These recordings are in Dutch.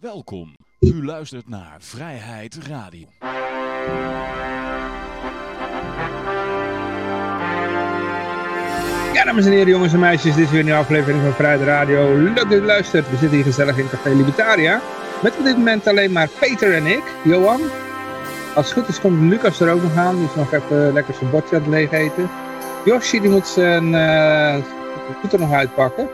Welkom. U luistert naar Vrijheid Radio. Ja, dames en heren, jongens en meisjes, dit is weer een nieuwe aflevering van Vrijheid Radio. Leuk dat u luistert. We zitten hier gezellig in Café Libertaria. Met op dit moment alleen maar Peter en ik, Johan. Als het goed is komt Lucas er ook nog aan. Die is nog even lekker zijn bordje aan het leeg eten. Die moet zijn uh, computer nog uitpakken.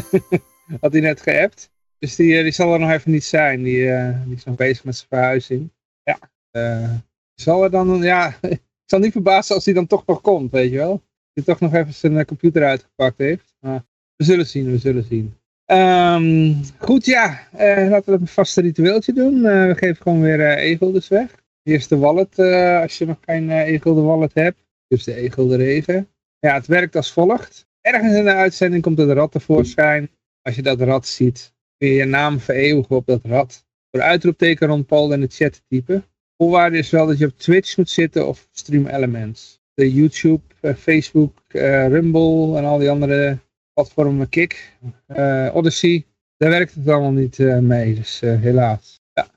Had hij net geappt. Dus die, eh, die zal er nog even niet zijn. Die, uh, die is nog bezig met zijn verhuizing. Ja, uh, zal er dan, ja, ik zal niet verbazen als hij dan toch nog komt, weet je wel. hij toch nog even zijn computer uitgepakt heeft. Maar we zullen zien, we zullen zien. Um, goed, ja, laten we een vaste ritueeltje doen. We geven gewoon weer uh, e-guldens weg. Eerst de wallet, als je nog geen e-gulden wallet hebt. Dus de e-gulden regen. Ja, het werkt als volgt. Ergens in de uitzending komt het rad tevoorschijn. Als je dat rad ziet, je naam vereeuwigen op dat rad. Door uitroepteken rond Paul in de chat te typen. Voorwaarde is wel dat je op Twitch moet zitten of Stream Elements. De YouTube, Facebook, Rumble en al die andere platformen Kik, uh, Odyssey, daar werkt het allemaal niet mee, dus helaas. Ja.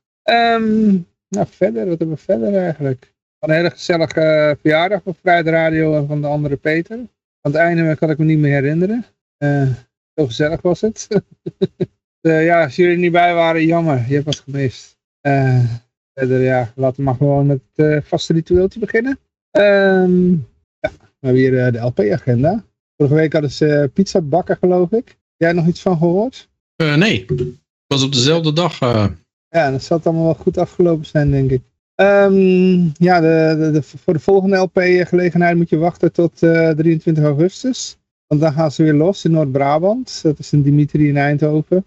Um, nou, verder, wat hebben we verder eigenlijk? Een hele gezellige verjaardag van Vrijheid Radio en van de andere Peter. Aan het einde kan ik me niet meer herinneren. zo gezellig was het. ja, als jullie er niet bij waren, jammer, je hebt wat gemist. verder, ja, laten we maar gewoon met het vaste ritueeltje beginnen. Um, ja, we hebben hier de LP-agenda. Vorige week hadden ze pizza bakken, geloof ik. Jij nog iets van gehoord? Nee, het was op dezelfde dag. Ja, dat zal het allemaal wel goed afgelopen zijn, denk ik. Um, ja, de, de, de, voor de volgende LP-gelegenheid moet je wachten tot uh, 23 augustus. Want dan gaan ze weer los in Noord-Brabant. Dat is in Dimitri in Eindhoven.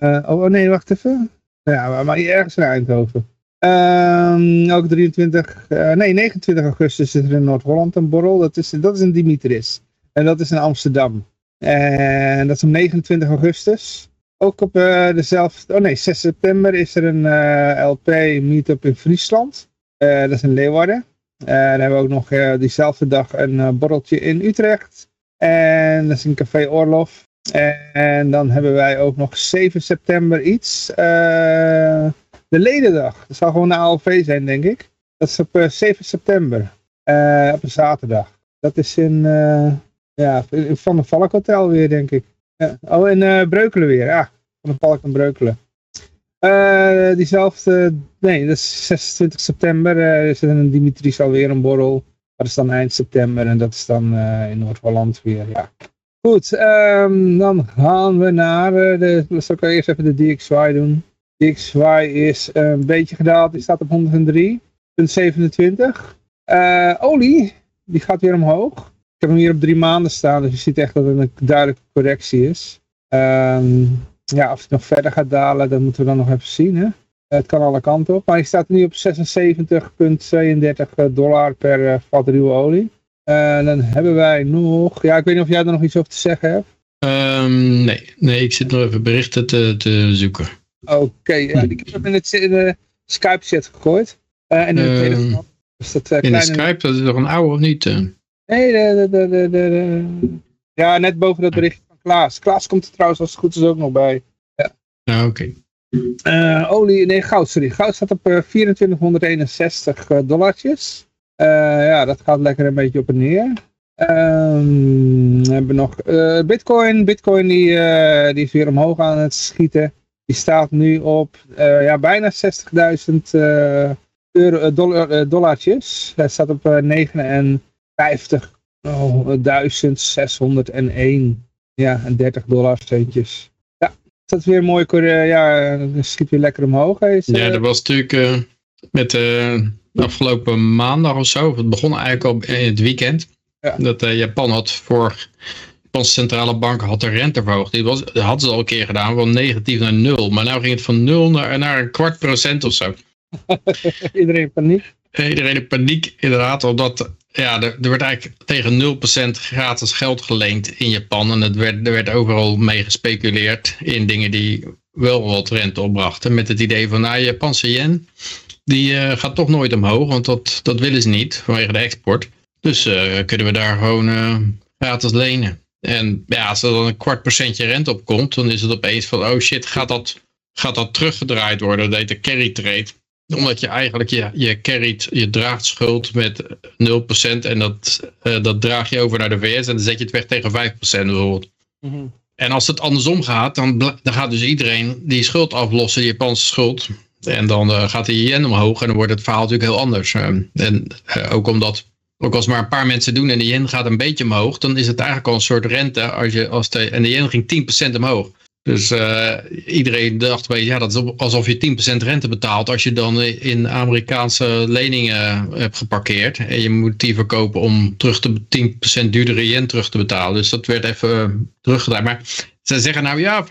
Oh, oh, nee, wacht even. Ja, maar ergens in Eindhoven. Ook 23, nee, 29 augustus is er in Noord-Holland een borrel. Dat is, dat is in Dimitris. En dat is in Amsterdam. En dat is op 29 augustus. Ook op uh, dezelfde, oh nee, 6 september is er een uh, LP meetup in Friesland. Dat is in Leeuwarden. dan hebben we ook nog diezelfde dag een borreltje in Utrecht. En dat is in Café Orlof. En dan hebben wij ook nog 7 september iets. de ledendag. Dat zal gewoon de ALV zijn, denk ik. Dat is op 7 september. op een zaterdag. Dat is in... Ja, van de Valk Hotel weer, denk ik. Oh, uh, Breukelen weer. Ja, van de Valk en Breukelen. Diezelfde, nee, dat is 26 september. Is er een Dimitris alweer een borrel. Dat is dan eind september en dat is dan in Noord-Holland weer, ja. Goed, um, dan gaan we naar de, zal ik eerst even de DXY doen. DXY is een beetje gedaald, die staat op 103,27. olie, die gaat weer omhoog. Ik heb hem hier op drie maanden staan, dus je ziet echt dat het een duidelijke correctie is. Um, ja, of het nog verder gaat dalen, dat moeten we dan nog even zien. Hè? Het kan alle kanten op. Maar hij staat nu op 76,32 dollar per uh, vat ruwe olie. En dan hebben wij nog... Ja, ik weet niet of jij er nog iets over te zeggen hebt. Um, nee. nee, ik zit nog even berichten te, te zoeken. Oké, okay, ja, ik heb hem in, het, in de Skype-chat gegooid. Uh, en in de, uh, dus dat, uh, in de Skype, dat is nog een oude of niet? Nee, de, de, de, de, ja, net boven dat bericht van Klaas. Klaas komt er trouwens als het goed is ook nog bij. Ja, oké. Okay. Uh, olie, nee, goud, sorry. Goud staat op uh, 2461 uh, dollartjes. Uh, ja, dat gaat lekker een beetje op en neer. Um, we hebben nog uh, Bitcoin. Bitcoin die, die is weer omhoog aan het schieten. Die staat nu op ja, bijna 60.000 euro, dollar, dollartjes. Hij staat op 9 en 50, oh, 1601. Ja, en 30 dollar centjes. Ja, dat weer mooi. Ja, schiet weer lekker omhoog. Is, ja, dat was natuurlijk met afgelopen maandag of zo. Het begon eigenlijk al in het weekend. Ja. Dat uh, Japan had voor... Japanse centrale bank had de rente verhoogd. Die was, dat hadden ze al een keer gedaan, van negatief naar nul. Maar nu ging het van nul naar, naar een kwart procent of zo. Iedereen in paniek. Iedereen in paniek, inderdaad. Omdat ja, er, er werd eigenlijk tegen 0% gratis geld geleend in Japan. En het werd, er werd overal mee gespeculeerd in dingen die wel wat rente opbrachten. Met het idee van, nou, Japanse yen, die uh, gaat toch nooit omhoog. Want dat, dat willen ze niet vanwege de export. Dus uh, kunnen we daar gewoon uh, gratis lenen. En ja, als er dan een kwart procentje rente op komt, dan is het opeens van, oh shit, gaat dat gaat dat teruggedraaid worden. Dat heet de carry trade. Omdat je eigenlijk, je, je carryt, je draagt schuld met 0% en dat, dat draag je over naar de VS en dan zet je het weg tegen 5% bijvoorbeeld. Mm En als het andersom gaat, dan, dan gaat dus iedereen die schuld aflossen, die Japanse schuld. En dan uh, gaat de yen omhoog en dan wordt het verhaal natuurlijk heel anders. Uh, en ook omdat ook als maar een paar mensen doen en de yen gaat een beetje omhoog, dan is het eigenlijk al een soort rente. Als je, als de, en de yen ging 10% omhoog. Dus uh, iedereen dacht bij, ja, dat is alsof je 10% rente betaalt als je dan in Amerikaanse leningen hebt geparkeerd. En je moet die verkopen om terug te 10% duurdere yen terug te betalen. Dus dat werd even teruggedraaid. Maar ze zeggen nou ja, 75%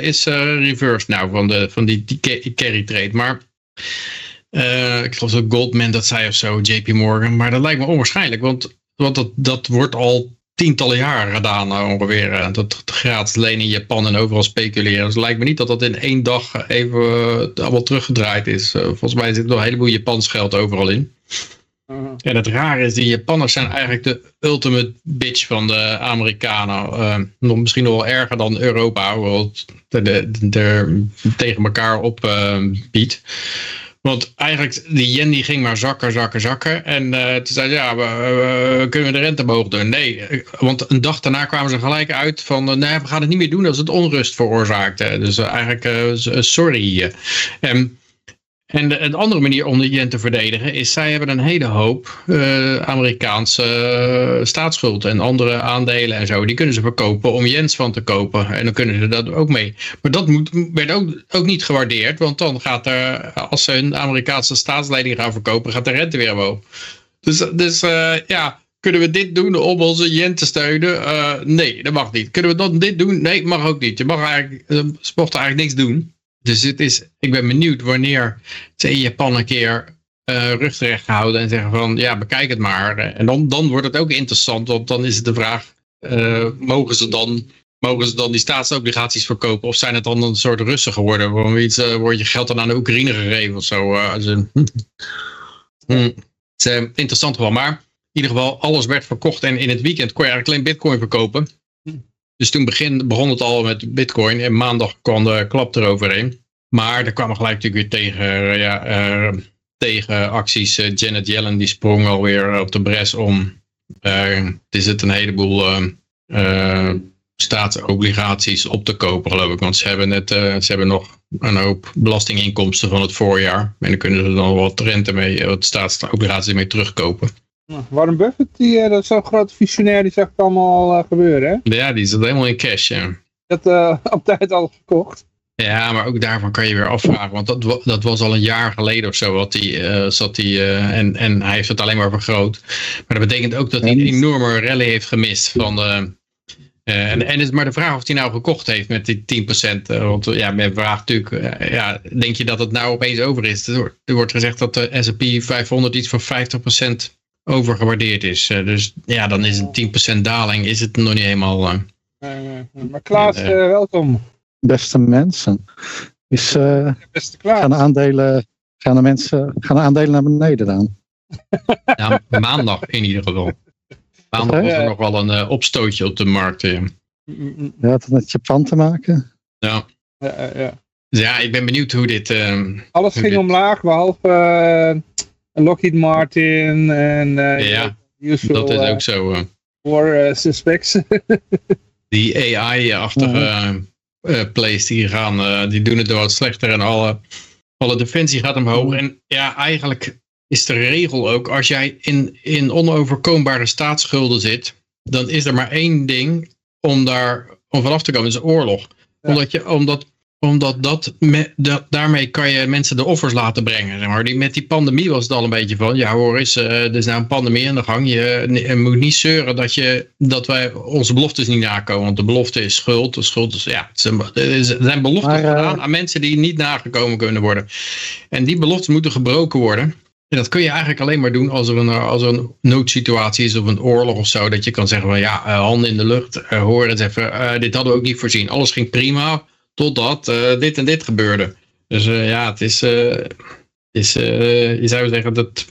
is uh, reverse nou van, de, van die, die carry trade. Maar ik geloof dat Goldman dat zei of zo, JP Morgan. Maar dat lijkt me onwaarschijnlijk, want, want dat, dat wordt al tientallen jaren gedaan uh, ongeveer. Uh, dat gratis lenen in Japan en overal speculeren. Dus het lijkt me niet dat dat in één dag even allemaal teruggedraaid is. volgens mij zit er nog een heleboel Japans geld overal in. -huh. En het rare is, die Japanners zijn eigenlijk de ultimate bitch van de Amerikanen. nog, misschien nog wel erger dan Europa, wat er tegen elkaar op biedt. Want eigenlijk, die yen die ging maar zakken, zakken, zakken. En uh, toen zei ja, we, kunnen we de rente omhoog doen? Nee, want een dag daarna kwamen ze gelijk uit van, nee, we gaan het niet meer doen als het onrust veroorzaakt. Dus eigenlijk, sorry. En en de, de, andere manier om de yen te verdedigen is, zij hebben een hele hoop uh, Amerikaanse uh, staatsschuld en andere aandelen en zo. Die kunnen ze verkopen om yens van te kopen. En dan kunnen ze dat ook mee. Maar dat moet, werd ook, ook niet gewaardeerd, want dan gaat er, als ze een Amerikaanse staatsleiding gaan verkopen, gaat de rente weer omhoog. Dus, dus uh, ja, kunnen we dit doen om onze yen te steunen? nee, dat mag niet. Kunnen we dan dit doen? Nee, mag ook niet. Je mag eigenlijk, ze mochten eigenlijk niks doen. Dus het is, ik ben benieuwd wanneer ze in Japan een keer uh, rug terecht houden en zeggen van ja, bekijk het maar. En dan, dan wordt het ook interessant, want dan is het de vraag, uh, mogen, ze dan, mogen ze dan die staatsobligaties verkopen of zijn het dan een soort Russen geworden? Waarom iets, uh, wordt je geld dan aan de Oekraïne gegeven of zo? Een, hm, het is interessant wel, maar in ieder geval alles werd verkocht en in het weekend kon je eigenlijk alleen bitcoin verkopen. Dus toen begin, begon het al met bitcoin en maandag kwam de klap eroverheen. Maar er kwamen gelijk natuurlijk weer tegen, ja, uh, tegen acties. Uh, Janet Yellen die sprong alweer op de bres om. Er zit een heleboel staatsobligaties op te kopen geloof ik. Want ze hebben, net, ze hebben nog een hoop belastinginkomsten van het voorjaar. En dan kunnen ze dan wat rente mee, wat staatsobligaties mee terugkopen. Warren Buffett, die, uh, dat is zo'n grote visionair, die zag het allemaal uh, gebeuren, hè? Ja, die zat helemaal in cash, ja. Dat uh, op tijd al verkocht. Ja, maar ook daarvan kan je weer afvragen, want dat, dat was al een jaar geleden of zo, wat die, zat die, en, en hij heeft het alleen maar vergroot. Maar dat betekent ook dat hij een enorme rally heeft gemist van... en, en is maar de vraag of hij nou gekocht heeft met die 10%. want ja, men vraagt natuurlijk, ja, denk je dat het nou opeens over is? Er wordt gezegd dat de S&P 500 iets van 50% overgewaardeerd is. Uh, dus ja, dan is een 10% daling is het nog niet helemaal... Uh, maar Klaas, en, uh, welkom. Beste mensen. Is, Beste Klaas. Gaan de aandelen, gaan de mensen, gaan de aandelen naar beneden dan? Ja, maandag in ieder geval. Maandag was er nog wel een opstootje op de markt. Ja, ja had het met Japan te maken? Ja. Ja, ja. ja ik ben benieuwd hoe dit... Alles ging dit... omlaag, behalve... Lockheed Martin en uh, ja, usual, dat is ook zo. Uh, for suspects. die AI-achtige uh, plays die gaan, die doen het door wat slechter en alle, alle defensie gaat omhoog. En ja, eigenlijk is de regel ook, als jij in, in onoverkombare staatsschulden zit, dan is er maar één ding om daar om vanaf te komen, dat is oorlog. Ja. Omdat, je, omdat omdat dat, me, dat, daarmee kan je mensen de offers laten brengen. Zeg maar. die, met die pandemie was het al een beetje van, ja hoor eens, uh, er is nou een pandemie aan de gang. Je, je, moet niet zeuren dat, je, dat wij onze beloftes niet nakomen. Want de belofte is schuld. De schuld is, ja, het zijn, er zijn beloftes maar, uh, gedaan aan mensen die niet nagekomen kunnen worden. En die beloftes moeten gebroken worden. En dat kun je eigenlijk alleen maar doen als er een, als er een noodsituatie is of een oorlog of zo. Dat je kan zeggen van ja, uh, handen in de lucht, hoor eens even, dit hadden we ook niet voorzien. Alles ging prima Totdat uh, dit en dit gebeurde. Dus uh, ja, het is, uh, is je zou zeggen dat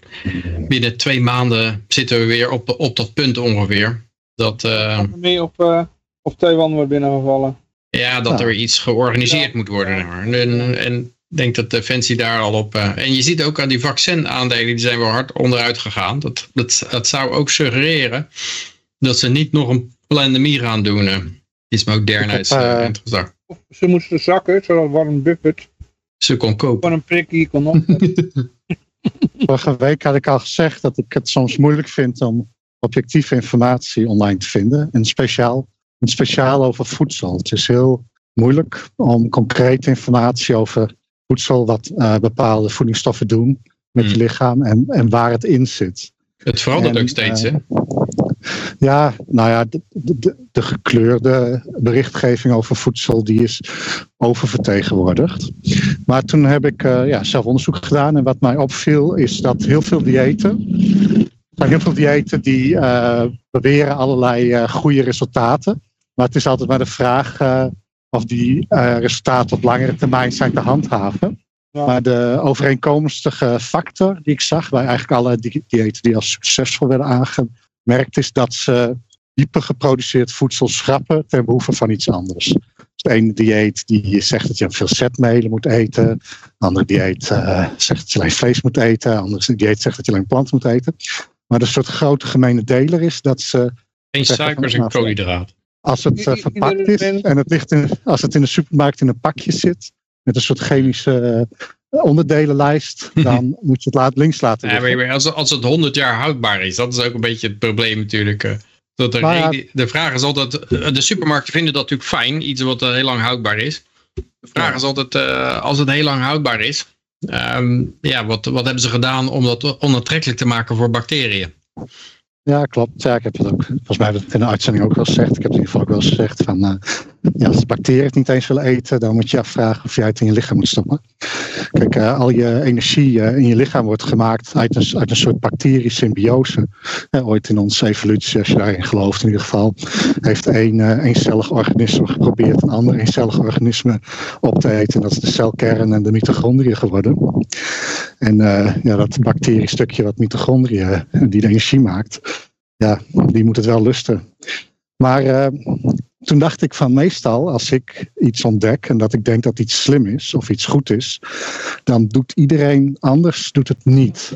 binnen twee maanden zitten we weer op, op dat punt ongeveer. Dat, mee op, op Taiwan wordt binnengevallen. Ja, dat Ja. er iets georganiseerd moet worden. En, en ik denk dat Defensie daar al op... eh, en je ziet ook aan die vaccinaandelen, die zijn wel hard onderuit gegaan. Dat, dat, dat zou ook suggereren dat ze niet nog een pandemie gaan doen. eh. is me ook dernijds Ik heb, uh, eh, interessant. Of ze moesten zakken, zoals Warren Buffett. Ze kon kopen. Voor een prikkie kon opzetten. Vorige week had ik al gezegd dat ik het soms moeilijk vind om objectieve informatie online te vinden. En speciaal, en speciaal over voedsel. Het is heel moeilijk om concrete informatie over voedsel, wat eh, bepaalde voedingsstoffen doen met je Hmm. lichaam en, en waar het in zit. Het verandert En, ook steeds, eh, hè? Ja, nou ja, de, de, de gekleurde berichtgeving over voedsel die is oververtegenwoordigd. Maar toen heb ik eh, ja, zelf onderzoek gedaan en wat mij opviel is dat heel veel diëten, er zijn heel veel diëten die eh, beweren allerlei eh, goede resultaten. Maar het is altijd maar de vraag of die resultaten op langere termijn zijn te handhaven. Ja. Maar de overeenkomstige factor die ik zag bij eigenlijk alle di- diëten die als succesvol werden aangemerkt, is dat ze hypergeproduceerd voedsel schrappen ten behoeve van iets anders. Dus de ene dieet die zegt dat je veel zetmelen moet eten. De andere dieet eh, zegt dat je alleen vlees moet eten. De andere dieet zegt dat je alleen planten moet eten. Maar de soort grote gemene deler is dat ze Geen suikers en koolhydraten. als het eh, verpakt is en het ligt in, als het in de supermarkt in een pakje zit met een soort chemische eh, onderdelenlijst, dan moet je het laat, links laten Ja, maar als, als het 100 jaar houdbaar is, dat is ook een beetje het probleem natuurlijk. eh. Dat de, Maar ja- reden- de vraag is altijd, eh, de supermarkten vinden dat natuurlijk fijn, iets wat eh, heel lang houdbaar is. De vraag Ja. is altijd, eh, als het heel lang houdbaar is, ehm, ja, wat, wat hebben ze gedaan om dat onaantrekkelijk te maken voor bacteriën? Ja, klopt. Ja, ik heb het ook, volgens mij heb ik het in de uitzending ook wel gezegd. Ik heb het in ieder geval ook wel eens gezegd van, eh, ja, als bacteriën het niet eens willen eten, dan moet je afvragen of jij het in je lichaam moet stoppen. Kijk, eh, al je energie eh, in je lichaam wordt gemaakt uit een, uit een soort bacteriesymbiose. Eh, ooit in onze evolutie, als je daarin gelooft in ieder geval, heeft één eh, eencellig organisme geprobeerd een ander eencellig organisme op te eten. En dat is de celkern en de mitochondriën geworden. En ja, dat bacteriestukje wat mitochondriën, die de energie maakt, ja, die moet het wel lusten. Maar toen dacht ik van meestal als ik iets ontdek en dat ik denk dat iets slim is of iets goed is, dan doet iedereen anders doet het niet.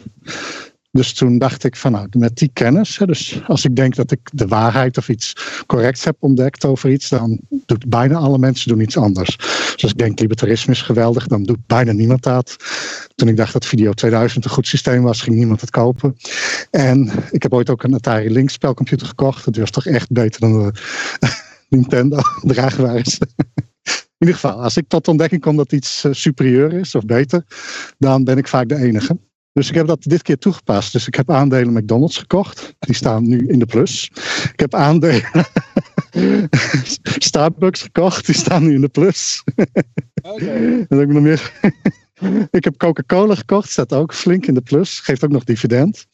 Dus toen dacht ik van nou, met die kennis, dus als ik denk dat ik de waarheid of iets corrects heb ontdekt over iets, dan doet bijna alle mensen doen iets anders. Dus als ik denk libertarisme is geweldig, dan doet bijna niemand dat. Toen ik dacht dat Video 2000 een goed systeem was, ging niemand het kopen. En ik heb ooit ook een Atari Lynx spelcomputer gekocht. Dat was toch echt beter dan de Nintendo draagwaardes. In ieder geval, als ik tot de ontdekking kom dat iets eh, superieur is of beter, dan ben ik vaak de enige. Dus ik heb dat dit keer toegepast. Dus ik heb aandelen McDonald's gekocht. Die staan nu in de plus. Ik heb aandelen Starbucks gekocht. Die staan nu in de plus. Dan heb ik nog meer. ik heb Coca-Cola gekocht, staat ook flink in de plus. Geeft ook nog dividend.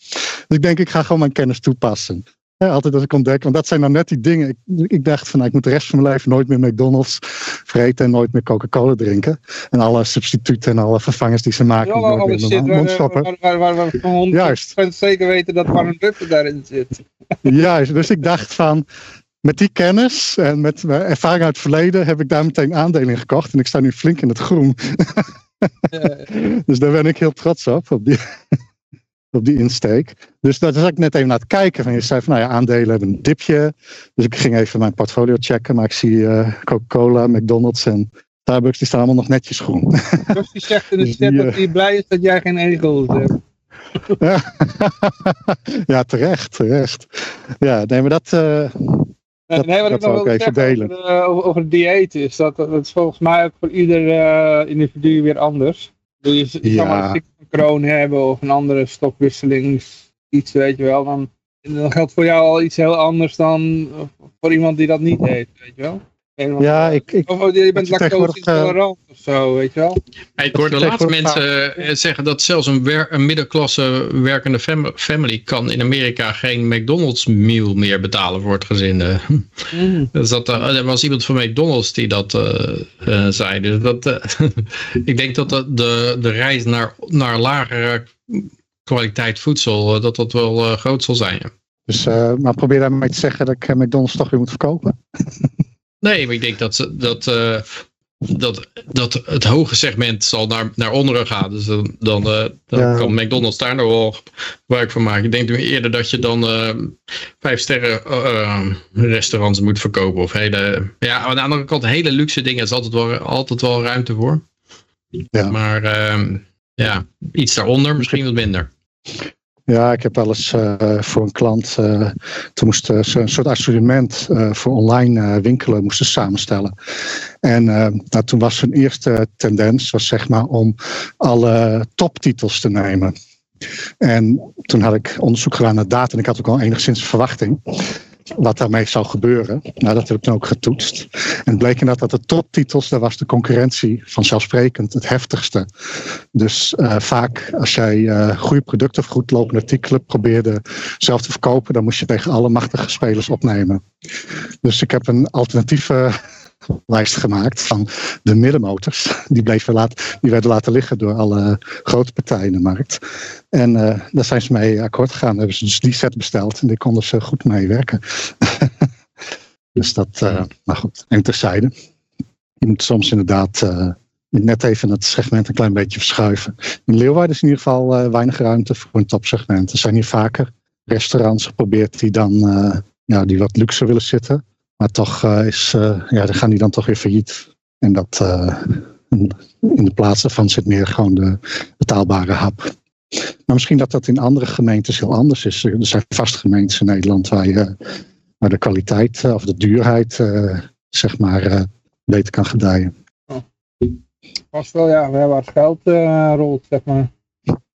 Dus ik denk, ik ga gewoon mijn kennis toepassen. Hè, altijd als ik ontdek, want dat zijn nou net die dingen. Ik, ik dacht van, nou, ik moet de rest van mijn leven nooit meer McDonald's vreten en nooit meer Coca-Cola drinken. En alle substituten en alle vervangers die ze maken. Ja, alle shit waar, waar, waar, waar, waar we van 100% Juist. zeker weten dat Warren Buffett daarin zit. Juist, dus ik dacht van, met die kennis en met mijn ervaring uit het verleden heb ik daar meteen aandelen in gekocht. En ik sta nu flink in het groen. Dus daar ben ik heel trots op, op die, op die insteek. Dus dat is ik net even naar het kijken. Van je zei van, nou ja, aandelen hebben een dipje. Dus ik ging even mijn portfolio checken. Maar ik zie eh, Coca-Cola, McDonald's en Starbucks, die staan allemaal nog netjes groen. Jos die zegt in de Dus chat dat eh, hij blij is dat jij geen egels hebt. ja, terecht, terecht. Ja, nee, maar dat... Nee, Dat- nee, wat dat ik nog zeggen over, de- over, over het dieet is, dat, dat is volgens mij ook voor ieder individu weer anders. Doe je, kan Ja. maar een kroon hebben of een andere stokwisselings iets, weet je wel. Dan, dan geldt voor jou al iets heel anders dan voor iemand die dat niet heeft, weet je wel. Ja, andere- ik, ik, Of oh, je bent lactose intolerant of zo, weet je wel. Ik hoorde Dat laatst is mensen eh, zeggen dat zelfs een, wer- een middenklasse werkende fam- family kan in Amerika geen McDonald's meal meer betalen voor het gezin. eh. Dus dat, eh, er was iemand van McDonald's die dat eh, eh, zei. Dus dat, eh, ik denk dat de, de, de reis naar, naar lagere kwaliteit voedsel, eh, dat dat wel eh, groot zal zijn. ja. dus, eh, maar probeer daarmee te zeggen dat ik eh, McDonald's toch weer moet verkopen. Nee, maar ik denk dat, dat, eh, dat, dat het hoge segment zal naar, naar onderen gaan. Dus dan, dan, eh, dan Ja. kan McDonald's daar nog wel gebruik van maken. Ik denk eerder dat je dan eh, vijf sterren restaurants moet verkopen. Of hele, ja, aan de andere kant, hele luxe dingen is altijd wel, altijd wel ruimte voor. Ja. Maar ja, iets daaronder misschien wat minder. Ja, ik heb wel eens eh, voor een klant, eh, toen moesten ze een soort assortiment eh, voor online eh, winkelen moesten samenstellen. En eh, nou, toen was hun eerste tendens, was zeg maar om alle toptitels te nemen. En toen had ik onderzoek gedaan naar data en ik had ook al enigszins verwachting wat daarmee zou gebeuren. Nou, dat heb ik dan ook getoetst. En bleek inderdaad dat de toptitels, daar was de concurrentie vanzelfsprekend het heftigste. Dus eh, vaak als jij eh, goede producten of goed lopende artikelen probeerde zelf te verkopen, dan moest je tegen alle machtige spelers opnemen. Dus ik heb een alternatieve lijst gemaakt van de middenmotors. Die, bleven laat, die werden laten liggen door alle grote partijen in de markt. En eh, daar zijn ze mee akkoord gegaan. Daar hebben ze dus die set besteld en die konden ze goed mee werken. dus dat, eh maar goed, en terzijde. Je moet soms inderdaad eh, net even het segment een klein beetje verschuiven. In Leeuwarden is in ieder geval weinig ruimte voor een topsegment. Er zijn hier vaker restaurants geprobeerd die dan ja, die wat luxer willen zitten. Maar toch eh, is, eh, ja, dan gaan die dan toch weer failliet. En dat eh, in de plaats daarvan zit meer gewoon de betaalbare hap. Maar misschien dat dat in andere gemeentes heel anders is. Er zijn vast gemeentes in Nederland waar, je, waar de kwaliteit of de duurheid zeg maar beter kan gedijen. Vast wel, ja, waar het geld rolt, zeg maar.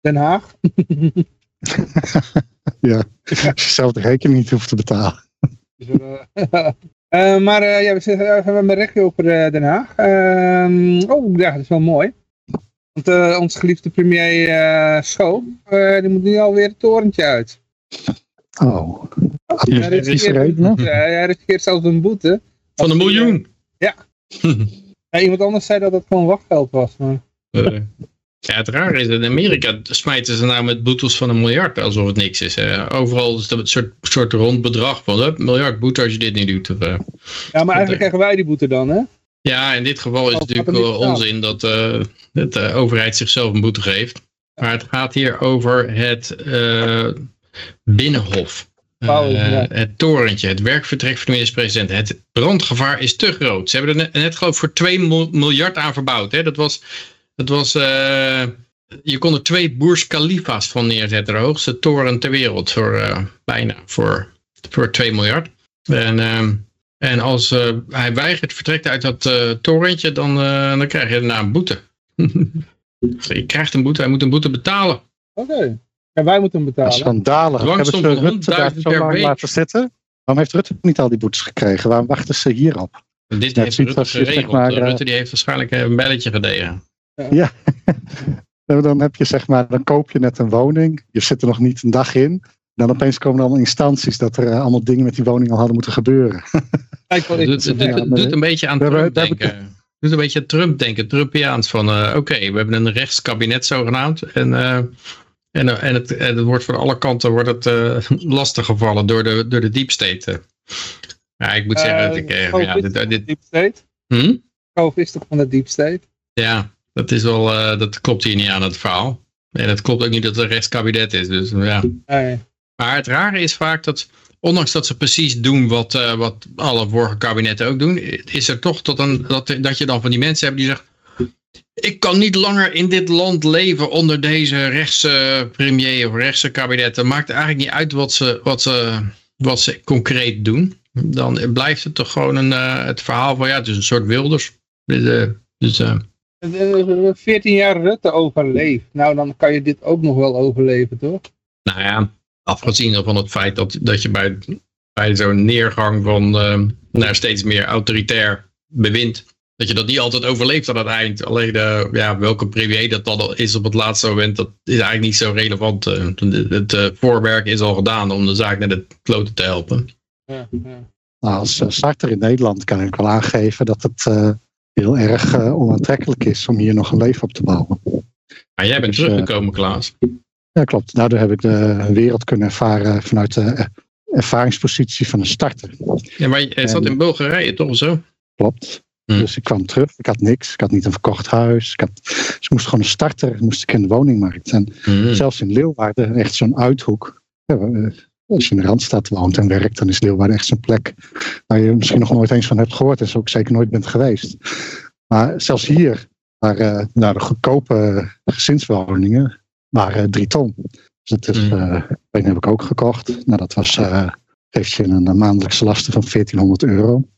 Den Haag. Ja, als je zelf de rekening niet hoeft te betalen. Dus, eh, eh, maar eh, ja, we zitten even met een berichtje over eh, Den Haag. Ehm, oh, ja, dat is wel mooi. Want eh, onze geliefde premier uh, Schoof, eh, die moet nu alweer het torentje uit. Oh, Hij administratieve riskeert, redenen. ja, hij riskeert zelfs een boete. Van een miljoen. Ja, iemand anders zei dat het gewoon wachtgeld was. Maar... Eh, ja, het rare is, in Amerika smijten ze nou met boetes van een miljard alsof het niks is. hè. Overal is het een soort, soort rond bedrag van hup, miljard boete als je dit niet doet. Of, eh. Ja, maar eigenlijk krijgen wij die boete dan, hè? Ja, in dit geval is Oh, het gaat natuurlijk betalen. onzin dat eh, de de overheid zichzelf een boete geeft. Maar het gaat hier over het eh, Binnenhof. Eh, ja. Het torentje, het werkvertrek van de minister-president. Het brandgevaar is te groot. Ze hebben er net, net geloof ik voor 2 mil- miljard aan verbouwd. Hè? Dat was, dat was eh, je kon er twee Burj Khalifa's van neerzetten. De hoogste toren ter wereld. Voor eh, bijna voor, voor 2 miljard. En, ehm, en als eh, hij weigert vertrekt uit dat eh, torentje, dan, eh, dan krijg je daarna een boete. je krijgt een boete, hij moet een boete betalen. Oké. En wij moeten hem betalen. Schandalig. Hebben ze het Rutte daar 100.000 zo per lang week. laten zitten? Waarom heeft Rutte niet al die boetes gekregen? Waarom wachten ze hierop? Dit Ja, heeft het Rutte zeg geregeld. maar, Rutte die heeft waarschijnlijk een belletje gedegen. En Dan heb je zeg maar, dan koop je net een woning. Je zit er nog niet een dag in. Dan opeens komen er allemaal instanties dat er eh, allemaal dingen met die woning al hadden moeten gebeuren. Kijk wat Het ik... doet, ja, een beetje aan Trump denken. Het doet een beetje aan Trump denken, Trumpiaans. Van eh, oké, we hebben een rechtskabinet zogenaamd. En, eh, en, en, het, en het wordt van alle kanten wordt het, eh, lastiggevallen door de, door de deep state. Ja, ik moet zeggen, dat ik, eh, ja, dit, deep state? hm? Schoof is toch van de deep state? Ja, dat is wel, eh, dat klopt hier niet aan het verhaal. En het klopt ook niet dat het een rechtskabinet is. Dus ja. Nee. Maar het rare is vaak dat, ondanks dat ze precies doen wat, eh, wat alle vorige kabinetten ook doen, is er toch tot een, dat, dat je dan van die mensen hebt die zeggen, ik kan niet langer in dit land leven onder deze rechtse premier of rechtse kabinetten. Maakt eigenlijk niet uit wat ze, wat ze, wat ze concreet doen. Dan blijft het toch gewoon een, eh, het verhaal van ja, het is een soort wilders. Dus, eh, dus 14 jaar Rutte overleefd. Nou, dan kan je dit ook nog wel overleven, toch? Nou ja, afgezien van het feit dat, dat je bij, bij zo'n neergang van eh, naar steeds meer autoritair bewind, dat je dat niet altijd overleeft aan het eind. Alleen eh, ja, welke premier dat dan is op het laatste moment, dat is eigenlijk niet zo relevant. Eh, het het eh, voorwerk is al gedaan om de zaak naar de kloten te helpen. Ja, ja. Nou, als starter in Nederland kan ik wel aangeven dat het eh, heel erg eh, onaantrekkelijk is om hier nog een leven op te bouwen. Maar jij bent Dus, eh, teruggekomen, Klaas. Ja, klopt. Daardoor heb ik de wereld kunnen ervaren vanuit de eh, ervaringspositie van een starter. Ja, maar je zat in Bulgarije toch of zo? Klopt. Hm. Dus ik kwam terug. Ik had niks. Ik had niet een verkocht huis. Ik had, dus ik moest gewoon een starter moest ik in de woningmarkt. En Hmm. zelfs in Leeuwarden, echt zo'n uithoek. Ja, eh, als je in de Randstad woont en werkt, dan is Leeuwarden echt zo'n plek waar je misschien nog nooit eens van hebt gehoord en zo ook zeker nooit bent geweest. Maar zelfs hier, waar eh, nou, de goedkope gezinswoningen, waren drie ton. Dus het is, Mm. eh, een heb ik ook gekocht. Nou, dat was, eh geeft je een, een maandelijkse lasten van 1400 euro.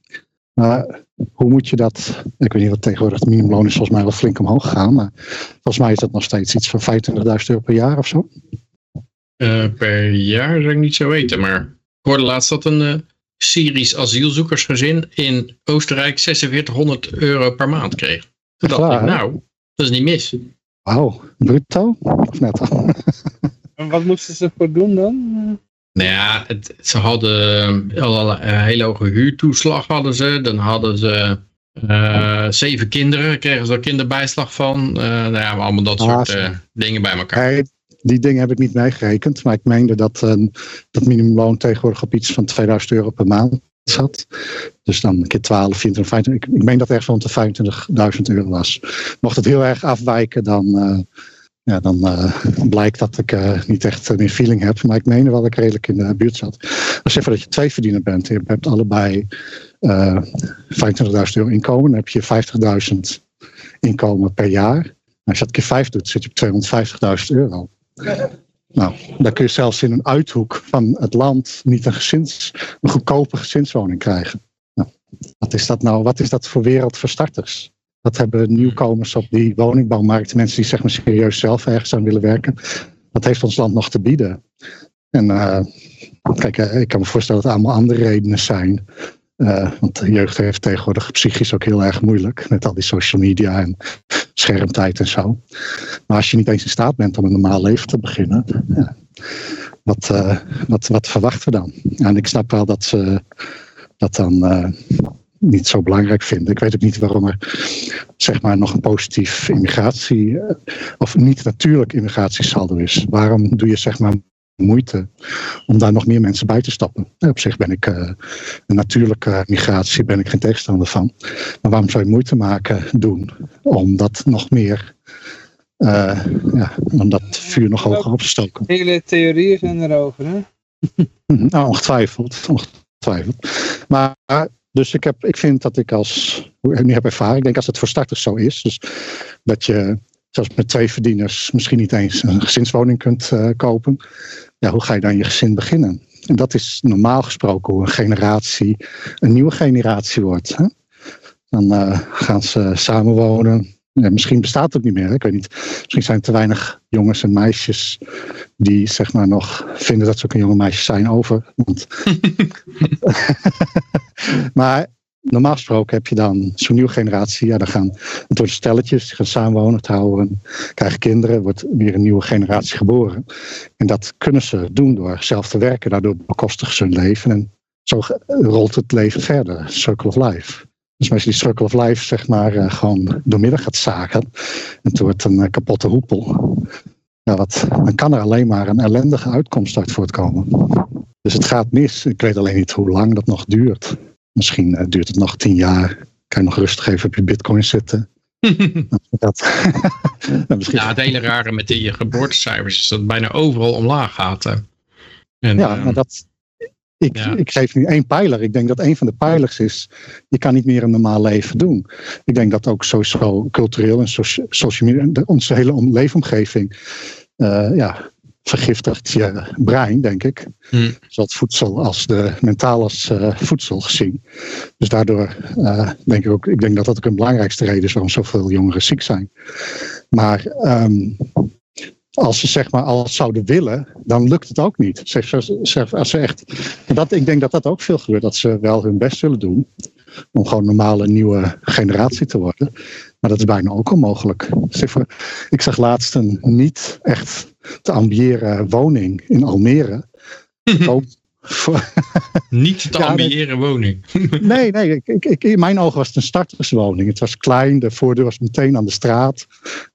Maar hoe moet je dat? Ik weet niet wat tegenwoordig het minimumloon is, volgens mij wel flink omhoog gegaan. Maar volgens mij is dat nog steeds iets van 25.000 euro per jaar of zo. Eh, per jaar zou ik niet zo weten, maar ik hoorde laatst dat een eh, Syrisch asielzoekersgezin in Oostenrijk 4600 euro per maand kreeg. Toen dacht ik, nou, dat is niet mis. Wauw, bruto? Of netto? En wat moesten ze voor doen dan? Nou ja, het, ze hadden eh, al een hele hoge huurtoeslag hadden ze. Dan hadden ze eh, zeven kinderen, kregen ze er kinderbijslag van. Eh nou ja, allemaal dat Ah, soort eh, dingen bij elkaar. Die dingen heb ik niet meegerekend. Maar ik meende dat eh, dat minimumloon tegenwoordig op iets van 2000 euro per maand zat. Dus dan een keer 12, 24, 25. Ik, ik meen dat het ergens rond de 25.000 euro was. Mocht het heel erg afwijken, dan, eh, ja, dan eh, blijkt dat ik niet echt meer feeling heb. Maar ik meende wel dat ik redelijk in de buurt zat. Als je even dat je twee verdiener bent. Je hebt allebei eh 25.000 euro inkomen. Dan heb je 50.000 inkomen per jaar. Als je dat keer 5 doet, zit je op 250.000 euro. Nou, dan kun je zelfs in een uithoek van het land niet een goedkope gezinswoning krijgen. Nou, wat is dat nou? Wat is dat voor wereld voor starters? Wat hebben nieuwkomers op die woningbouwmarkt, mensen die zeg maar serieus zelf ergens aan willen werken, wat heeft ons land nog te bieden? En eh, kijk, eh, ik kan me voorstellen dat er allemaal andere redenen zijn. Eh, want de jeugd heeft tegenwoordig psychisch ook heel erg moeilijk. Met al die social media en schermtijd en zo. Maar als je niet eens in staat bent om een normaal leven te beginnen. Ja, wat, eh, wat, wat verwachten we dan? En ik snap wel dat ze dat dan eh, niet zo belangrijk vinden. Ik weet ook niet waarom er zeg maar nog een positief immigratie of niet natuurlijk immigratiesaldo is. Waarom doe je zeg maar moeite om daar nog meer mensen bij te stappen? Op zich ben ik eh, een natuurlijke migratie ben ik geen tegenstander van. Maar waarom zou je moeite maken doen om dat nog meer eh, ja, om dat vuur nog hoger op te stoken? Hele theorieën zijn erover, hè? Nou, ongetwijfeld. ongetwijfeld. Maar dus ik, heb, ik vind dat ik als, hoe ik nu heb ervaren, ik denk als het voor starters zo is, dus dat je zelfs met twee verdieners misschien niet eens een gezinswoning kunt eh, kopen, ja, hoe ga je dan je gezin beginnen? En dat is normaal gesproken hoe een generatie een nieuwe generatie wordt. Hè? Dan eh, gaan ze samenwonen. Ja, misschien bestaat het ook niet meer. hè, Ik weet niet. Misschien zijn er te weinig jongens en meisjes die zeg maar nog vinden dat ze ook een jonge meisje zijn over. Want maar normaal gesproken heb je dan zo'n nieuwe generatie. Ja, dan gaan het worden stelletjes, die gaan samenwonen, trouwen, krijgen kinderen, wordt weer een nieuwe generatie geboren. En dat kunnen ze doen door zelf te werken. Daardoor bekostigen ze hun leven en zo rolt het leven verder. Circle of life. Dus als je die circle of life zeg maar eh, gewoon doormidden gaat zagen en het wordt een eh, kapotte hoepel. Ja, wat, dan kan er alleen maar een ellendige uitkomst uit voortkomen. Dus het gaat mis. Ik weet alleen niet hoe lang dat nog duurt. Misschien eh, duurt het nog tien jaar. Kan je nog rustig even op je bitcoin zitten. Dat, Nou, misschien, Ja, het hele rare met die geboortecijfers is dat het bijna overal omlaag gaat. hè. En, ja, maar dat, ik, ja. ik geef nu één pijler. Ik denk dat een van de pijlers is, je kan niet meer een normaal leven doen. Ik denk dat ook sowieso cultureel en socia- social media, onze hele om- leefomgeving, eh, ja, vergiftigt je brein, denk ik. Hm. Zowel het voedsel als de mentaal als eh, voedsel gezien. Dus daardoor eh, denk ik ook, ik denk dat dat ook een belangrijkste reden is waarom zoveel jongeren ziek zijn. Maar ehm, als ze zeg maar als zouden willen, dan lukt het ook niet. Zeg, als ze echt, dat, ik denk dat dat ook veel gebeurt, dat ze wel hun best willen doen om gewoon een normale nieuwe generatie te worden. Maar dat is bijna ook onmogelijk. Ik zag laatst een niet echt te ambiëren woning in Almere. Voor, Niet te Ja, ambiëren woning. nee, nee ik, ik, ik- in mijn ogen was het een starterswoning. Het was klein, de voordeur was meteen aan de straat.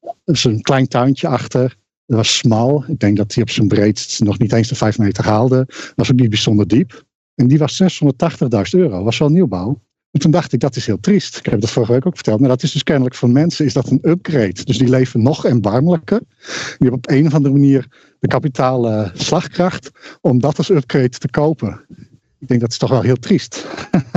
Er was een klein tuintje achter. Het was smal. Ik denk dat die op zijn breedst nog niet eens de vijf meter haalde. Was ook niet bijzonder diep. En die was 680.000 euro. Was wel nieuwbouw. En toen dacht ik, dat is heel triest. Ik heb dat vorige week ook verteld. Maar dat is dus kennelijk voor mensen is dat een upgrade. Dus die leven nog erbarmelijker. Die hebben op een of andere manier de kapitale slagkracht om dat als upgrade te kopen. Ik denk dat is toch wel heel triest.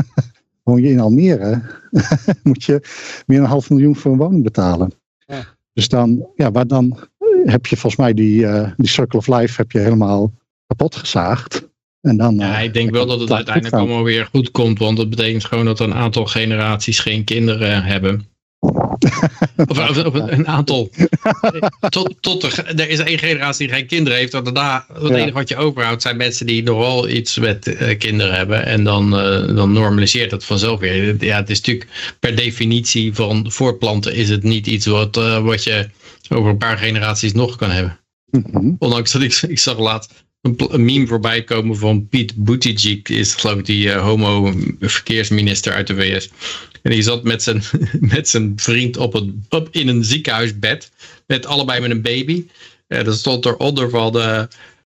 Woon je in Almere, moet je meer dan een half miljoen voor een woning betalen. Ja. Dus dan, ja, waar dan heb je volgens mij die, eh, die Circle of Life heb je helemaal kapot gezaagd. En dan, Ja, eh, ik denk wel dat het uiteindelijk allemaal weer goed komt. Want dat betekent gewoon dat een aantal generaties geen kinderen hebben. Of, of- of een aantal. Tot, tot er, er is één generatie die geen kinderen heeft. Want daarna, het Ja. enige wat je overhoudt zijn mensen die nogal iets met eh, kinderen hebben. En dan, eh, dan normaliseert het vanzelf weer. Ja, het is natuurlijk per definitie van voortplanten is het niet iets wat, wat je over een paar generaties nog kan hebben. Mhm. Ondanks dat ik, ik zag laat een meme voorbij komen van Piet Buttigieg. Die is geloof ik die eh, homo verkeersminister uit de VS. En die zat met zijn, met zijn vriend op het, op, in een ziekenhuisbed. Met allebei met een baby. En dat stond eronder van... eh,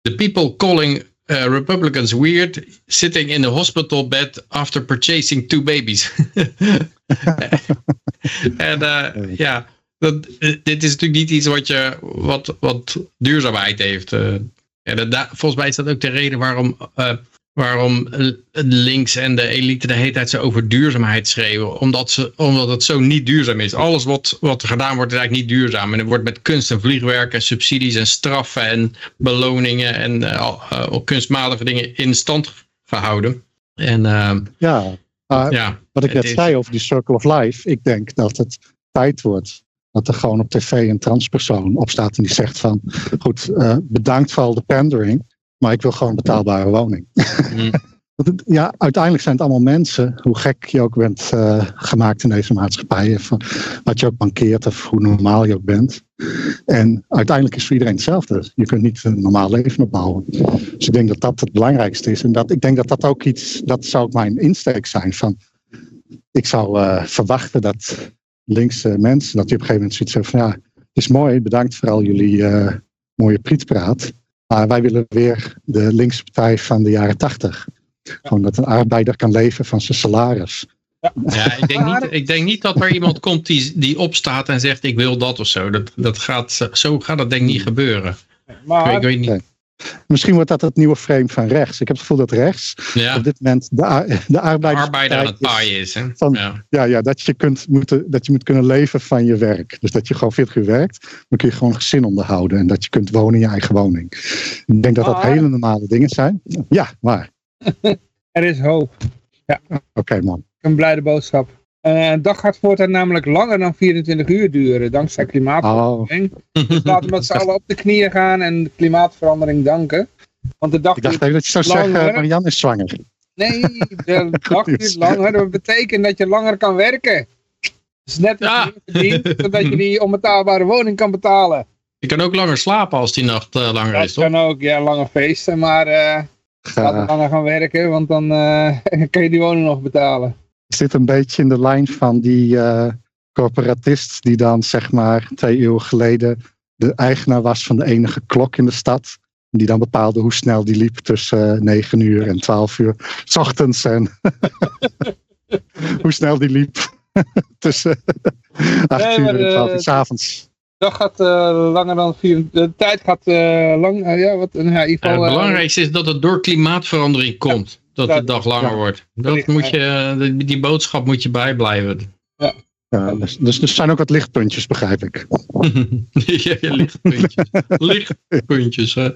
The people calling eh, Republicans weird. Sitting in a hospital bed after purchasing two babies. en eh, ja... Dat, eh, dit is natuurlijk niet iets wat, je, wat, wat duurzaamheid heeft. Ja, dat, da- volgens mij is dat ook de reden waarom, eh, waarom links en de elite de hele tijd zo over duurzaamheid schreeuwen. Omdat, ze, omdat het zo niet duurzaam is. Alles wat, wat er gedaan wordt is eigenlijk niet duurzaam. En er wordt met kunst en vliegwerk en subsidies en straffen en beloningen en op kunstmatige dingen in stand gehouden. En Ja, maar ja, wat ik net is- zei over die Circle of Life. Ik denk dat het tijd wordt dat er gewoon op tv een transpersoon opstaat en die zegt van... Goed, eh, bedankt voor al de pandering, maar ik wil gewoon een betaalbare woning. mm, Ja, uiteindelijk zijn het allemaal mensen, hoe gek je ook bent eh, gemaakt in deze maatschappij. of, wat je ook mankeert of hoe normaal je ook bent. En uiteindelijk is voor iedereen hetzelfde. Je kunt niet een normaal leven opbouwen. Dus ik denk dat dat het belangrijkste is. En dat, ik denk dat dat ook iets, dat zou ook mijn insteek zijn. Van, ik zou eh, verwachten dat linkse mensen, dat die op een gegeven moment zoiets hebben van ja, het is mooi, bedankt voor al jullie eh, mooie prietpraat. Maar wij willen weer de linkse partij van de jaren tachtig. Gewoon dat een arbeider kan leven van zijn salaris. Ja, ik denk, niet, ik denk niet dat er iemand komt die, die opstaat en zegt ik wil dat of zo. Dat, dat gaat, zo gaat dat denk ik niet gebeuren. Ik, Maar weet- ik weet niet. Misschien wordt dat het nieuwe frame van rechts. Ik heb het gevoel dat rechts Ja, op dit moment de, de arbeider, aan het paaien is. Hè? Van- Ja. Ja, ja dat, je kunt moeten, dat je moet kunnen leven van je werk. Dus dat je gewoon 40 uur werkt, dan kun je gewoon een gezin onderhouden. En dat je kunt wonen in je eigen woning. Ik denk dat dat Maar- hele normale dingen zijn. Ja, maar. er is hoop. Oké, man. Een blijde boodschap. Eh, een dag gaat voortaan namelijk langer dan 24 uur duren, dankzij klimaatverandering. Oh, Dus laten we met z'n allen op de knieën gaan en de klimaatverandering danken. Want de dag ik dacht even dat je zou Langer. zeggen, Marianne is zwanger. nee, de dag duurt langer. Dat betekent dat je langer kan werken. Is net als Ja. verdient, zodat je die onbetaalbare woning kan betalen. Je kan ook langer slapen als die nacht eh, langer Dat is, toch? kan ook, ja, langer feesten, maar eh laten langer gaan werken, want dan eh, kan je die woning nog betalen. Is dit een beetje in de lijn van die eh, corporatist die dan zeg maar twee eeuwen geleden de eigenaar was van de enige klok in de stad? Die dan bepaalde hoe snel die liep tussen eh, 9 uur en 12 uur s ochtends en hoe snel die liep tussen 8 Nee, uur en 12 uur eh, s avonds. Dag gaat eh, langer dan 24 De tijd gaat eh, lang. ja, wat, ja, in ieder Ja, geval, het belangrijkste is dat het door klimaatverandering komt. Dat de dag langer ja. wordt. Dat moet je, eh, die, die boodschap moet je bijblijven. Ja, dus, dus er zijn ook wat lichtpuntjes, begrijp ik. ja, je lichtpuntjes. lichtpuntjes. hè.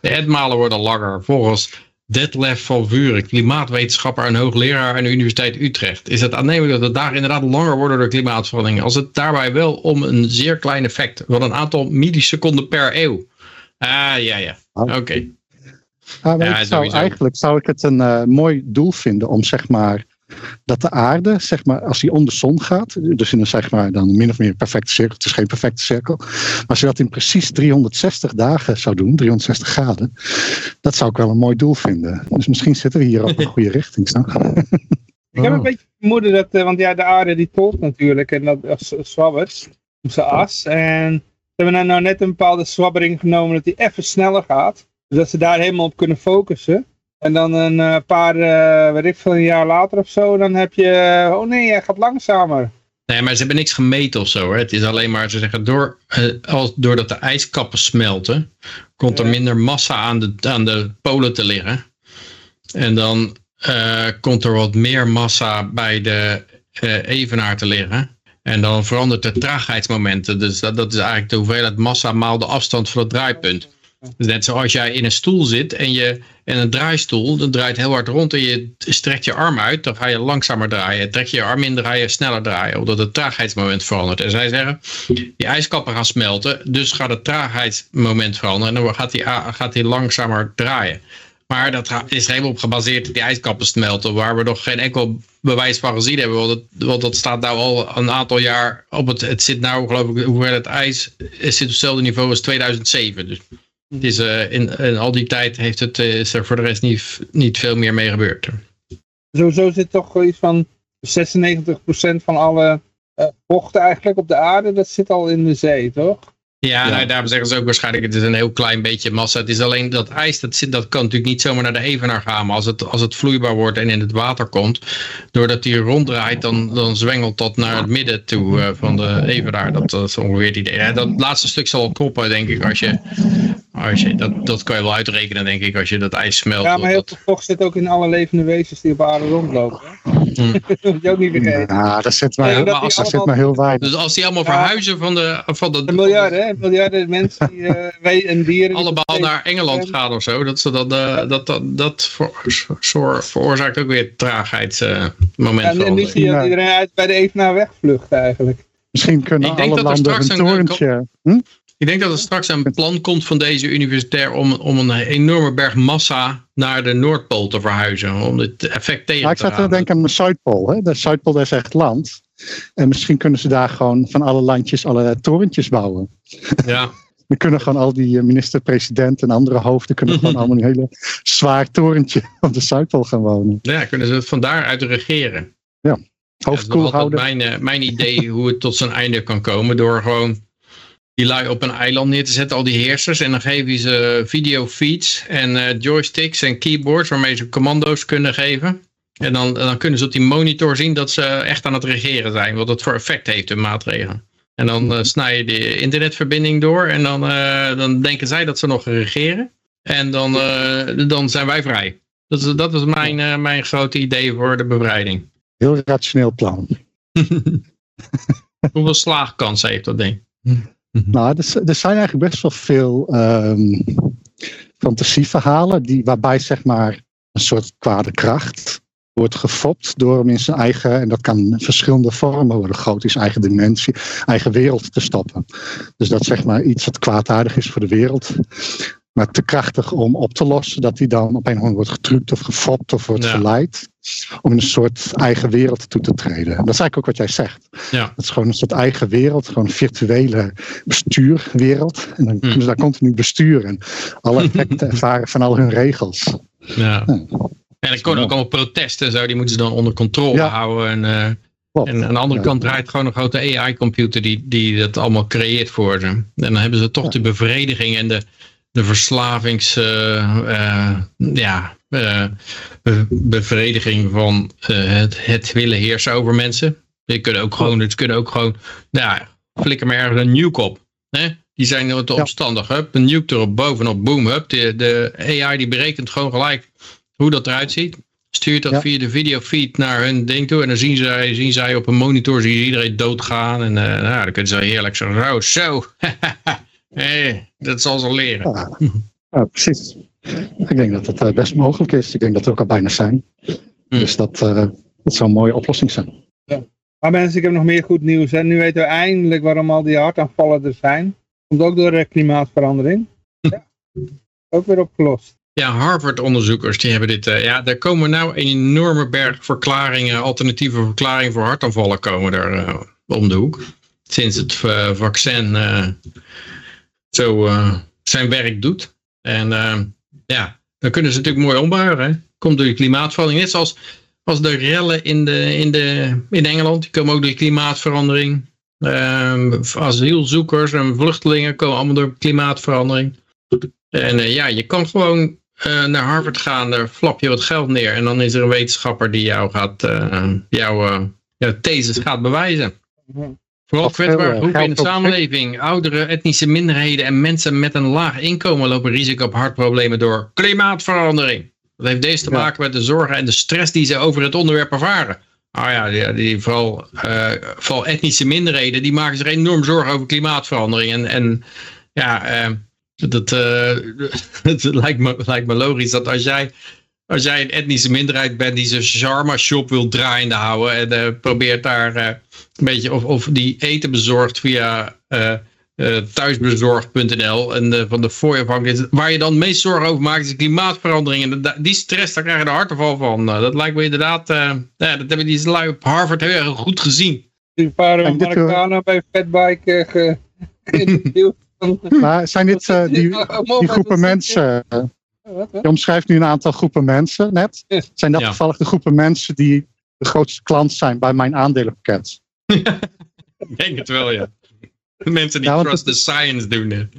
De etmalen worden langer. Volgens Detlef van Vuren, klimaatwetenschapper en hoogleraar aan de Universiteit Utrecht, is het aannemelijk dat de dagen inderdaad langer worden door klimaatverandering. Als het daarbij wel om een zeer klein effect van een aantal milliseconden per eeuw. Ah, ja, ja. Oh. Oké. Ja, maar Ja, ik zou, eigenlijk zou ik het een eh, mooi doel vinden om zeg maar dat de aarde, zeg maar, als die om de zon gaat, dus in een zeg maar dan min of meer perfecte cirkel, het is geen perfecte cirkel, maar als je dat in precies 360 dagen zou doen, 360 graden, dat zou ik wel een mooi doel vinden. Dus misschien zitten we hier op een goede richting. Ik heb Oh. een beetje vermoeden dat, eh, want ja, de aarde die tolt natuurlijk en dat als zwabbert op zijn as. En ze hebben nou, nou net een bepaalde zwabbering genomen dat die even sneller gaat. Dus dat ze daar helemaal op kunnen focussen. En dan een uh, paar, uh, weet ik veel, een jaar later of zo, dan heb je, uh, oh nee, hij gaat langzamer. Nee, maar ze hebben niks gemeten of zo. Hè. Het is alleen maar, ze zeggen, door, als, doordat de ijskappen smelten, komt er minder massa aan de, aan de polen te liggen. En dan komt er wat meer massa bij de evenaar te liggen. En dan verandert de traagheidsmomenten. Dus dat, dat is eigenlijk de hoeveelheid massa maal de afstand van het draaipunt. Dus net zoals jij in een stoel zit en je in een draaistoel, dan draait heel hard rond en je strekt je arm uit, dan ga je langzamer draaien. Trek je je arm in, ga je sneller draaien, omdat het traagheidsmoment verandert. En zij zeggen, die ijskappen gaan smelten, dus gaat het traagheidsmoment veranderen en dan gaat die, gaat die langzamer draaien. Maar dat is helemaal op gebaseerd op die ijskappen smelten, waar we nog geen enkel bewijs van gezien hebben. Want dat staat nou al een aantal jaar op het, het zit nou geloof ik, hoewel het ijs het zit op hetzelfde niveau als 2007. Dus het is, uh, in, al die tijd heeft het, uh, is er voor de rest niet, niet veel meer mee gebeurd. Sowieso zit toch iets van 96% van alle uh, vocht eigenlijk op de aarde, dat zit al in de zee, toch? Ja, ja. Nou, daarom zeggen ze ook waarschijnlijk, het is een heel klein beetje massa. Het is alleen dat ijs, dat, zit, dat kan natuurlijk niet zomaar naar de evenaar gaan. Maar als het, als het vloeibaar wordt en in het water komt, doordat hij ronddraait, dan, dan zwengelt dat naar het midden toe uh, van de evenaar. Dat, dat is ongeveer het idee. Ja, dat laatste stuk zal kloppen, denk ik, als je, als je, dat, dat kan je wel uitrekenen, denk ik, als je dat ijs smelt. Ja, maar heel veel vocht zit ook in alle levende wezens die op aarde rondlopen. Mm. dat moet je ook niet vergeten. Ja, dat zit maar, heel, maar dat zit maar heel weinig. Dus als die allemaal verhuizen van de... Van de miljarden, hè? miljarden mensen die, uh, wij en dieren. Allemaal naar Engeland gaan of zo. Dat, ze dat, uh, dat, dat, dat voor, veroorzaakt ook weer traagheidsmomenten. Uh, en, en nu zie je dat iedereen uit bij de Evenaar wegvlucht eigenlijk. Misschien kunnen ik alle landen een torentje... Hm? Ik denk dat er straks een plan komt van deze universitair om, om een enorme berg massa naar de Noordpool te verhuizen. Om het effect tegen te gaan. Ik zat te denken aan de Zuidpool. Hè? De Zuidpool is echt land. En misschien kunnen ze daar gewoon van alle landjes alle torentjes bouwen. Ja. Dan kunnen gewoon al die eh, minister-president en andere hoofden kunnen gewoon allemaal een hele zwaar torentje op de Zuidpool gaan wonen. Ja, kunnen ze van daaruit regeren. Ja, hoofdkoel ja, houden. Mijn, uh, mijn idee hoe het tot zijn einde kan komen door gewoon die lui op een eiland neer te zetten, al die heersers. En dan geven ze videofeeds en uh, joysticks en keyboards waarmee ze commando's kunnen geven. En dan, dan kunnen ze op die monitor zien dat ze echt aan het regeren zijn. Wat dat voor effect heeft, de maatregelen. En dan uh, snij je de internetverbinding door. En dan, uh, dan denken zij dat ze nog regeren. En dan, uh, dan zijn wij vrij. Dat is, dat is mijn, mijn grote idee voor de bevrijding. Heel rationeel plan. Hoeveel slaagkans heeft dat ding? Nou, er, er, zijn eigenlijk best wel veel um, fantasieverhalen die, waarbij zeg maar een soort kwade kracht wordt gefopt door hem in zijn eigen, en dat kan verschillende vormen worden, groot is eigen dimensie, eigen wereld te stoppen. Dus dat zeg maar iets wat kwaadaardig is voor de wereld, maar te krachtig om op te lossen, dat hij dan op een moment wordt getrukt of gefopt of wordt ja. verleid, om in een soort eigen wereld toe te treden. Dat is eigenlijk ook wat jij zegt. Ja. Dat is gewoon een soort eigen wereld, gewoon een virtuele bestuurwereld. En dan kunnen ze daar continu besturen. Alle effecten ervaren van al hun regels. Ja. ja. En dan komen ook allemaal protesten en zo, die moeten ze dan onder controle ja. houden. En, uh, en aan de andere ja. kant draait gewoon een grote AI-computer die, die dat allemaal creëert voor ze. En dan hebben ze toch de bevrediging en de, de verslavings... Uh, uh, ja, bevrediging van het, het willen heersen over mensen. Die kunnen ook gewoon, het kunnen ook gewoon, nou, flikker maar ergens een nuke op. Hè? Die zijn te opstandig. Hup, een nuke erop bovenop, boom, hup. De, de AI die berekent gewoon gelijk hoe dat eruit ziet. Stuurt dat ja. via de videofeed naar hun ding toe. En dan zien zij, zien zij op een monitor zien iedereen doodgaan. En uh, nou, dan kunnen ze heerlijk zo, zo. hey, dat zal ze leren. Ja, ja, precies. Ik denk dat dat uh, best mogelijk is. Ik denk dat we ook al bijna zijn. Hmm. Dus dat, uh, dat zou een mooie oplossing zijn. Ja. Maar mensen, ik heb nog meer goed nieuws. Hè. Nu weten we eindelijk waarom al die hartaanvallen er zijn. Komt ook door klimaatverandering. ja. Ook weer opgelost. Ja, Harvard-onderzoekers die hebben dit. Uh, ja, er komen nou een enorme berg verklaringen, alternatieve verklaringen voor hartaanvallen komen er uh, om de hoek. Sinds het uh, vaccin zo zijn werk doet. En ja, dan kunnen ze natuurlijk mooi ombuigen. Komt door de klimaatverandering. Net zoals als de rellen in, de, in, de, in Engeland, die komen ook door de klimaatverandering. asielzoekers en vluchtelingen komen allemaal door klimaatverandering. En ja, je kan gewoon eh, naar Harvard gaan, daar flap je wat geld neer. En dan is er een wetenschapper die jou gaat, uh, jouw uh, thesis gaat bewijzen. Vooral kwetsbare groepen in de samenleving, ouderen, etnische minderheden en mensen met een laag inkomen lopen risico op hartproblemen door klimaatverandering. Dat heeft deze te maken met de zorgen en de stress die ze over het onderwerp ervaren. Ah ja, die, die vooral, uh, vooral etnische minderheden, die maken zich enorm zorgen over klimaatverandering. En, en ja, uh, dat, uh, het lijkt, me, lijkt me logisch dat als jij, als jij een etnische minderheid bent die zijn shawarma shop wil draaiende houden en probeert daar een beetje of, of die eten bezorgt via uh, thuisbezorgd.nl en uh, van de fooiafhankelijk waar je dan meest zorgen over maakt is klimaatverandering en die stress daar krijg je de hartenval van. Uh, dat lijkt me inderdaad ja, dat hebben die lui op Harvard heel erg goed gezien. Die paar Marokkanen bij Fatbike ge maar zijn dit die, die groepen mensen je omschrijft nu een aantal groepen mensen net zijn dat ja. toevallig de groepen mensen die de grootste klant zijn bij mijn aandelenpakket ik denk het wel ja Mensen die ja, trust the science doen.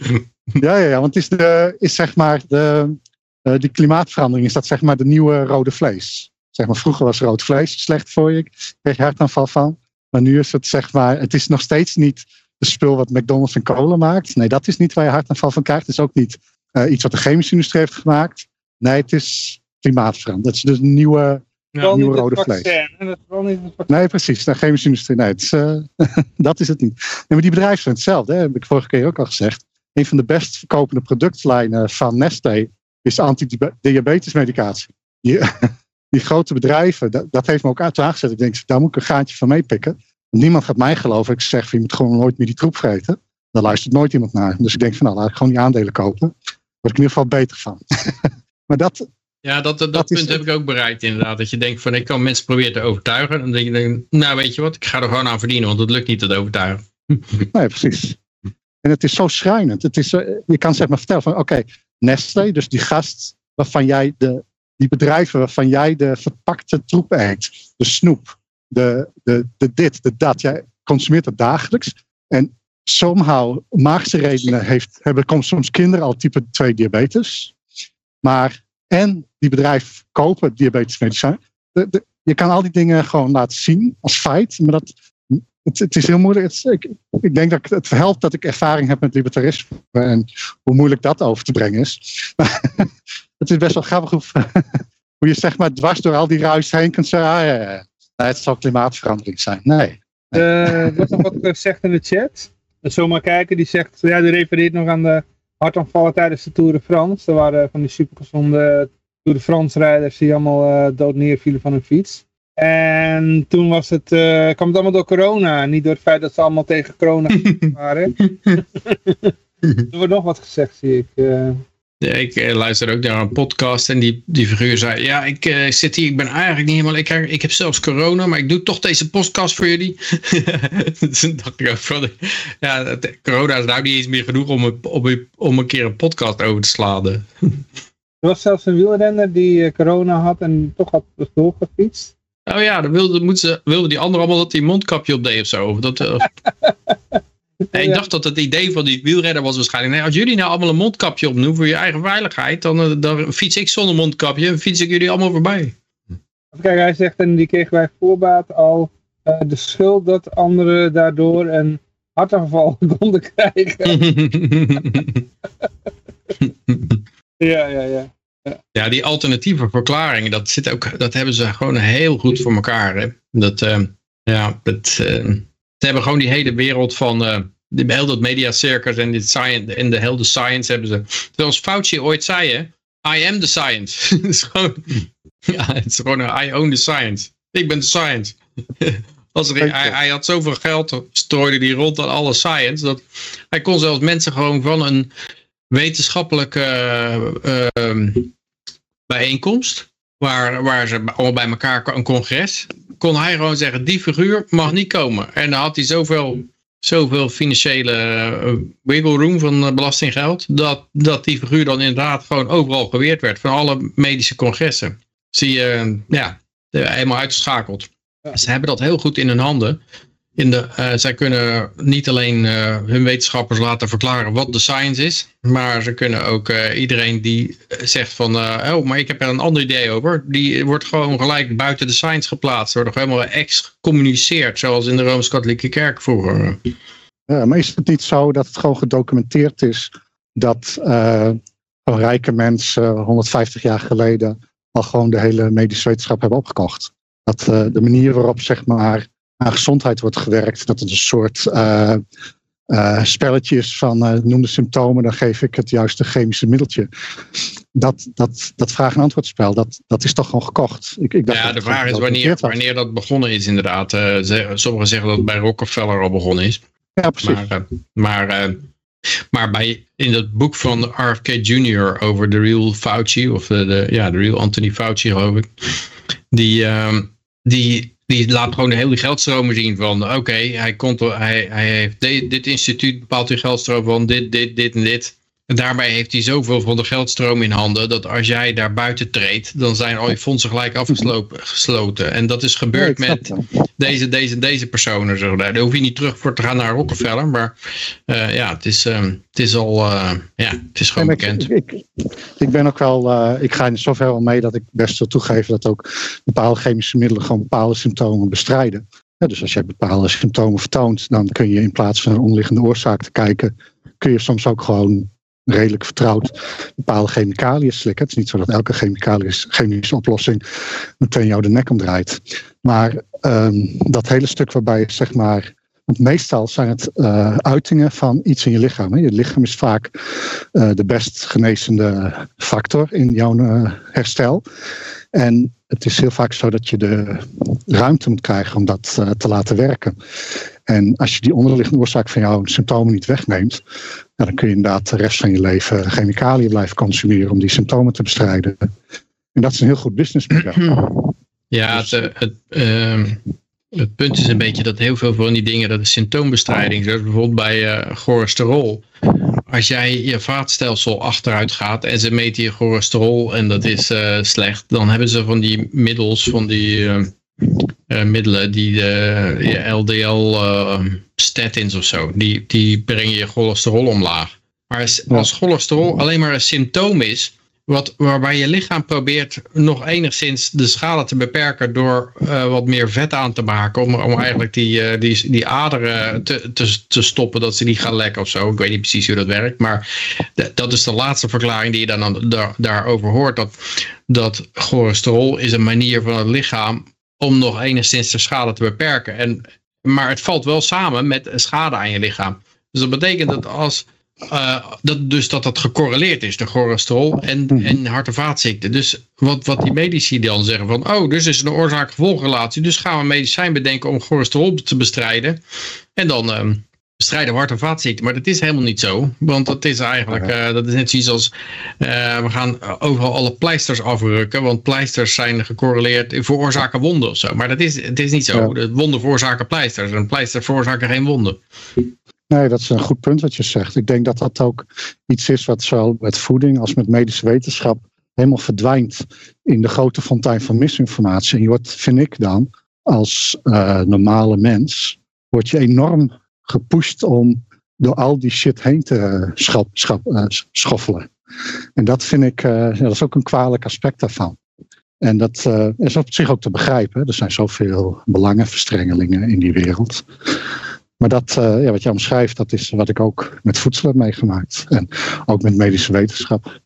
Ja, ja, ja, want is, de, is zeg maar de, uh, die klimaatverandering, is dat zeg maar de nieuwe rode vlees. Zeg maar, vroeger was rood vlees slecht voor je, kreeg je hartaanval van. Maar nu is het zeg maar, het is nog steeds niet de spul wat McDonald's en kolen maakt. Nee, dat is niet waar je hartaanval van krijgt. Het is ook niet uh, iets wat de chemische industrie heeft gemaakt. Nee, het is klimaatverandering. Dat is dus een nieuwe, ja, nieuwe rode vlees. Nee, precies. De chemische industrie, nee, is, uh, dat is het niet. Nee, maar die bedrijven zijn hetzelfde. Hè? heb ik vorige keer ook al gezegd. Een van de best verkopende productlijnen van Nestlé is antidiabetesmedicatie. Die, die grote bedrijven, dat, dat, heeft me ook uit aangezet. Ik denk, daar moet ik een gaatje van meepikken. Niemand gaat mij geloven. Ik zeg, je moet gewoon nooit meer die troep vreten. Daar luistert nooit iemand naar. Dus ik denk van, nou, laat ik gewoon die aandelen kopen. Word ik in ieder geval beter van. maar dat, ja, dat, dat, punt heb ik ook bereikt inderdaad. Dat je denkt van ik kan mensen proberen te overtuigen. En dan denk je, nou weet je wat, ik ga er gewoon aan verdienen, want het lukt niet te overtuigen. Nee, precies. En het is zo schrijnend. Het is, je kan zeg maar vertellen van oké, okay, Nestlé, dus die gast waarvan jij de, die bedrijven waarvan jij de verpakte troep eet. De snoep, de, de, de dit, de dat. Jij consumeert het dagelijks. En somehow, maagse redenen heeft, hebben soms kinderen al type 2 diabetes. Maar en die bedrijven kopen diabetes medicijn. Je kan al die dingen gewoon laten zien als feit, maar dat, het, het is heel moeilijk. Ik, denk dat het helpt dat ik ervaring heb met libertarisme en hoe moeilijk dat over te brengen is. het is best wel grappig hoe, je zeg maar dwars door al die ruis heen kunt zeggen, ah, ja, het zal klimaatverandering zijn. Nee. Uh, wat nog wat gezegd in de chat. Zomaar kijken, die zegt, ja, die refereert nog aan de hartaanvallen tijdens de Tour de France. Er waren van die supergezonde Tour de France rijders die allemaal uh, dood neervielen van hun fiets. En toen was het, uh, kwam het allemaal door corona. Niet door het feit dat ze allemaal tegen corona waren. er wordt nog wat gezegd, zie ik. Uh. Ik uh, luister ook naar een podcast en die, die figuur zei, ja, ik uh, zit hier, ik ben eigenlijk niet helemaal, ik, ik heb zelfs corona, maar ik doe toch deze podcast voor jullie. Toen dacht ik ook van, ja, corona is nou niet eens meer genoeg om, om, om een keer een podcast over te slaan. er was zelfs een wielrenner die uh, corona had en toch had doorgefietst. Oh ja, dan wilde, ze, wilde die ander allemaal dat hij een mondkapje op deed of zo. Dat, Nee, ik dacht dat het idee van die wielrenner was waarschijnlijk... Nee, als jullie nou allemaal een mondkapje opdoen voor je eigen veiligheid... dan, eh, dan fiets ik zonder mondkapje en fiets ik jullie allemaal voorbij. Kijk, hij zegt, en die kregen wij voorbaat al uh, de schuld dat anderen daardoor een hartaanval konden krijgen. ja, ja, ja. Ja. ja, die alternatieve verklaringen, dat, zit ook, dat hebben ze gewoon heel goed voor elkaar. Hè? Dat, uh, ja, dat, uh, ze hebben gewoon die hele wereld van uh, de hele media circus en, science, en de hele science hebben ze. Zoals Fauci ooit zei, hè, I am the science. het, is gewoon, ja, het is gewoon een, I own the science. Ik ben de science. Als er, hij, hij, had zoveel geld, strooide hij rond aan alle science, dat hij kon zelfs mensen gewoon van een wetenschappelijke uh, bijeenkomst, waar, waar ze allemaal bij elkaar, een congres, kon hij gewoon zeggen, die figuur mag niet komen. En dan had hij zoveel, zoveel financiële uh, wiggle room van uh, belastinggeld, dat, dat die figuur dan inderdaad gewoon overal geweerd werd, van alle medische congressen. Zie je, ja, helemaal uitgeschakeld. Ze hebben dat heel goed in hun handen. In de, uh, zij kunnen niet alleen uh, hun wetenschappers laten verklaren wat de science is, maar ze kunnen ook uh, iedereen die zegt van, oh, maar ik heb er een ander idee over, die wordt gewoon gelijk buiten de science geplaatst, wordt helemaal excommuniceerd, zoals in de Rooms-Katholieke Kerk vroeger. Ja, maar is het niet zo dat het gewoon gedocumenteerd is dat rijke mensen 150 jaar geleden al gewoon de hele medische wetenschap hebben opgekocht? Dat de manier waarop zeg maar aan gezondheid wordt gewerkt. Dat het een soort uh, uh, spelletje is van uh, noem de symptomen, dan geef ik het juiste chemische middeltje. Dat, dat, dat vraag- en antwoordspel, dat, dat is toch gewoon gekocht. Ik, ik dacht ja, de vraag is wanneer, wanneer dat begonnen is inderdaad. sommigen zeggen dat het bij Rockefeller al begonnen is. Ja, precies. Maar, maar, maar bij, in het boek van RFK Jr. over de real Fauci, of de, de ja, de real Anthony Fauci geloof ik. Die, ehm, die die laat gewoon de hele geldstromen zien van oké, hij, hij, hij heeft dit instituut bepaalt die geldstroom van dit, dit, dit en dit. En daarbij heeft hij zoveel van de geldstroom in handen dat als jij daar buiten treedt, dan zijn al je fondsen gelijk afgesloten. En dat is gebeurd met deze, deze, deze personen. Zo. Daar hoef je niet terug voor te gaan naar Rockefeller, maar uh, ja, het is, um, het is al, uh, ja, het is gewoon bekend. Ik, ik, ik, ben ook wel, uh, ik ga in zover wel mee dat ik best wil toegeven dat ook bepaalde chemische middelen gewoon bepaalde symptomen bestrijden. Ja, dus als je bepaalde symptomen vertoont, dan kun je in plaats van een onderliggende oorzaak te kijken, kun je soms ook gewoon redelijk vertrouwd bepaalde chemicaliën slikken. Het is niet zo dat elke chemische oplossing meteen jou de nek omdraait. Maar um, dat hele stuk waarbij zeg maar. Meestal zijn het uh, uitingen van iets in je lichaam. Hè. Je lichaam is vaak uh, de best genezende factor in jouw uh, herstel. En het is heel vaak zo dat je de ruimte moet krijgen om dat te laten werken. En als je die onderliggende oorzaak van jouw symptomen niet wegneemt, dan kun je inderdaad de rest van je leven chemicaliën blijven consumeren om die symptomen te bestrijden. En dat is een heel goed businessmodel. Ja, het, eh, het, uh, het, punt is een beetje dat heel veel van die dingen, dat is symptoombestrijding, zoals bijvoorbeeld bij uh, cholesterol. Als jij je vaatstelsel achteruit gaat en ze meten je cholesterol en dat is uh, slecht, dan hebben ze van die middels, van die uh, middelen, die de LDL uh, statins of zo, die, die brengen je cholesterol omlaag. Maar als, als cholesterol alleen maar een symptoom is, wat, waarbij je lichaam probeert nog enigszins de schade te beperken door uh, wat meer vet aan te maken. Om, om eigenlijk die, uh, die, die aderen te, te, te stoppen, dat ze niet gaan lekken of zo. Ik weet niet precies hoe dat werkt. Maar dat is de laatste verklaring die je dan daar, daarover hoort. Dat, dat cholesterol is een manier van het lichaam om nog enigszins de schade te beperken. En, maar het valt wel samen met schade aan je lichaam. Dus dat betekent dat als uh, dat, dus dat dat gecorreleerd is, de cholesterol en, mhm. en hart- en vaatziekten. Dus wat, wat die medici dan zeggen van, oh, dus is een oorzaak-gevolgrelatie. Dus gaan we medicijn bedenken om cholesterol te bestrijden. En dan uh, bestrijden we hart- en vaatziekten. Maar dat is helemaal niet zo. Want dat is eigenlijk, uh, dat is net zoiets als, uh, we gaan overal alle pleisters afrukken. Want pleisters zijn gecorreleerd, veroorzaken wonden of zo. Maar dat is, het is niet zo. De wonden veroorzaken pleisters. En pleisters veroorzaken geen wonden. Nee, dat is een goed punt wat je zegt. Ik denk dat dat ook iets is wat zowel met voeding als met medische wetenschap helemaal verdwijnt in de grote fontein van misinformatie. En je wordt, vind ik dan, als uh, normale mens, word je enorm gepusht om door al die shit heen te schop, schop, uh, schoffelen. En dat vind ik, ja, dat is ook een kwalijk aspect daarvan. En dat is op zich ook te begrijpen. Er zijn zoveel belangenverstrengelingen in die wereld. Maar dat, uh, ja, wat jij omschrijft, dat is wat ik ook met voedsel heb meegemaakt. En ook met medische wetenschap.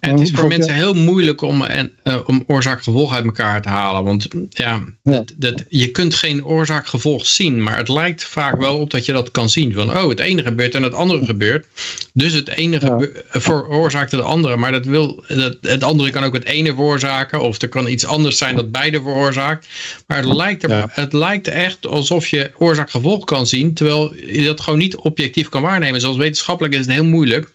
En het is voor mensen heel moeilijk om, en, uh, om oorzaak-gevolg uit elkaar te halen. Want ja, ja. Dat, dat, je kunt geen oorzaak-gevolg zien. Maar het lijkt vaak wel op dat je dat kan zien. Van oh, het ene gebeurt en het andere gebeurt. Dus het ene ja. veroorzaakt het andere. Maar dat wil, dat, het andere kan ook het ene veroorzaken. Of er kan iets anders zijn dat beide veroorzaakt. Maar het lijkt, er, het lijkt echt alsof je oorzaak-gevolg kan zien terwijl je dat gewoon niet objectief kan waarnemen. Zoals wetenschappelijk is het heel moeilijk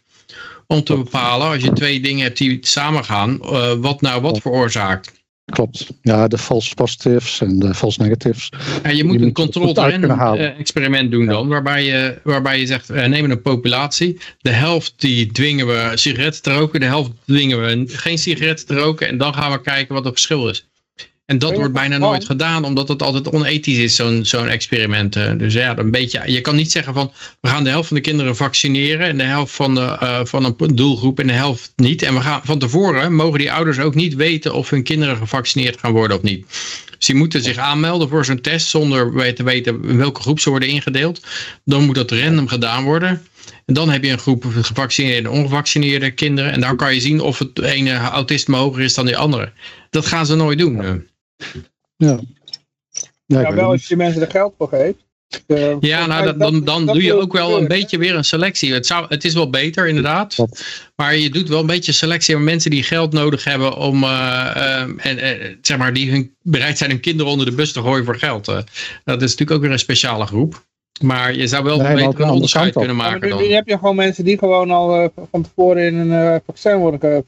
om te bepalen, als je twee dingen hebt die samengaan, uh, wat nou wat veroorzaakt. Klopt. Ja, de false positives en de false negatives. Ja, je moet een controlled random uh, experiment doen dan, waarbij, je, waarbij je zegt, we nemen een populatie, de helft die dwingen we sigaretten te roken, de helft dwingen we geen sigaretten te roken en dan gaan we kijken wat het verschil is. En dat wordt bijna nooit gedaan, omdat het altijd onethisch is, zo'n zo'n experiment. eh. Dus ja, een beetje, je kan niet zeggen van, we gaan de helft van de kinderen vaccineren en de helft van, de, eh, van een doelgroep en de helft niet. En we gaan van tevoren, mogen die ouders ook niet weten of hun kinderen gevaccineerd gaan worden of niet. Dus die moeten zich aanmelden voor zo'n test zonder te weten in welke groep ze worden ingedeeld. Dan moet dat random gedaan worden. En dan heb je een groep gevaccineerde en ongevaccineerde kinderen. En dan kan je zien of het ene autisme hoger is dan die andere. Dat gaan ze nooit doen. Ja, ja, Ja, wel als je mensen er geld voor geeft. Eh, Ja, nou, dat- dan, dan, dan dat doe je ook wel een beetje weer een selectie. Het, zou, het is wel beter, inderdaad. Maar je doet wel een beetje selectie aan mensen die geld nodig hebben om, eh, eh, en, eh, zeg maar, die hun, bereid zijn hun kinderen onder de bus te gooien voor geld. dat is natuurlijk ook weer een speciale groep. Maar je zou wel Nee, beter een onderscheid kunnen Ja, maken nu, nu dan. heb je gewoon mensen die gewoon al eh, van tevoren in een eh, vaccin worden ge,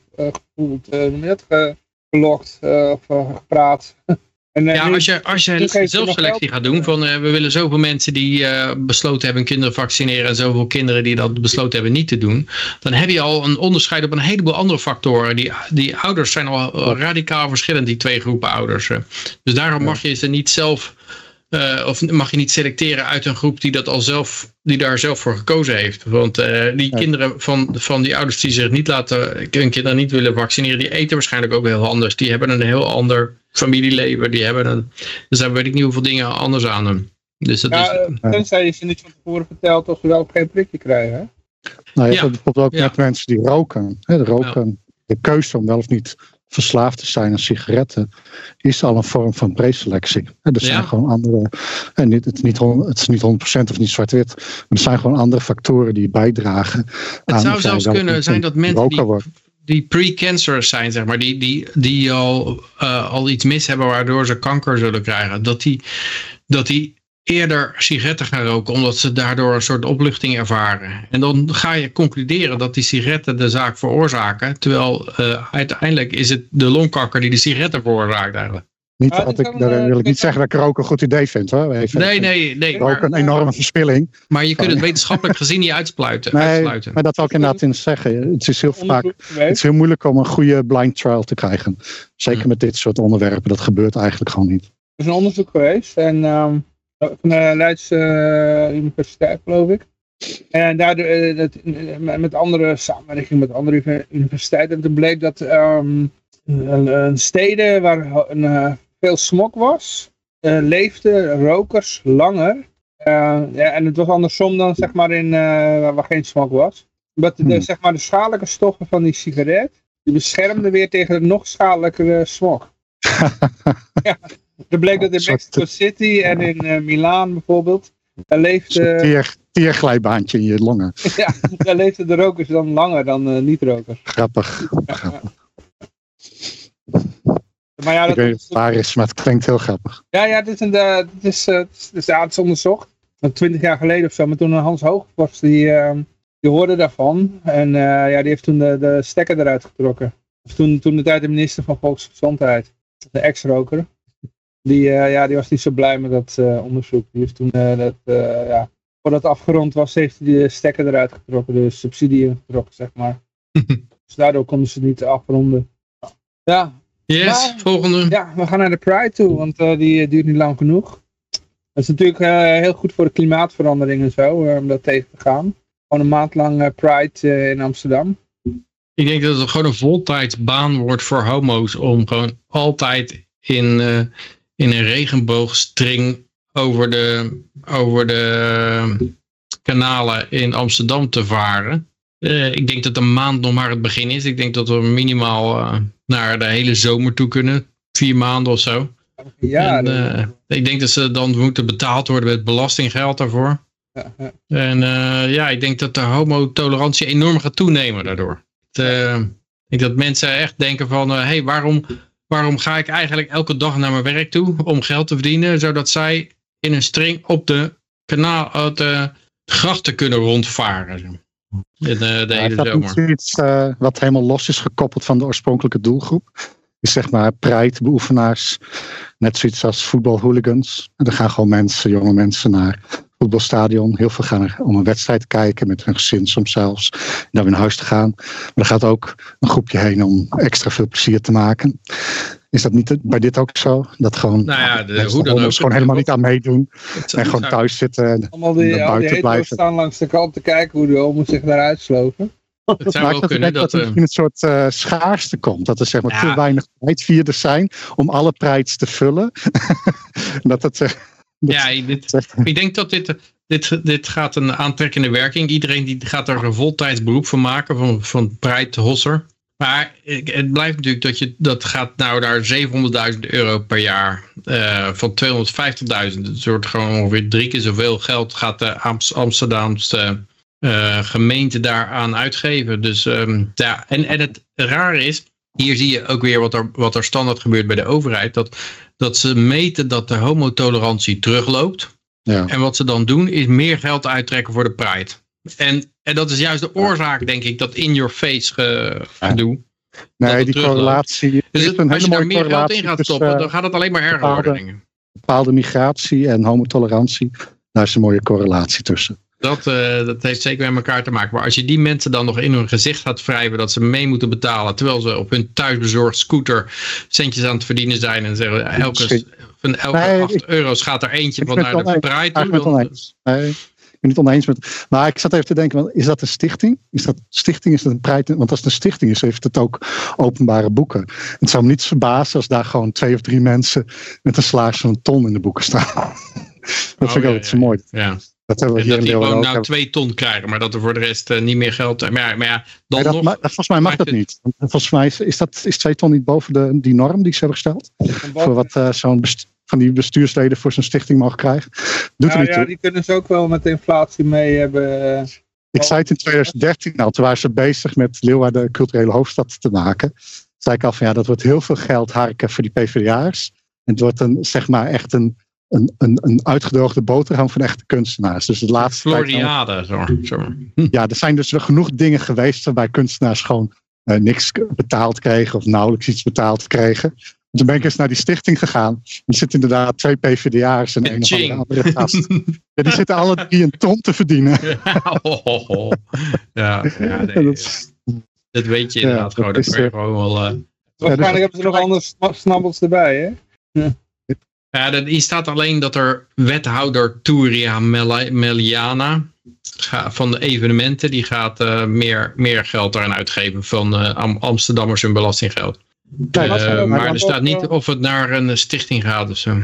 gelokt eh, of eh, gepraat. en, eh, Ja, als je, als je zelfselectie gaat doen van we willen zoveel mensen die besloten hebben kinderen vaccineren en zoveel kinderen die dat besloten hebben niet te doen, dan heb je al een onderscheid op een heleboel andere factoren. Die, die ouders zijn al al radicaal verschillend, die twee groepen ouders. Dus daarom mag je ze niet zelf eh, of mag je niet selecteren uit een groep die dat al zelf, die daar zelf voor gekozen heeft. Want eh, die Ja. kinderen van, van die ouders die zich niet laten, hun kinderen niet willen vaccineren, die eten waarschijnlijk ook heel anders. Die hebben een heel ander familieleven. Die hebben een, dus daar weet ik niet hoeveel dingen anders aan hem. Dus dat Ja, is, eh, tenzij je ze niet van tevoren vertelt of ze wel of geen prikje krijgen. Hè? Nou, je Ja. hebt bijvoorbeeld ook Ja. met mensen die roken. Hè, de, roken de keuze om wel of niet verslaafd te zijn aan sigaretten is al een vorm van preselectie. Hè, Er zijn Ja. gewoon andere, en niet, het, is niet, het is niet 100% of niet zwart-wit, maar er zijn gewoon andere factoren die bijdragen. het aan zou zelfs kunnen zijn dat mensen die, die pre-cancerous zijn, zeg maar, die, die, die al, eh, al iets mis hebben waardoor ze kanker zullen krijgen, dat die, dat die eerder sigaretten gaan roken, omdat ze daardoor een soort opluchting ervaren. En dan ga je concluderen dat die sigaretten de zaak veroorzaken, terwijl eh, uiteindelijk is het de longkanker die de sigaretten veroorzaakt eigenlijk. Niet Ah, dat ik, daar eh, wil ik dit niet zeggen dat ik roken een goed idee vind hoor. Even, Nee, nee, nee. Roken een enorme verspilling. maar je kunt het wetenschappelijk gezien niet uitsluiten. Nee, uitsluiten. maar dat wil ik inderdaad in zeggen. Het is heel vaak Het is heel moeilijk om een goede blind trial te krijgen. Zeker met dit soort onderwerpen. Dat gebeurt eigenlijk gewoon niet. Er is een onderzoek geweest en, ehm, van de Leids eh, Universiteit, geloof ik. En daardoor, eh, dat, eh, met andere samenwerking met andere uni- universiteiten. En toen bleek dat ehm, een, een steden waar een, eh, veel smog was, eh, leefden rokers langer. Eh, ja, en het was andersom dan zeg maar in eh, waar, geen smog was. Omdat de, Hmm. zeg maar, de schadelijke stoffen van die sigaret, die beschermden weer tegen de nog schadelijkere smog. Er bleek dat in Mexico City en in eh Milaan bijvoorbeeld, daar Zo'n leefden, teer, teerglijbaantje in je longen. ja, daar leefden de rokers dan langer dan eh, niet-rokers. Grappig. Grappig. Maar ja, Ik dat, weet niet of het waar is, maar het klinkt heel grappig. ja, ja, dit is, een, eh, dit is, het is, ja, het is onderzocht. Twintig jaar geleden of zo, maar toen Hans Hoogvorst, die, die hoorde daarvan. En ja, die heeft toen de, de stekker eruit getrokken. Of toen, toen de tijd de minister van Volksgezondheid, de ex-roker. Die, eh, ja, die was niet zo blij met dat eh, onderzoek. Die heeft toen, eh, dat, ja, voordat het afgerond was, heeft hij de stekker eruit getrokken. De subsidie ingetrokken, zeg maar. dus daardoor konden ze het niet afronden. Ja, Yes, Maar- volgende. ja, we gaan naar de Pride toe, want die duurt niet lang genoeg. Dat is natuurlijk heel goed voor de klimaatverandering en zo, om dat tegen te gaan. Gewoon een maand lang Pride in Amsterdam. Ik denk dat het gewoon een voltijdsbaan wordt voor homo's om gewoon altijd in, in een regenboogstring over de, over de kanalen in Amsterdam te varen. Eh, ik denk dat een maand nog maar het begin is. Ik denk dat we minimaal eh, naar de hele zomer toe kunnen. Vier maanden of zo. Ja, en, eh, ik denk dat ze dan moeten betaald worden met belastinggeld daarvoor. ja, ja. En ja, ik denk dat de homotolerantie enorm gaat toenemen daardoor. Het, ik denk dat mensen echt denken van, hé, hey, waarom, waarom ga ik eigenlijk elke dag naar mijn werk toe om geld te verdienen, zodat zij in een string op de kanaal, op de grachten kunnen rondvaren. In eh, de hele is dat zomer. niet iets eh, wat helemaal los is gekoppeld van de oorspronkelijke doelgroep? Is zeg maar Pride-beoefenaars, net zoiets als voetbalhooligans. En dan gaan gewoon mensen, jonge mensen naar voetbalstadion. Heel veel gaan er om een wedstrijd te kijken, met hun gezin soms zelfs. En dan weer naar huis te gaan. Maar er gaat ook een groepje heen om extra veel plezier te maken. Is dat niet bij dit ook zo? Dat gewoon, Nou ja, de- hoe dan ook. gewoon helemaal niet aan meedoen. En gewoon thuis zitten en Allemaal die, naar al die buiten blijven. staan langs de kant te kijken hoe de homo's zich daaruit slopen. Het zou wel dat kunnen dat... dat er eh, misschien een soort eh, schaarste komt. Dat er zeg maar Ja. te weinig pridevierders zijn om alle prides te vullen. dat het, dat- Ja, dit, dat- ik denk dat dit, dit, dit gaat een aantrekkende werking. Iedereen die gaat er een voltijds beroep van maken, van, van Pride Hosser. Maar het blijft natuurlijk dat je, dat gaat nou naar 700.000 euro per jaar. eh, van 250.000. Het wordt gewoon ongeveer drie keer zoveel geld gaat de Ams- Amsterdamse eh, gemeente daaraan uitgeven. Dus ehm, ja, en, en het rare is, hier zie je ook weer wat er, wat er standaard gebeurt bij de overheid. Dat, dat ze meten dat de homotolerantie terugloopt. ja. En wat ze dan doen is meer geld uittrekken voor de Pride. En, en dat is juist de oorzaak, denk ik, dat in your face ge- gedoe. Nee, die correlatie. Dus het- een als hele je daar meer geld in gaat stoppen, eh, dan gaat het alleen maar erger bepaalde- worden. bepaalde migratie en homotolerantie. Daar is een mooie correlatie tussen. Dat, eh, dat heeft zeker met elkaar te maken. Maar als je die mensen dan nog in hun gezicht gaat wrijven dat ze mee moeten betalen, terwijl ze op hun thuisbezorgd scooter centjes aan het verdienen zijn en zeggen elke, van elke Nee, 8 ik- euro's gaat er eentje van naar het de ben toe. het dan- oneens. Nee, ik ben het oneens met. Maar ik zat even te denken: want is dat een stichting? Is dat stichting? Is dat een prijs? Want als het een stichting is, heeft het ook openbare boeken. Het zou me niet verbazen als daar gewoon twee of drie mensen met een salaris van een ton in de boeken staan. dat vind ik ja, altijd zo mooi. Ja. Dat hebben we hier dat die gewoon nou Hebben- twee ton krijgen, maar dat er voor de rest eh, niet meer geld... Maar, ja, maar ja, dan Nee, dat nog... volgens mij mag dat het- niet. Want Volgens mij is, is, dat, is twee ton niet boven de, die norm die ze hebben gesteld. Voor wat eh, zo'n van die bestuursleden voor zo'n stichting mogen krijgen. Doet er Nou niet ja, toe. die kunnen ze ook wel met de inflatie mee hebben. eh, Ik zei het in 2013 al, toen waren ze bezig met Leeuwarden culturele hoofdstad te maken. Toen zei ik al van ja, dat wordt heel veel geld harken voor die PvdA'ers. En het wordt een, zeg maar echt een, een, een, een uitgedroogde boterham van echte kunstenaars. Dus het laatste tijd- Floriade, zo, ja, er zijn dus wel genoeg dingen geweest waarbij kunstenaars gewoon eh, niks betaald kregen of nauwelijks iets betaald kregen. En toen ben ik eens naar die stichting gegaan. Er zitten inderdaad twee PvdA'ers en een of andere, gast. Ja, die zitten alle drie een ton te verdienen. Ja, oh, oh, oh. ja, ja nee, dat- dat weet je inderdaad gewoon. Dat is, eh, gewoon wel... eh, Waarschijnlijk dus- hebben ze nog andere sna- snabbels erbij, hè? Ja, dat- hier staat alleen dat er wethouder Touria Mel- Meliana van de evenementen, die gaat eh, meer, meer geld eraan uitgeven van eh, Am- Amsterdammers hun belastinggeld. Kijk, Eh, maar er staat niet of het naar een stichting gaat of zo.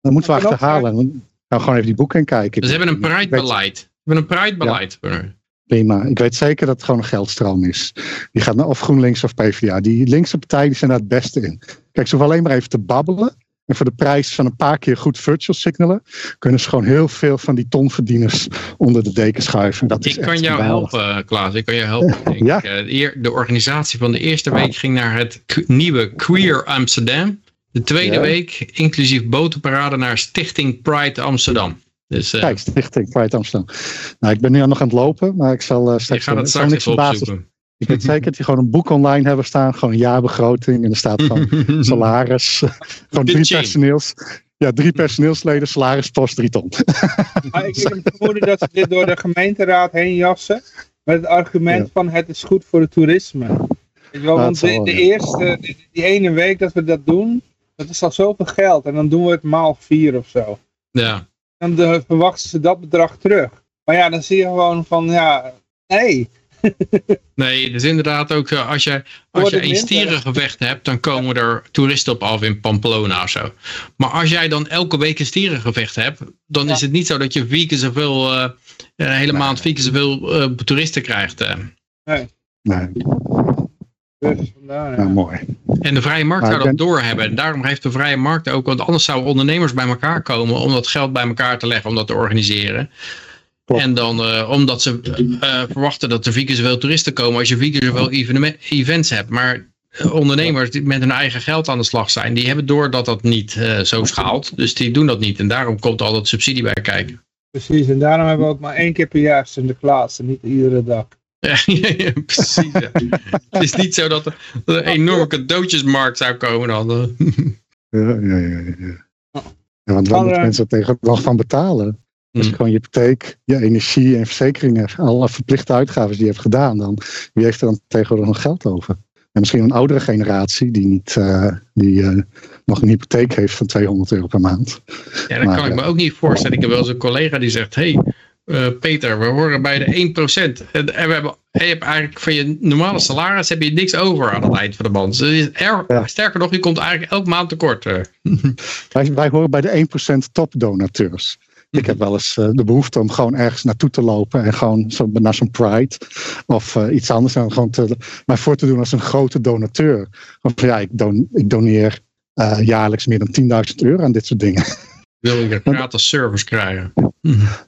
Dan moeten we achterhalen. We gaan gewoon even die boeken kijken. Dus ze hebben een Pride-beleid. Ze hebben een Pride-beleid. Prima. Ik weet zeker dat het gewoon een geldstroom is. Die gaat naar of GroenLinks of PvdA. Die linkse partijen die zijn daar het beste in. Kijk, ze hoeven alleen maar even te babbelen. En voor de prijs van een paar keer goed virtual signalen... kunnen ze gewoon heel veel van die tonverdieners onder de deken schuiven. Dat is Ik kan jou geweldig. helpen, eh, Klaas. Ik kan jou helpen. Ja. Eh, de organisatie van de eerste week ging naar het nieuwe Queer Amsterdam. De tweede Ja. week, inclusief botenparade, naar Stichting Pride Amsterdam. Dus eh, Kijk, Stichting Pride Amsterdam. Nou, ik ben nu al nog aan het lopen, maar ik zal uh, ik straks... ga zal straks even opzoeken. Ik weet zeker dat die gewoon een boek online hebben staan. Gewoon een jaarbegroting. En er staat gewoon salaris. gewoon drie personeels. Ja, drie personeelsleden, salarispost, drie ton. Maar ik, ik heb het vermoeden dat ze dit door de gemeenteraad heen jassen. Met het argument van het is goed voor het toerisme. Weet je wel, want de, eerste, die, die ene week dat we dat doen, dat is al zoveel geld. En dan doen we het maal vier of zo. Ja. Dan de- verwachten ze dat bedrag terug. Maar ja, dan zie je gewoon van, ja, nee. Nee, dus inderdaad ook eh, als je, als je een stierengevecht hebt, dan komen er toeristen op af in Pamplona of zo. Maar als jij dan elke week een stierengevecht hebt, dan Ja. is het niet zo dat je vier keer zoveel, eh, een hele maand vier keer zoveel eh, toeristen krijgt. eh. Nee, Dus vandaar, ja. nou, mooi. En de vrije markt Maar zou dat doorhebben. En daarom heeft de vrije markt ook, want anders zouden ondernemers bij elkaar komen om dat geld bij elkaar te leggen, om dat te organiseren. Klopt. En dan eh, omdat ze eh, verwachten dat er vier keer zoveel toeristen komen als je vier keer zoveel events hebt. Maar eh, ondernemers die met hun eigen geld aan de slag zijn, die hebben door dat dat niet eh, zo schaalt. Dus die doen dat niet. En daarom komt al dat subsidie bij kijken. Precies, en daarom hebben we ook maar één keer per jaar Sinterklaas en niet iedere dag. Ja, ja, precies. ja. Het is niet zo dat er dat er een enorme cadeautjesmarkt zou komen dan. Ja, ja, ja, ja. Ja, want waar moeten mensen er tegenwoordig van betalen? Als je Hmm. gewoon je hypotheek, je energie en verzekeringen, alle verplichte uitgaven die je hebt gedaan, dan wie heeft er dan tegenwoordig nog geld over? En misschien een oudere generatie die, niet, uh, die uh, nog een hypotheek heeft van 200 euro per maand. Ja, dat maar, kan ik me ook niet voorstellen. Ik heb wel eens een collega die zegt, hey, uh, Peter, we horen bij de 1%. En, en we hebben, je hebt eigenlijk van je normale salaris heb je niks over aan het eind van de maand. Dus er, ja. Sterker nog, je komt eigenlijk elke maand tekort. wij, wij horen bij de 1% topdonateurs. Ik heb wel eens uh, de behoefte om gewoon ergens naartoe te lopen en gewoon zo, naar zo'n Pride of uh, iets anders. En gewoon te, mij voor te doen als een grote donateur. Of ja, ik, don, ik doneer uh, jaarlijks meer dan 10.000 euro aan dit soort dingen. Wil je gratis service krijgen?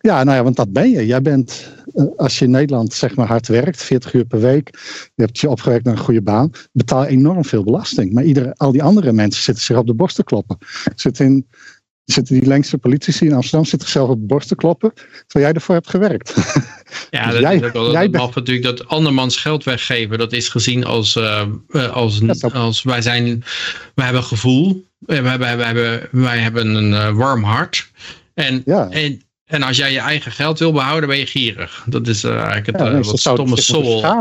Ja, nou ja, want dat ben je. Jij bent, als je in Nederland zeg maar hard werkt, 40 uur per week, je hebt je opgewerkt naar een goede baan, betaal je enorm veel belasting. Maar iedere, al die andere mensen zitten zich op de borst te kloppen. Zitten in zitten die linkse politici in Amsterdam zitten zelf op de borst te kloppen, terwijl jij ervoor hebt gewerkt. Ja, dat jij, is ook wel jij bent... natuurlijk dat andermans geld weggeven, dat is gezien als, uh, als, als wij zijn, wij hebben gevoel, wij hebben, wij hebben, wij hebben een uh, warm hart. En, ja. en, en als jij je eigen geld wil behouden, ben je gierig. Dat is uh, eigenlijk het, ja, nee, wat stomme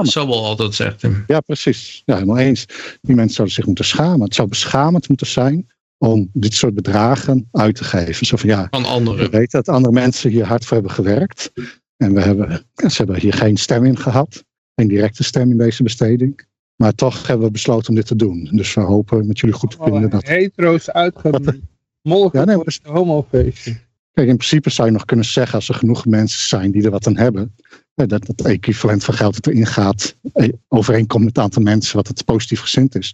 Sobel altijd zegt. Ja, precies. Ja, helemaal eens. Die mensen zouden zich moeten schamen. Het zou beschamend moeten zijn om dit soort bedragen uit te geven. Zo van, ja, van anderen. We weten dat andere mensen hier hard voor hebben gewerkt. En we hebben, ze hebben hier geen stem in gehad. Geen directe stem in deze besteding. Maar toch hebben we besloten om dit te doen. Dus we hopen met jullie goed te vinden. Dat... Hetero's uitgemolken ja, nee, dus, homofeestje. Kijk, in principe zou je nog kunnen zeggen als er genoeg mensen zijn die er wat aan hebben dat het equivalent van geld dat erin gaat eh, overeenkomt met het aantal mensen wat het positief gezind is.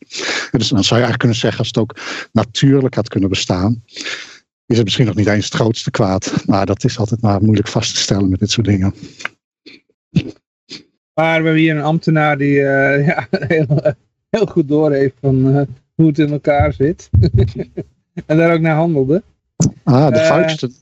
Dus dan zou je eigenlijk kunnen zeggen, als het ook natuurlijk had kunnen bestaan, is het misschien nog niet eens het grootste kwaad. Maar dat is altijd maar moeilijk vast te stellen met dit soort dingen. Maar we hebben hier een ambtenaar die uh, ja, heel, heel, goed doorheeft van uh, hoe het in elkaar zit. en daar ook naar handelde. Ah, de vuisten.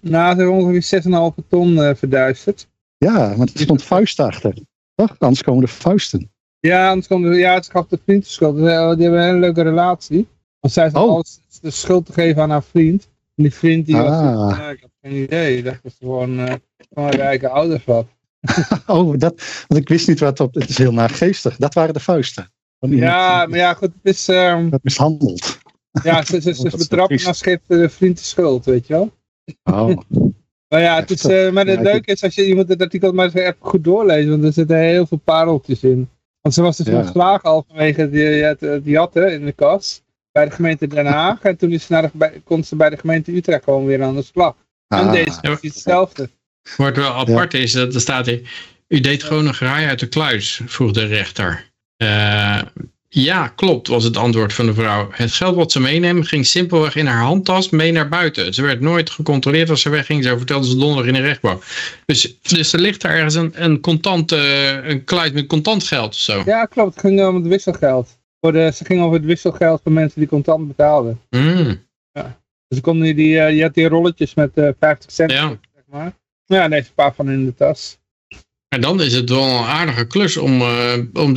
Nou, ze hebben ongeveer 6,5 ton verduisterd. Ja, want er stond vuist achter. Toch? Anders komen de vuisten. Ja, anders komen de, ja, het gaf de vriendschuld. Die hebben een hele leuke relatie. Want zij zat oh. alles de schuld te geven aan haar vriend. En die vriend die ah. was, ik heb geen idee. Ik dacht dat ze gewoon uh, van rijke ouders had. oh, dat, want ik wist niet wat op. Het is heel naargeestig. Dat waren de vuisten. Ja, maar ja, goed, het is... Um, dat mishandeld. Ja, ze, ze, ze, ze betrappen als geeft de vriend de schuld, weet je wel. Oh. Maar ja, het is, uh, maar het leuke is als je, je moet het artikel maar eens even goed doorlezen, want er zitten heel veel pareltjes in. Want ze was dus ja. ontslagen al vanwege die, die jatten in de kas bij de gemeente Den Haag. En toen is ze naar de, kon ze bij de gemeente Utrecht gewoon weer aan de slag. Ah. En deze is hetzelfde. Wat wel apart is, dat er staat hier, u deed gewoon een graai uit de kluis, vroeg de rechter. Uh, ja, klopt, was het antwoord van de vrouw. Het geld wat ze meenemen ging simpelweg in haar handtas mee naar buiten. Ze werd nooit gecontroleerd als ze wegging. Zo vertelde ze donderdag in de rechtbank. Dus, dus er ligt daar ergens een, een contant, uh, een kluit met contant geld of zo. Ja, klopt. Het ging om het wisselgeld. Voor de, ze ging over het wisselgeld van mensen die contant betaalden. Mm. Ja. Dus kon die, die, uh, je had die rolletjes met uh, 50 cent. Ja. Zeg maar. Ja, een paar van in de tas. En dan is het wel een aardige klus om, uh, om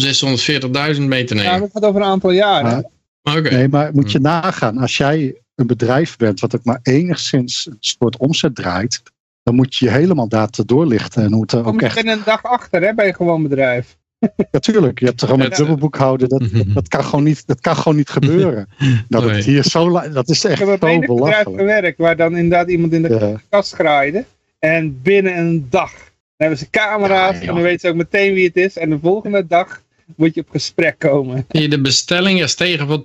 640.000 mee te nemen. Ja, dat gaat over een aantal jaren. Okay. Nee, maar moet je hm. nagaan. Als jij een bedrijf bent wat ook maar enigszins een soort omzet draait, dan moet je je helemaal data doorlichten. En moet er ook echt... een dag achter hè, bij een gewoon bedrijf. Natuurlijk, je hebt toch gewoon met dubbelboekhouden. Dat, dat, kan gewoon niet, dat kan gewoon niet gebeuren. Dat, het hier zo, dat is echt zo belachelijk. Ik heb een bedrijf gewerkt waar dan inderdaad iemand in de ja. kast graaide. En binnen een dag hebben ze camera's en dan weten ze ook meteen wie het is. En de volgende dag moet je op gesprek komen. De bestelling is tegen van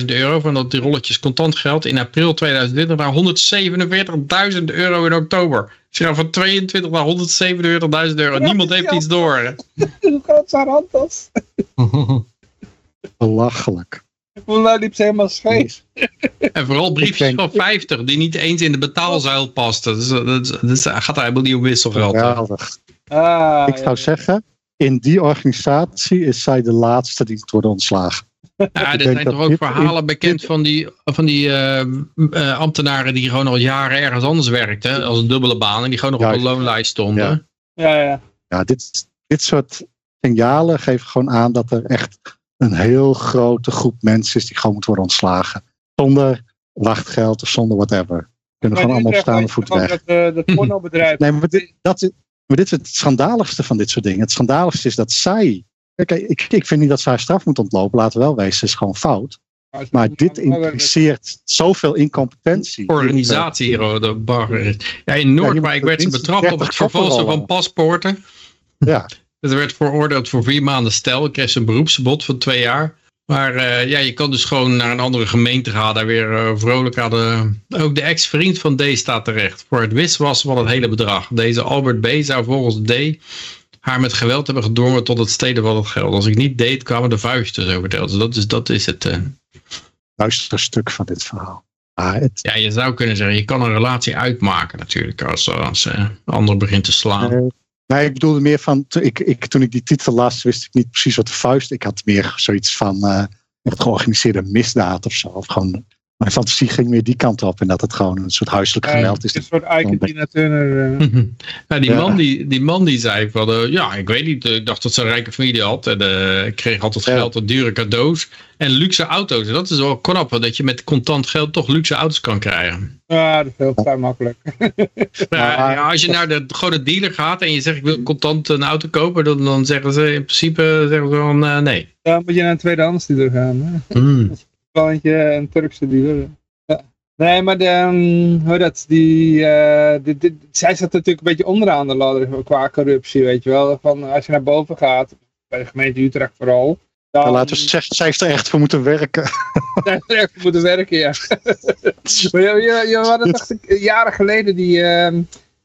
222.000 euro van dat die rolletjes contant geld in april 2020 naar 147.000 euro in oktober. Dus van 22 naar 147.000 euro. Niemand heeft iets door. Hoe groot zijn handtas? Belachelijk. Nou liep ze helemaal scheef. En vooral briefjes van 50 die niet eens in de betaalzuil pasten. Dus dat, dat, gaat daar helemaal niet om wisselgeld. Geweldig. Ah, ik zou zeggen, in die organisatie is zij de laatste die moet worden ontslagen. Ja, er zijn toch ook verhalen bekend van die, van die uh, uh, ambtenaren die gewoon al jaren ergens anders werkten. Als een dubbele baan. En die gewoon nog op de loonlijst stonden. Ja, ja. ja. ja dit, dit soort signalen geven gewoon aan dat er echt een heel grote groep mensen is die gewoon moet worden ontslagen. Zonder wachtgeld of zonder whatever. Kunnen gewoon allemaal op staande voet weg. Dat, uh, dat pornobedrijf. Nee, maar dit, dat, maar dit is het schandaligste van dit soort dingen. Het schandaligste is dat zij Kijk, ik, ik vind niet dat ze haar straf moet ontlopen. Laten we wel wezen, het is gewoon fout. Maar dit impliceert zoveel incompetentie. Organisatie hier, de bagger. Ja, in Noordwijk werd ze betrapt op het vervalsen van paspoorten. Ja. Het werd veroordeeld voor vier maanden stel. Ik kreeg een beroepsverbod van twee jaar. Maar uh, ja, je kan dus gewoon naar een andere gemeente gaan. Daar weer uh, vrolijk aan de... Ook de ex-vriend van D staat terecht. Voor het wiswassen van het hele bedrag. Deze Albert B. zou volgens D. haar met geweld hebben gedwongen tot het steden van het geld. Als ik niet deed, kwamen de vuisten, zo verteld. Dus dat is, dat is het. Uh... Luister stuk van dit verhaal. Ah, het... Ja, je zou kunnen zeggen, je kan een relatie uitmaken natuurlijk. Als, als een ander begint te slaan. Nee, ik bedoelde meer van, ik, ik, toen ik die titel las, wist ik niet precies wat de vuist. Ik had meer zoiets van uh, echt georganiseerde misdaad of zo. Of gewoon, mijn fantasie ging meer die kant op. En dat het gewoon een soort huiselijk geweld is. Een soort Ike Tina Turner. Uh... ja, die, Man die, die man die zei van, uh, ja, ik weet niet. Ik dacht dat ze een rijke familie had. En ik kreeg altijd geld en dure cadeaus. En luxe auto's. En dat is wel knap, dat je met contant geld toch luxe auto's kan krijgen. Ja, dat is heel vrij makkelijk. ja, als je naar de grote dealer gaat en je zegt ik wil contant een auto kopen, dan, dan zeggen ze in principe zeggen ze van uh, nee. Dan moet je naar een tweedehands dealer gaan. Hè? Mm. Wel een Turkse dealer. Ja. Nee, maar de, um, hoe dat, die, uh, die, zij zat natuurlijk een beetje onderaan de ladder qua corruptie, weet je wel. Van als je naar boven gaat, bij de gemeente Utrecht vooral, dan... laten we zeggen, zij heeft er echt voor moeten werken. Zij heeft er echt voor moeten werken, ja. maar je, je, je hadden toch jaren geleden die, uh,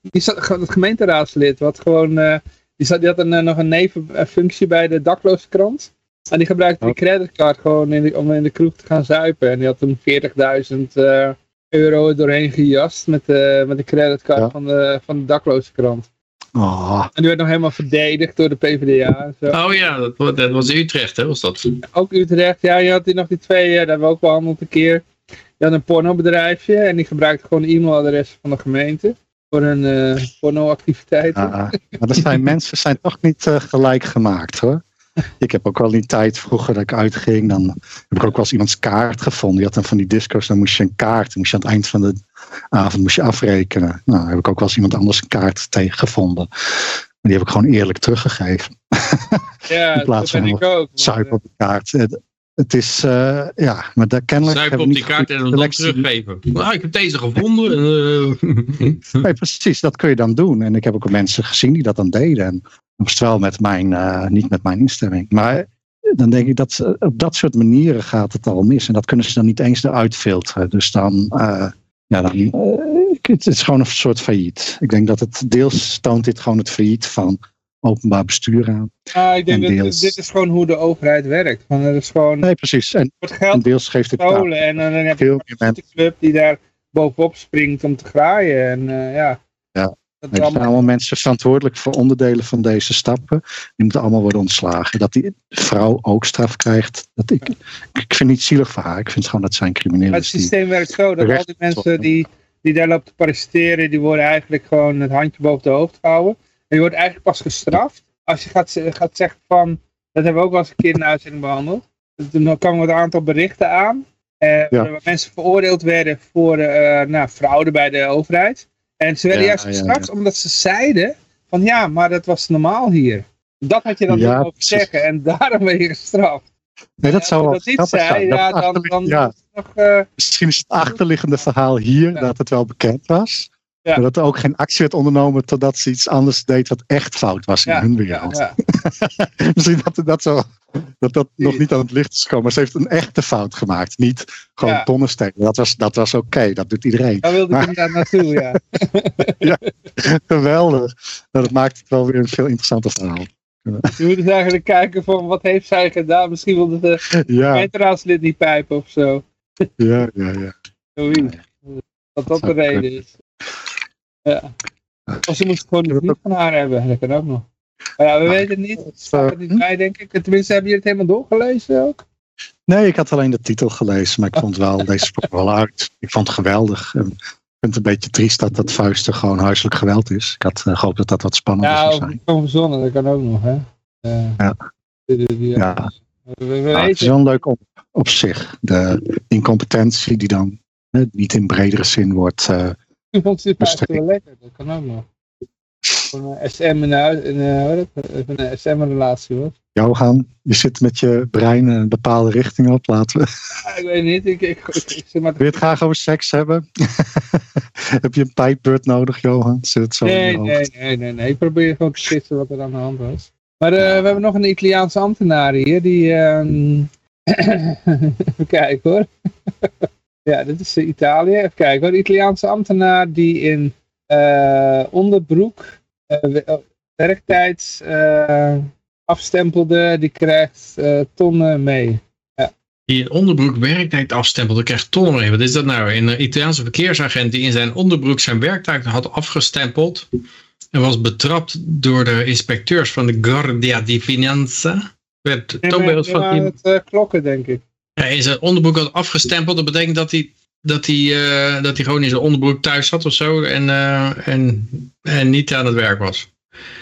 die zat, het gemeenteraadslid, wat gewoon, uh, die, zat, die had een, nog een nevenfunctie bij de dakloze krant. En die gebruikte die oh. creditcard gewoon in de, om in de kroeg te gaan zuipen. En die had toen 40.000 uh, euro doorheen gejast met, uh, met de creditcard ja. van, de, van de dakloze krant. Oh. En die werd nog helemaal verdedigd door de PvdA. Zo. Oh ja, dat, dat, was Utrecht, hè? Was dat? Ook Utrecht, ja. Je had die nog die twee, ja, daar hebben we ook behandeld een keer. Je had een pornobedrijfje en die gebruikte gewoon e-mailadres van de gemeente voor hun uh, pornoactiviteiten. Ah, maar dat zijn mensen zijn toch niet uh, gelijk gemaakt hoor. Ik heb ook wel die tijd vroeger dat ik uitging, dan heb ik ook wel eens iemands kaart gevonden. Die had dan van die disco's, dan moest je een kaart, dan moest je aan het eind van de avond moest je afrekenen. Nou, heb ik ook wel eens iemand anders een kaart tegen gevonden. Maar die heb ik gewoon eerlijk teruggegeven. Ja, In plaats dat ben ik ook. Zuip op de kaart. Het is, uh, ja, maar daar kennelijk... Zuip op die kaart en dan teruggeven. Nou, ik heb deze gevonden. Uh... nee, precies, dat kun je dan doen. En ik heb ook mensen gezien die dat dan deden. En moest wel met mijn, uh, niet met mijn instemming. Maar dan denk ik dat op dat soort manieren gaat het al mis. En dat kunnen ze dan niet eens eruit filteren. Dus dan, ja, dan het is gewoon een soort failliet. Ik denk dat het deels toont dit gewoon het failliet van openbaar bestuur aan. Ah, ik denk dat deels... dit is gewoon hoe de overheid werkt. Van, het is gewoon, nee, precies. En, het geld en deels geeft het gestolen en, en dan heb je een club die daar bovenop springt om te graaien. En uh, ja, ja. Er zijn allemaal... mensen verantwoordelijk voor onderdelen van deze stappen. Die moeten allemaal worden ontslagen. Dat die vrouw ook straf krijgt. Dat ik, ik vind het niet zielig voor haar. Ik vind gewoon dat zijn criminelen. Het systeem werkt zo. Dat al die mensen die, die daar lopen te parasiteren. Die worden eigenlijk gewoon het handje boven de hoofd gehouden. En je wordt eigenlijk pas gestraft. Als je gaat, gaat zeggen van. Dat hebben we ook wel eens een keer in de uitzending behandeld. Dan kwamen er een aantal berichten aan. Eh, Waar mensen veroordeeld werden voor uh, nou, fraude bij de overheid. En ze werden ja, juist gestraft ja, omdat ze zeiden van ja, maar dat was normaal hier. Dat had je dan ja, over zeggen en daarom ben je gestraft. Nee, dat zou wel dat niet zei, ja, dan, dan. Nog, uh, Misschien is het achterliggende verhaal hier dat het wel bekend was. Ja. Maar dat er ook geen actie werd ondernomen totdat ze iets anders deed wat echt fout was in hun wereld. Ja, Misschien dat dat, zo, dat, dat nog niet aan het licht is gekomen. Maar ze heeft een echte fout gemaakt. Niet gewoon tonnen steken. Dat was, dat was oké. Dat doet iedereen. Daar wilde maar, ik daar naartoe, ja. ja, geweldig. Nou, dat maakt het wel weer een veel interessanter verhaal. Je moet dus eigenlijk kijken van wat heeft zij gedaan. Misschien wilde de ja. niet pijpen of zo. ja, ja, ja. Zoiets. Dat dat de reden is. Ja. Of ze moest gewoon niet van haar hebben, dat kan ook nog. Maar ja, we weten het niet. Het staat er niet bij, denk ik. Tenminste, hebben jullie het helemaal doorgelezen ook? Nee, ik had alleen de titel gelezen, maar ik vond wel, deze sprak wel uit. Ik vond het geweldig. En ik vind het een beetje triest dat dat vuisten gewoon huiselijk geweld is. Ik had uh, gehoopt dat dat wat spannender zou zijn. Ja, verzonnen, dat kan ook nog, hè. Uh, ja. ja. We, we ja, het is wel leuk op, op zich. De incompetentie die dan hè, niet in bredere zin wordt uh, vond het eigenlijk wel lekker, dat kan ook nog. Voor een SM in een, in een, een SM relatie was. Johan, je zit met je brein een bepaalde richting op. Laten we. Ja, ik weet niet. Ik, ik, ik, ik zit maar te- Wil je het graag over seks hebben? Heb je een pijpbeurt nodig, Johan? Zit het zo in Nee, je hoofd? nee, nee, nee, nee. Ik probeer gewoon te gissen wat er aan de hand was. Maar eh, we hebben nog een Italiaanse ambtenaar hier. Die. ehm, Even kijken hoor. Ja, dit is eh, Italië. Even kijken. De Italiaanse ambtenaar die in eh, onderbroek eh, oh, werktijd eh, afstempelde, die krijgt tonnen mee. Die in onderbroek werktijd afstempelt, dan krijgt tonnen mee. Wat is dat nou? Een Italiaanse verkeersagent die in zijn onderbroek zijn werktijd had afgestempeld. En was betrapt door de inspecteurs van de Guardia di Finanza. Werd Nee, maar- van het eh, klokken, denk ik. Ja, in zijn onderbroek had afgestempeld. Dat betekent dat hij, dat hij, eh, dat hij gewoon in zijn onderbroek thuis zat of zo. En, eh, en, en niet aan het werk was.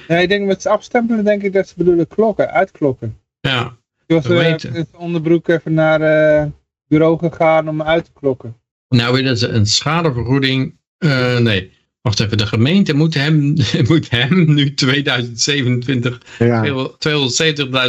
Nee, ik denk met het afstempelen denk ik dat ze bedoelen klokken, uitklokken. Ja, Je was We eh, met zijn onderbroek even naar eh, het bureau gegaan om uit te klokken. nou willen ze een schadevergoeding. eh, nee, wacht even. De gemeente moet hem, moet hem nu 2027 Ja,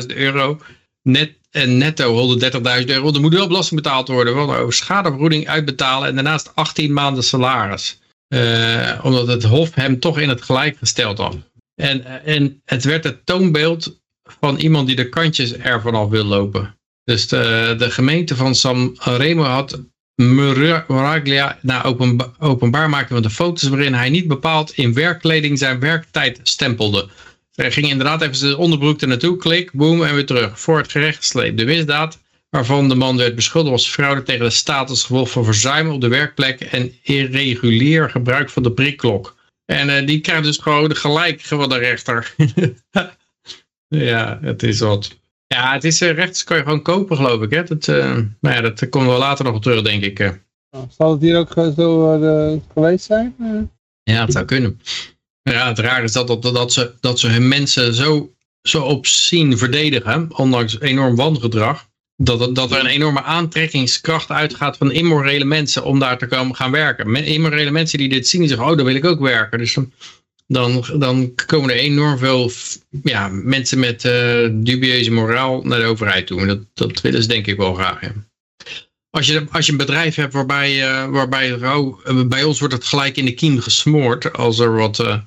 270.000 euro. Net, en netto 130.000 euro. Er moet wel belasting betaald worden. Want over schadevergoeding uitbetalen. En daarnaast 18 maanden salaris. Eh, omdat het Hof hem toch in het gelijk gesteld had. En, en het werd het toonbeeld van iemand die de kantjes ervan af wil lopen. Dus de, de gemeente van San Remo had Muraglia na openba openbaar maken van de foto's waarin hij niet bepaald in werkkleding zijn werktijd stempelde. Hij ging inderdaad even zijn onderbroek er naartoe, klik, boom en weer terug. Voor het gerecht gesleept. De misdaad waarvan de man werd beschuldigd was fraude tegen de staat als gevolg van verzuim op de werkplek en irregulier gebruik van de prikklok. En eh, die krijgt dus gewoon gelijk van de rechter. ja, het is wat. Ja, het is uh, rechts kan je gewoon kopen geloof ik. Hè? Dat, uh, maar ja, dat komt wel later nog op terug denk ik. Nou, zal het hier ook zo uh, geweest zijn? Ja, het zou kunnen. Ja, het raar is dat, dat, dat, ze, dat ze hun mensen zo, zo obscene verdedigen, ondanks enorm wangedrag, dat, dat er een enorme aantrekkingskracht uitgaat van immorele mensen om daar te komen gaan werken. Immorele mensen die dit zien, die zeggen, oh, dan wil ik ook werken. Dus dan, dan, komen er enorm veel ja, mensen met uh, dubieuze moraal naar de overheid toe. En dat, dat willen ze denk ik wel graag. Ja. Als je, als je een bedrijf hebt waarbij, uh, waarbij oh, bij ons wordt het gelijk in de kiem gesmoord als er, wat, uh,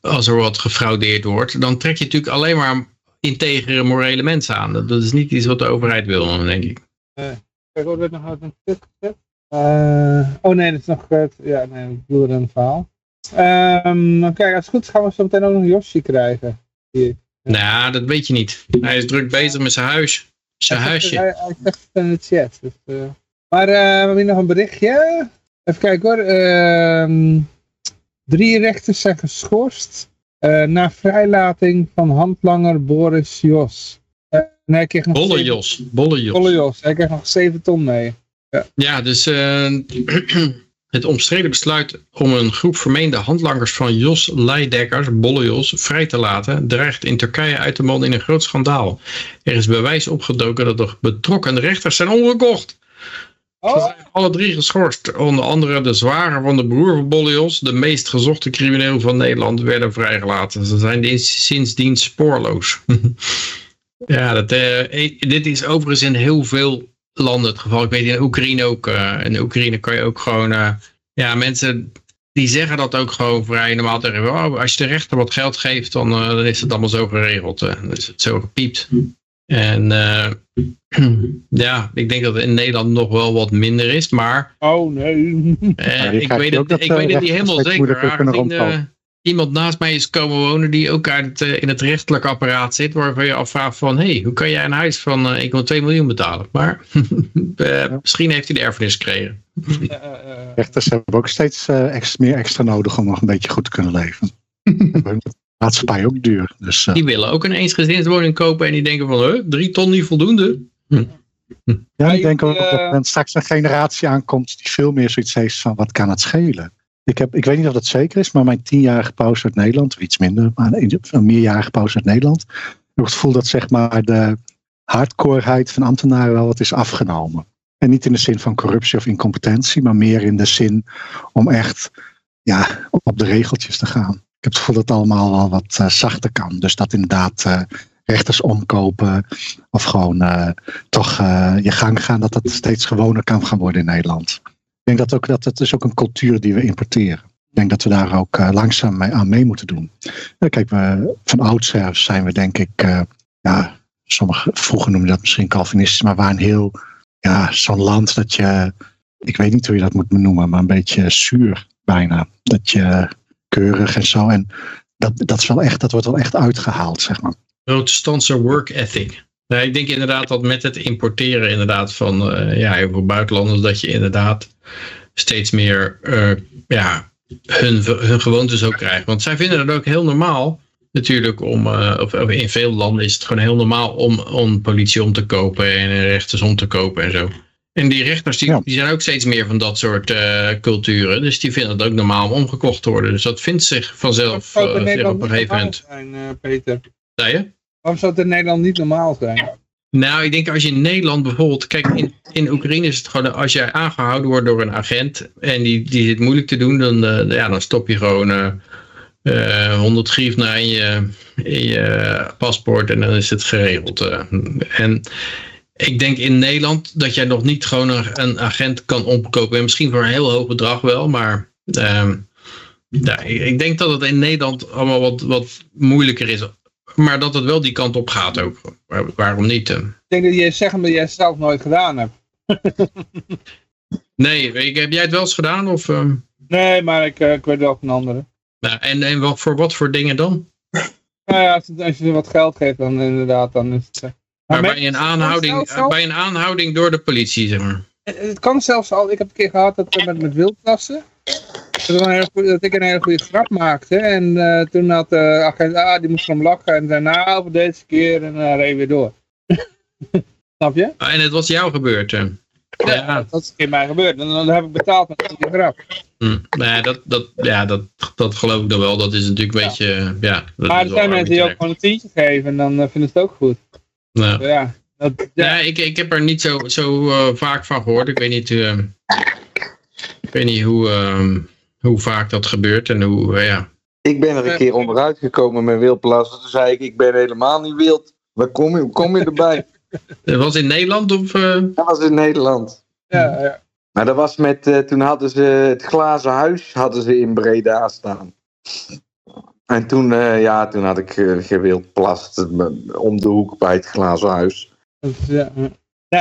als er wat gefraudeerd wordt, dan trek je natuurlijk alleen maar integere morele mensen aan. Dat, dat is niet iets wat de overheid wil, denk ik. Kijk, er werd nog uit een stuk gezet. Oh nee, dat is nog. Ja, nee, ik bedoel een verhaal. Um, kijk, als het goed is gaan we zo meteen ook nog Yoshi krijgen. Hier. Nou, dat weet je niet. Hij is druk bezig met zijn huis. Zijn hij huisje. Hij, hij zegt het in de chat. Dus, uh, maar uh, we hebben hier nog een berichtje. Even kijken hoor. Uh, drie rechters zijn geschorst uh, na vrijlating van handlanger Boris Jos. Uh, hij kreeg nog Bolle zeven... Jos. Bolle Jos. Bolle Jos. Hij kreeg nog 7 ton mee. Ja, ja dus uh, het omstreden besluit om een groep vermeende handlangers van Jos Leidekkers, Bolle Jos, vrij te laten, dreigt in Turkije uit te monden in een groot schandaal. Er is bewijs opgedoken dat de betrokken rechters zijn omgekocht. Oh. Ze zijn alle drie geschorst. Onder andere de zwager van de broer van Bollios, de meest gezochte crimineel van Nederland, werden vrijgelaten. Ze zijn sindsdien spoorloos. ja, dat, uh, dit is overigens in heel veel landen het geval. Ik weet in Oekraïne ook. Uh, in Oekraïne kan je ook gewoon... Uh, ja, mensen die zeggen dat ook gewoon vrij normaal tegen. Oh, als je de rechter wat geld geeft, dan, uh, dan is het allemaal zo geregeld. dan is het zo gepiept. En uh, ja, ik denk dat het in Nederland nog wel wat minder is, maar... Oh nee. Uh, ik weet het, ik weet het niet helemaal zeker. Aangezien uh, iemand naast mij is komen wonen die ook uit het, uh, in het rechtelijk apparaat zit, waarvan je afvraagt van, hé, hey, hoe kan jij een huis van 1,2 miljoen betalen? Maar ja. misschien heeft hij de erfenis gekregen. Rechters hebben ook steeds extra, meer extra nodig om nog een beetje goed te kunnen leven. maatschappij ook duur. Dus, uh... Die willen ook een eensgezinswoning kopen en die denken van, huh, drie ton niet voldoende? Hm. Ja, ik denk ook uh... dat er straks een generatie aankomt die veel meer zoiets heeft van, wat kan het schelen? Ik, heb, ik weet niet of dat zeker is, maar mijn tienjarige pauze uit Nederland, of iets minder, maar een meerjarige pauze uit Nederland, ik heb het gevoel dat zeg maar de hardcoreheid van ambtenaren wel wat is afgenomen. En niet in de zin van corruptie of incompetentie, maar meer in de zin om echt ja, op de regeltjes te gaan. Ik heb het gevoel dat het allemaal wel wat uh, zachter kan. Dus dat inderdaad uh, rechters omkopen of gewoon eh, toch eh, je gang gaan, dat dat steeds gewoner kan gaan worden in Nederland. Ik denk dat ook dat het is ook een cultuur die we importeren. Ik denk dat we daar ook eh, langzaam mee, aan mee moeten doen. Ja, kijk, we, van oudsher zijn we denk ik, ja, sommige, vroeger noemden dat misschien Calvinistisch, maar we waren heel, ja, zo'n land dat je, ik weet niet hoe je dat moet benoemen, maar een beetje zuur bijna. Dat je keurig en zo. En dat, dat, is wel echt, dat wordt wel echt uitgehaald, zeg maar. Protestantse work ethic. Nou, ik denk inderdaad dat met het importeren inderdaad van eh, ja, heel veel buitenlanders, dat je inderdaad steeds meer eh, ja, hun, hun gewoontes ook krijgt. Want zij vinden het ook heel normaal natuurlijk om, eh, of, of in veel landen is het gewoon heel normaal om, om politie om te kopen en rechters om te kopen en zo. En die rechters die, Ja. die zijn ook steeds meer van dat soort eh, culturen. Dus die vinden het ook normaal om omgekocht te worden. Dus dat vindt zich vanzelf eh, zich op een gegeven moment. zijn, Peter? Zei je? Waarom zou het in Nederland niet normaal zijn? Nou, ik denk als je in Nederland bijvoorbeeld, kijk, in, in Oekraïne is het gewoon, als jij aangehouden wordt door een agent en die, die zit moeilijk te doen, dan, eh, ja, dan stop je gewoon eh eh, 100 grief naar je, je paspoort en dan is het geregeld. eh. en ik denk in Nederland dat jij nog niet gewoon een, agent kan omkopen. En misschien voor een heel hoog bedrag wel, maar ehm, ja, ik, ik denk dat het in Nederland allemaal wat, wat moeilijker is. Maar dat het wel die kant op gaat ook. Waar- waarom niet? eh? Ik denk dat je zegt dat jij het zelf nooit gedaan hebt. Nee, ik- heb jij het wel eens gedaan? Of, ehm, Nee, maar ik, eh, ik weet wel van anderen. nou, en en wat, voor wat voor dingen dan? Nou ja, als, het- als je ze wat geld geeft, dan inderdaad, dan is het... eh, Maar bij een, aanhouding, bij een aanhouding door de politie, zeg maar. Het kan zelfs al, ik heb een keer gehad dat we met, met wildplassen, dat, we een hele goeie- dat ik een hele goede grap maakte. En eh, toen had de agent, ah, die moest erom lachen en zei, nou, voor deze keer, en dan reed weer door. Snap je? Ah, En het was jou gebeurd. eh. Ja, Dat is in mij gebeurd. En dan heb ik betaald met goede grap. hm. nee, dat, dat, ja dat, dat geloof ik dan wel. Dat is natuurlijk een Ja. beetje, eh, ja. Maar er zijn mensen die ook gewoon een tientje geven en dan eh, vinden ze het ook goed. Nou. Ja, dat, ja. Ik, ik heb er niet zo, zo eh, vaak van gehoord. Ik weet niet, eh, ik weet niet hoe, ehm, hoe vaak dat gebeurt en hoe, eh, ja. Ik ben er een keer onderuit gekomen met wildplassen. Toen zei ik, ik ben helemaal niet wild. Waar kom je, hoe kom je erbij? Het was in Nederland of... eh, Dat was in Nederland. ja, ja. Maar dat was met, eh, toen hadden ze het glazen huis hadden ze in Breda staan. En toen, eh, ja, toen had ik uh, gewildplast eh, om de hoek bij het glazen huis. Dat is, ja, ja.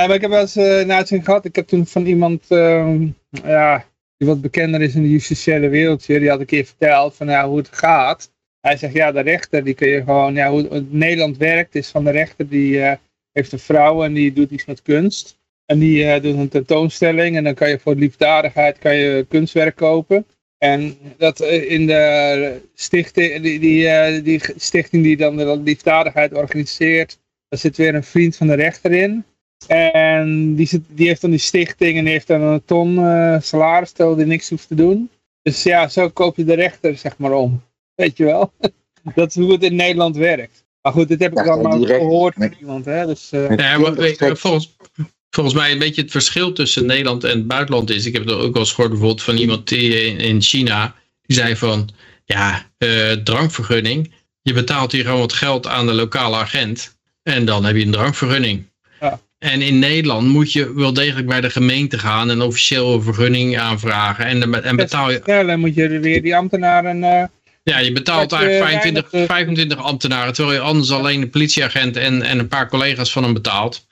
Maar ik heb wel eens een uitzending gehad. Ik heb toen van iemand, ehm, ja, die wat bekender is in de justitiële wereldje, die had een keer verteld van ja, hoe het gaat. Hij zegt, ja, de rechter, die kun je gewoon, ja, hoe Nederland werkt, is van de rechter, die eh, heeft een vrouw en die doet iets met kunst. En die eh, doet een tentoonstelling en dan kan je voor liefdadigheid kan je kunstwerk kopen. En dat eh, in de stichting die, die, die stichting die dan de liefdadigheid organiseert, daar zit weer een vriend van de rechter in. En die, zit, die heeft dan die stichting en die heeft dan een ton eh, salaris, terwijl die niks hoeft te doen. Dus ja, zo koop je de rechter zeg maar om. Weet je wel? Dat is hoe het in Nederland werkt. Maar goed, dit heb ik Ja, dan maar direct. gehoord van iemand. Hè? Dus, eh, Ja, maar, weet volgens, volgens mij een beetje het verschil tussen Nederland en het buitenland is. Ik heb het ook wel eens gehoord bijvoorbeeld van iemand die in, in China. Die zei van, ja, eh, drankvergunning. Je betaalt hier gewoon wat geld aan de lokale agent. En dan heb je een drankvergunning. En in Nederland moet je wel degelijk bij de gemeente gaan en officieel een vergunning aanvragen. En, dan- en betaal je, ja, dan moet je weer die ambtenaren... eh ja, je betaalt je eigenlijk 25, weinig, eh, 25 ambtenaren, terwijl je anders alleen de politieagent en, en een paar collega's van hem betaalt.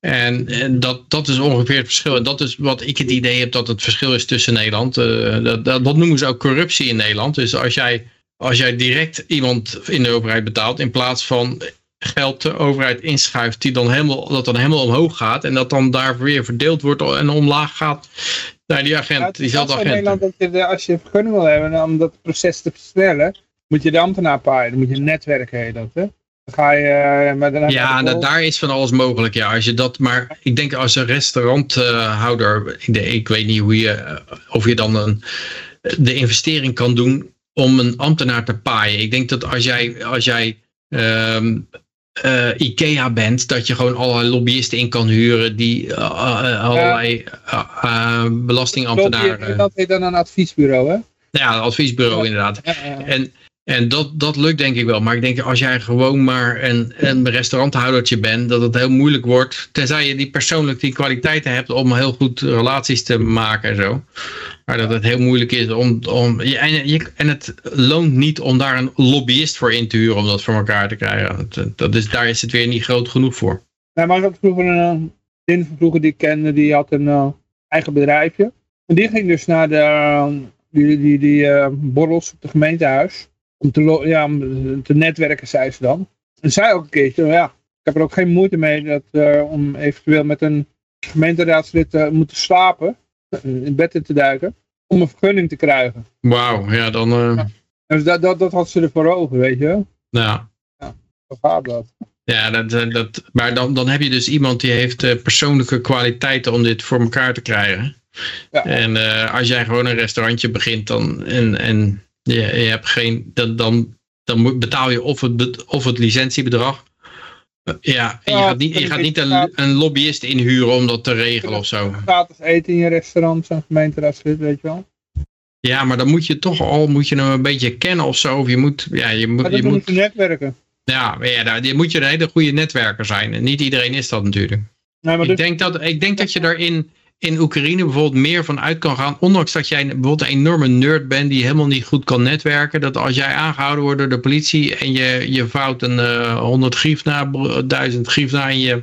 En, en dat, dat is ongeveer het verschil. En dat is wat ik het idee heb dat het verschil is tussen Nederland. Eh, dat, dat, dat noemen ze ook corruptie in Nederland. Dus als jij, als jij direct iemand in de overheid betaalt, in plaats van geld de overheid inschuift, die dan helemaal, dat dan helemaal omhoog gaat en dat dan daar weer verdeeld wordt en omlaag gaat naar die agent, wel zo in agent. Nederland dat je als je een vergunning wil hebben om dat proces te versnellen, moet je de ambtenaar paaien. Dan moet je een netwerk heet dat, hè? Dan ga je, eh, maar dan Ja, ook da- wel- daar is van alles mogelijk. Ja, als je dat, maar ik denk als een restauranthouder, ik, ik weet niet hoe je, eh, of je dan een, de investering kan doen om een ambtenaar te paaien. Ik denk dat als jij, als jij ehm, eh, IKEA bent, dat je gewoon allerlei lobbyisten in kan huren die eh, eh, allerlei belastingambtenaren. Dat heet dan een adviesbureau, hè? Ja, een adviesbureau Ja. inderdaad. Ja, ja. En En dat, dat lukt denk ik wel. Maar ik denk als jij gewoon maar een, een restauranthoudertje bent, dat het heel moeilijk wordt. Tenzij je die persoonlijk die kwaliteiten hebt om heel goed relaties te maken en zo. Maar dat het heel moeilijk is om. om en, je, en het loont niet om daar een lobbyist voor in te huren om dat voor elkaar te krijgen. Dat, is, daar is het weer niet groot genoeg voor. Nee, maar ik had vroeger een zin van vroeger die ik kende, die had een uh, eigen bedrijfje. En die ging dus naar de, uh, die, die, die uh, borrels op het gemeentehuis. Om te, ja, om te netwerken, zei ze dan. En zei ook een keertje, ja, ik heb er ook geen moeite mee dat, om eventueel met een gemeenteraadslid te moeten slapen. In bed in te duiken. Om een vergunning te krijgen. Wauw, ja dan... Ja. Dus dat, dat, dat had ze er voor ogen, weet je Ja. Ja, zo gaat dat. Ja, dat, dat, maar dan, dan heb je dus iemand die heeft persoonlijke kwaliteiten om dit voor elkaar te krijgen. Ja. En uh, als jij gewoon een restaurantje begint dan, en, en je, je hebt geen, dan, dan, dan betaal je of het, of het licentiebedrag. Uh, ja, en je gaat niet, je gaat niet een, een lobbyist inhuren om dat te regelen of zo. Gratis eten in je restaurant, zo'n gemeenteraadslid, weet je wel. Ja, maar dan moet je toch al moet je hem een beetje kennen of zo. Of je moet, ja, je moet, je moet netwerken. Ja, ja, daar moet je een hele goede netwerker zijn. En niet iedereen is dat natuurlijk. Nee, maar ik, denk dat, ik denk dat je daarin in Oekraïne bijvoorbeeld meer van uit kan gaan. Ondanks dat jij bijvoorbeeld een enorme nerd bent die helemaal niet goed kan netwerken. Dat als jij aangehouden wordt door de politie en je, je vouwt een uh, 100 griefna, 1000 griefna in je,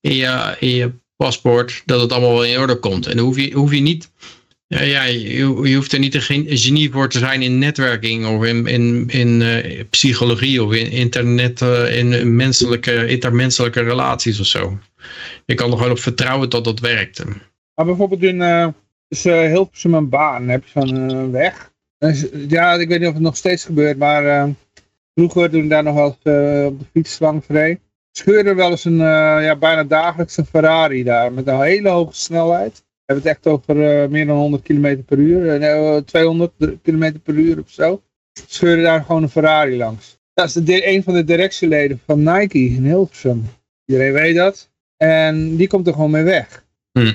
in, je, je paspoort. Dat het allemaal wel in orde komt. En dan hoef je, hoef je niet ja, je, hoeft er niet een genie voor te zijn in netwerking of in, in, in uh, psychologie of in internet, uh, in menselijke, intermenselijke relaties of zo. Je kan er gewoon op vertrouwen dat dat werkt. Maar bijvoorbeeld in uh, Hilversum een baan heb je zo'n weg. Dus, ja, ik weet niet of het nog steeds gebeurt, maar vroeger toen ik daar nog wel eens op de fiets langs reed, scheurde wel eens een ja, bijna dagelijks een Ferrari daar met een hele hoge snelheid. We hebben het echt over meer dan 100 km per uur. Uh, 200 km per uur of zo. Scheuren daar gewoon een Ferrari langs. Dat is de, een van de directieleden van Nike in Hilversum. Iedereen weet dat. En die komt er gewoon mee weg. Hm.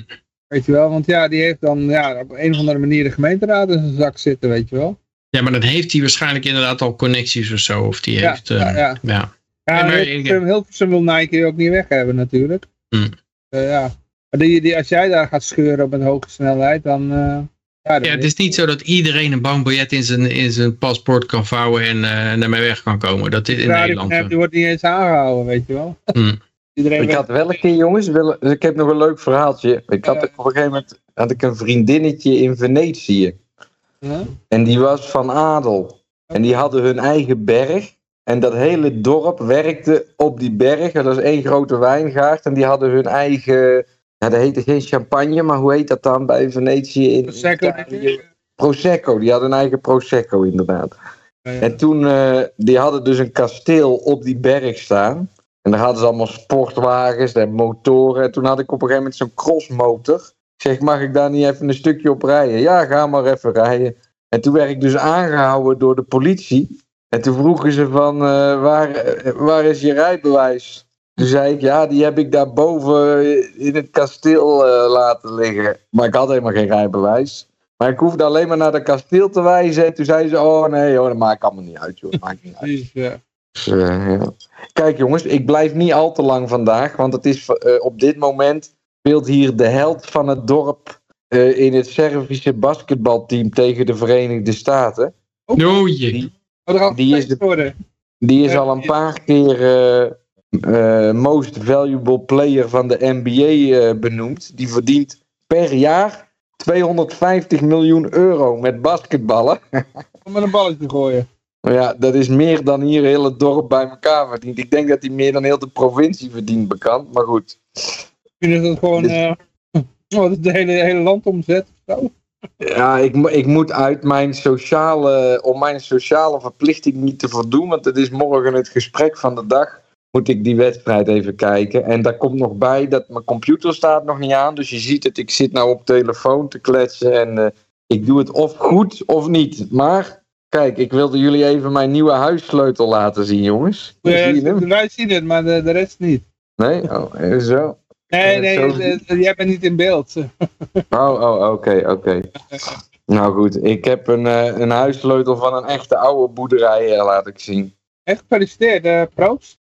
Weet je wel, want ja, die heeft dan ja, op een of andere manier de gemeenteraad in zijn zak zitten, weet je wel. Ja, maar dan heeft hij waarschijnlijk inderdaad al connecties of zo. Of die ja, heeft, uh, ja, ja. ja. ja maar Hilversum, Hilversum wil Nike ook niet weg hebben natuurlijk. Hm. Uh, ja. Maar die, die, als jij daar gaat scheuren op een hoge snelheid, dan... Uh, ja, ja, het is niet zo dat iedereen een bankbiljet in zijn, in zijn paspoort kan vouwen en daarmee weg kan komen. Dat is in Nederland. Die, die wordt niet eens aangehouden, weet je wel. Mm. Iedereen ik had wel een keer, jongens, ik heb nog een leuk verhaaltje. Ik had, op een gegeven moment had ik een vriendinnetje in Venetië. Ja? En die was van adel. En die hadden hun eigen berg. En dat hele dorp werkte op die berg. En dat is één grote wijngaard. En die hadden hun eigen ja, dat heette geen champagne, maar hoe heet dat dan bij Venetië? In Prosecco. Italië? Prosecco, die hadden een eigen Prosecco inderdaad. Ja, ja. En toen, uh, die hadden dus een kasteel op die berg staan. En daar hadden ze allemaal sportwagens en motoren. En toen had ik op een gegeven moment zo'n crossmotor. Ik zeg, mag ik daar niet even een stukje op rijden? Ja, ga maar even rijden. En toen werd ik dus aangehouden door de politie. En toen vroegen ze van, uh, waar, waar is je rijbewijs? Toen zei ik, ja, die heb ik daar boven in het kasteel uh, laten liggen. Maar ik had helemaal geen rijbewijs. Maar ik hoefde alleen maar naar het kasteel te wijzen. En toen zei ze, oh nee, joh, dat maakt allemaal niet uit, joh. Maakt niet uit. Dus, uh, ja. Kijk jongens, ik blijf niet al te lang vandaag. Want het is uh, op dit moment speelt hier de held van het dorp in het Servische basketbalteam tegen de Verenigde Staten. Oh jee. Die, die is, de, die is al een paar keer uh, most valuable player van de NBA uh, benoemd. Die verdient per jaar 250 miljoen euro met basketballen. Om met een balletje gooien. Ja, dat is meer dan hier het dorp bij elkaar verdient. Ik denk dat hij meer dan heel de provincie verdient bekend, maar goed. Misschien is dat gewoon dus... uh, de hele, hele land omzet of zo. Ja, ik, ik moet uit mijn sociale, om mijn sociale verplichting niet te voldoen, want het is morgen het gesprek van de dag moet ik die wedstrijd even kijken. En daar komt nog bij dat mijn computer staat nog niet aan. Dus je ziet het, ik zit nou op telefoon te kletsen. En uh, ik doe het of goed of niet. Maar kijk, ik wilde jullie even mijn nieuwe huissleutel laten zien, jongens. Ja, zie je wij zien het, maar de, de rest niet. Nee? Oh, zo. Nee, nee, zo... jij bent niet in beeld. oh, oh, oké, okay, oké. Okay. Nou goed, ik heb een, eh, een huissleutel van een echte oude boerderij eh, laat ik zien. Echt gefeliciteerd, eh proost.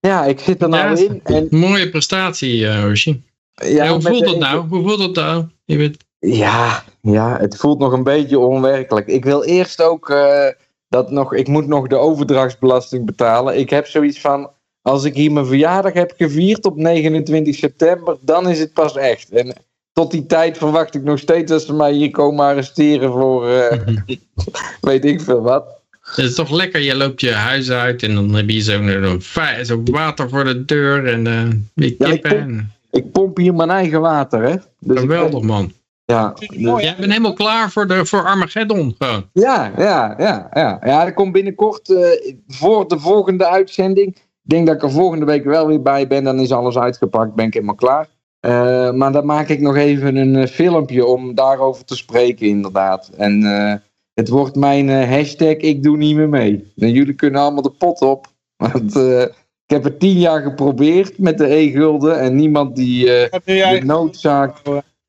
Ja, ik zit er nou Ja, in. En, Mooie prestatie, eh Hoshi. ja, Ja, hoe voelt dat nou? Hoe voelt dat nou? Je bent... Ja, ja, het voelt nog een beetje onwerkelijk. Ik wil eerst ook eh, dat nog, ik moet nog de overdrachtsbelasting betalen. Ik heb zoiets van, als ik hier mijn verjaardag heb gevierd op 29 september, dan is het pas echt. En tot die tijd verwacht ik nog steeds dat ze mij hier komen arresteren voor, eh, weet ik veel wat. Het is toch lekker, je loopt je huis uit en dan heb je zo'n zo'n water voor de deur en eh Ja, ik kippen. Ik pomp hier mijn eigen water, hè. Dus Geweldig man. Ja, Mooi, Jij bent helemaal klaar voor, de, voor Armageddon gewoon. Ja, ja, ja, ja. Ja, er komt binnenkort eh, voor de volgende uitzending. Ik denk dat ik er volgende week wel weer bij ben. Dan is alles uitgepakt, ben ik helemaal klaar. Eh, maar dan maak ik nog even een eh, filmpje om daarover te spreken, inderdaad. En eh, het wordt mijn eh, hashtag ik doe niet meer mee. En jullie kunnen allemaal de pot op. Want eh, ik heb het tien jaar geprobeerd met de e-gulden. En niemand die eh, de noodzaak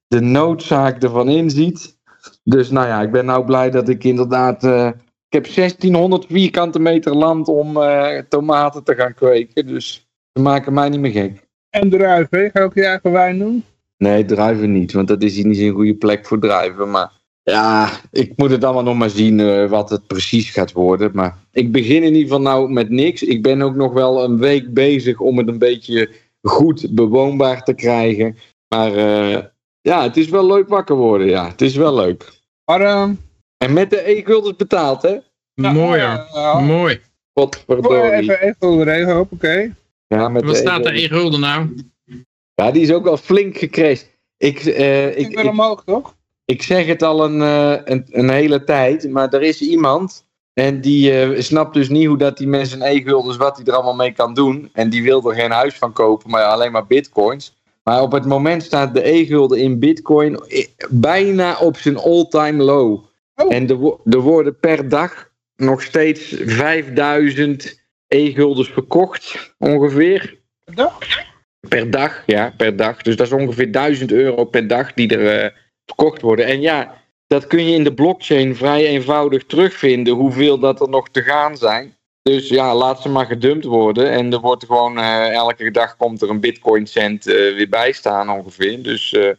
de noodzaak ervan inziet. Dus nou ja, ik ben nou blij dat ik inderdaad. eh, ik heb 1600 vierkante meter land om eh, tomaten te gaan kweken. Dus ze maken mij niet meer gek. En druiven, ga je ook je eigen wijn doen? Nee, druiven niet, want dat is hier niet zo'n goede plek voor druiven. Maar ja, ik moet het allemaal nog maar zien eh, wat het precies gaat worden. Maar ik begin in ieder geval nou met niks. Ik ben ook nog wel een week bezig om het een beetje goed bewoonbaar te krijgen. Maar ja, het is wel leuk wakker worden. Ja, het is wel leuk. Maar, ehm, En met de e-guldens betaald, hè? ja, Mooi eh, hoor. ja. Mooi. Potverdorie. Even, hoppakee. Ja, met Wat de staat de e-gulden nou? Ja, die is ook al flink gecrashed. Ik, eh, Ik, ik, wil ik, omhoog, toch? ik zeg het al een, eh, een, een hele tijd, maar er is iemand en die eh, snapt dus niet hoe dat die met zijn e-guldens, wat hij er allemaal mee kan doen. En die wil er geen huis van kopen, maar alleen maar bitcoins. Maar op het moment staat de e-gulden in bitcoin bijna op zijn all-time low. Oh. En er, er worden per dag nog steeds 5000 e-guldens verkocht, ongeveer. Dag? Per dag, ja, per dag. Dus dat is ongeveer 1000 euro per dag die er eh, verkocht worden. En ja, dat kun je in de blockchain vrij eenvoudig terugvinden, hoeveel dat er nog te gaan zijn. Dus ja, laat ze maar gedumpt worden. En er wordt gewoon eh, elke dag komt er een bitcoin cent eh, weer bij staan ongeveer. Dus eh,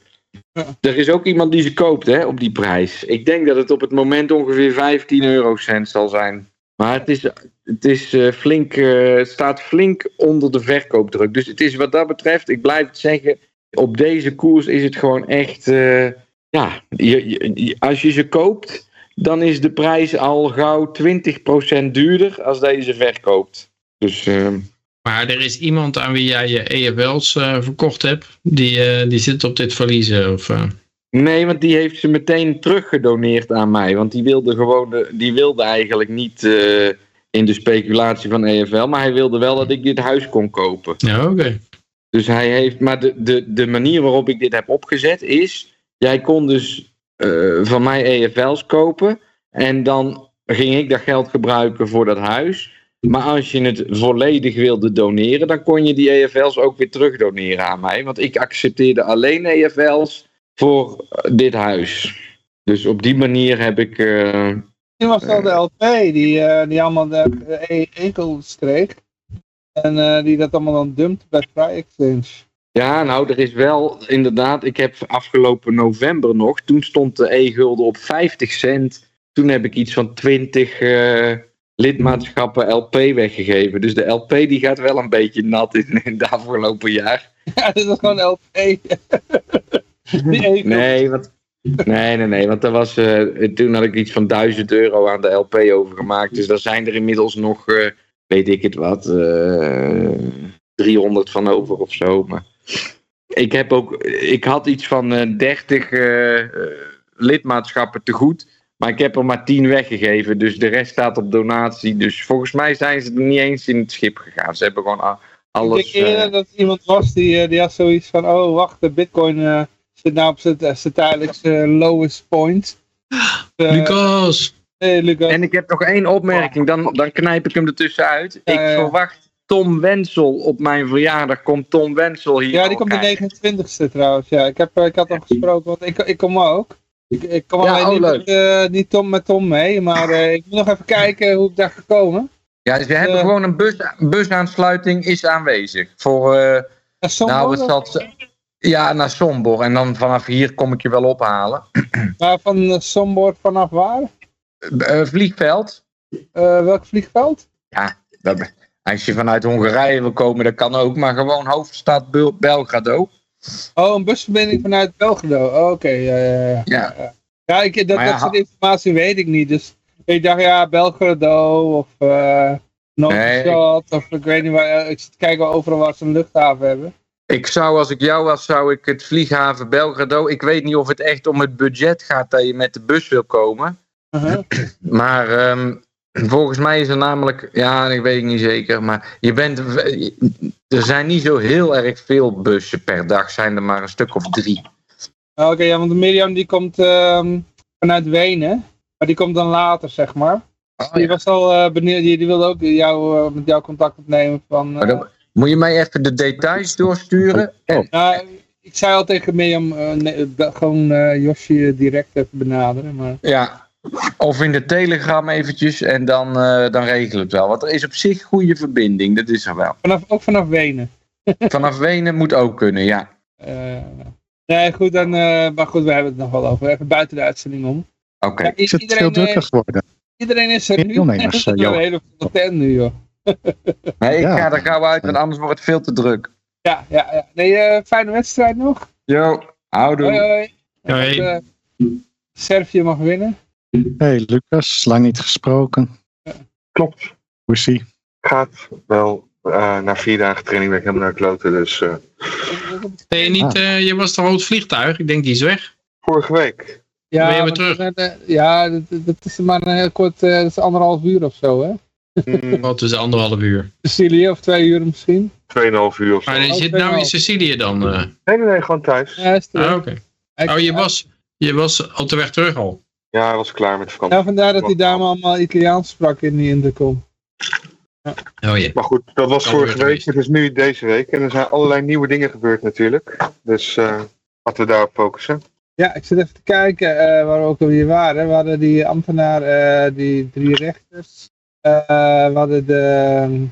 er is ook iemand die ze koopt hè, op die prijs. Ik denk dat het op het moment ongeveer 15 eurocent zal zijn. Maar het is, het is flink, staat flink onder de verkoopdruk. Dus het is wat dat betreft, ik blijf het zeggen, op deze koers is het gewoon echt, ja, je- als je ze koopt, dan is de prijs al gauw 20% duurder als deze verkoopt. Dus eh, Maar er is iemand aan wie jij je EFL's eh, verkocht hebt, die, eh, die zit op dit verliezen. Of, eh, nee, want die heeft ze meteen teruggedoneerd aan mij. Want die wilde gewoon, de, die wilde eigenlijk niet in de speculatie van EFL, maar hij wilde wel dat ik dit huis kon kopen. ja, oké. Dus hij heeft, maar de, de, de manier waarop ik dit heb opgezet is, jij kon dus van mij EFL's kopen en dan ging ik dat geld gebruiken voor dat huis. Maar als je het volledig wilde doneren, dan kon je die EFL's ook weer terugdoneren aan mij. Want ik accepteerde alleen EFL's voor eh, dit huis. Dus op die manier heb ik. eh, Toen was wel de LP die, eh, die allemaal de e- enkels kreeg. En eh, die dat allemaal dan dumpt bij Fry Exchange. Ja, nou, er is wel inderdaad. Ik heb afgelopen november nog. Toen stond de e-gulden op 50 cent. Toen heb ik iets van 20 eh, lidmaatschappen LP weggegeven. Dus de LP die gaat wel een beetje nat in, in het afgelopen jaar. Ja, dat is gewoon LP. die. Nee, want, nee, nee, nee. Want er was, eh, toen had ik iets van 1000 euro aan de LP overgemaakt. Dus daar zijn er inmiddels nog, eh, weet ik het wat, eh 300 van over of zo. Maar ik heb ook, ik had iets van eh 30 eh, eh, lidmaatschappen te goed. Maar ik heb er maar 10 weggegeven. Dus de rest staat op donatie. Dus volgens mij zijn ze er niet eens in het schip gegaan. Ze hebben gewoon alles. Ik denk eerder eh, dat iemand was die, eh, die had zoiets van, oh wacht, de bitcoin eh, zit nou op zijn eh, zijn tijdelijkse lowest point. Eh, Lucas! hey, Lucas. En ik heb nog één opmerking, dan, dan knijp ik hem ertussen uit. Ja, ik verwacht Tom Wensel op mijn verjaardag. Komt Tom Wensel hier? Ja, die al komt de 29ste trouwens. Ja, ik, heb, eh, ik had hem gesproken, want ik, ik kom ook. Ik, ik kom Ja, alleen oh, niet, met, eh, niet Tom met Tom mee, maar eh, ik moet nog even kijken hoe ik daar gekomen. Ja, dus we hebben gewoon een bus, busaansluiting is aanwezig. Voor, naar nou, het zat, ja, naar Sombor. En dan vanaf hier kom ik je wel ophalen. maar van Sombor vanaf waar? Vliegveld. Welk vliegveld? Dat, als je vanuit Hongarije wil komen, dat kan ook. Maar gewoon hoofdstad Bel- Belgrado. Oh, een busverbinding vanuit Belgrado. Oh, Oké, ja, ja, ja. Ja, Ja, ik, dat, dat soort informatie weet ik niet. Dus ik dacht, ja, Belgrado of uh, Novi Nee, Sad, of ik weet niet waar. Ik zit te kijken overal waar ze een luchthaven hebben. Ik zou, als ik jou was, zou ik het vlieghaven Belgrado. Ik weet niet of het echt om het budget gaat dat je met de bus wil komen. Uh-huh. Maar ehm, volgens mij is er namelijk, ja, ik weet het niet zeker, maar je bent, er zijn niet zo heel erg veel bussen per dag, zijn er maar een stuk of drie. Oké, ja, want Mirjam die komt ehm, vanuit Wenen. Maar die komt dan later, zeg maar. Oh, Die ja. was al benieuwd, die, die wilde ook jou, eh, met jou contact opnemen van... Eh, dan moet je mij even de details doorsturen? En, nou, ik zei al tegen Mirjam, nee, gewoon Josje direct even benaderen. Maar ja, of in de telegram eventjes en dan, eh, dan regelen we het wel. Want er is op zich goede verbinding, dat is er wel. vanaf, ook vanaf Wenen. Vanaf Wenen moet ook kunnen, ja. Eh, nee, goed, dan, eh, maar goed, we hebben het nog wel over. Even buiten de uitzending om. Oké. Is het veel iedereen, drukker geworden? iedereen is er nu. deelnemers, Het is een hele volle tent nu, joh. Nee, ik Ja. ga er gauw uit, want anders wordt het veel te druk. Ja, ja, ja. Nee, eh, fijne wedstrijd nog. Yo, houdoe. Hoi, hoi. Hoi. Servië mag winnen. Hey Lucas, lang niet gesproken. Klopt. Hoe is ie? Gaat wel. eh, na vier dagen training ben ik helemaal naar het kloten. Dus eh, Nee, niet, Ah. eh, je was toch al het vliegtuig? Ik denk die is weg. vorige week. Ja, Ben je weer terug? dat- ja, dat, dat is maar een heel kort, eh, dat is anderhalf uur of zo, hè? mm, Wat is anderhalf uur. Sicilië of twee uur misschien. 2,5 uur of zo. Maar je zit nou in. Sicilië dan. eh. Nee, nee, nee, gewoon thuis. Ja. Ah, oké. Oh, je was, je was op de weg terug al. Ja, hij was klaar met de vakantie. Ja, vandaar dat die dame allemaal Italiaans sprak in die intercom. Oh ja. Maar goed, dat was vorige week. Het is nu deze week. En er zijn allerlei nieuwe dingen gebeurd natuurlijk. Dus eh laten we daarop focussen. Ja, ik zit even te kijken eh, waar we ook alweer waren. We hadden die ambtenaar, eh, die drie rechters. Eh, we hadden de...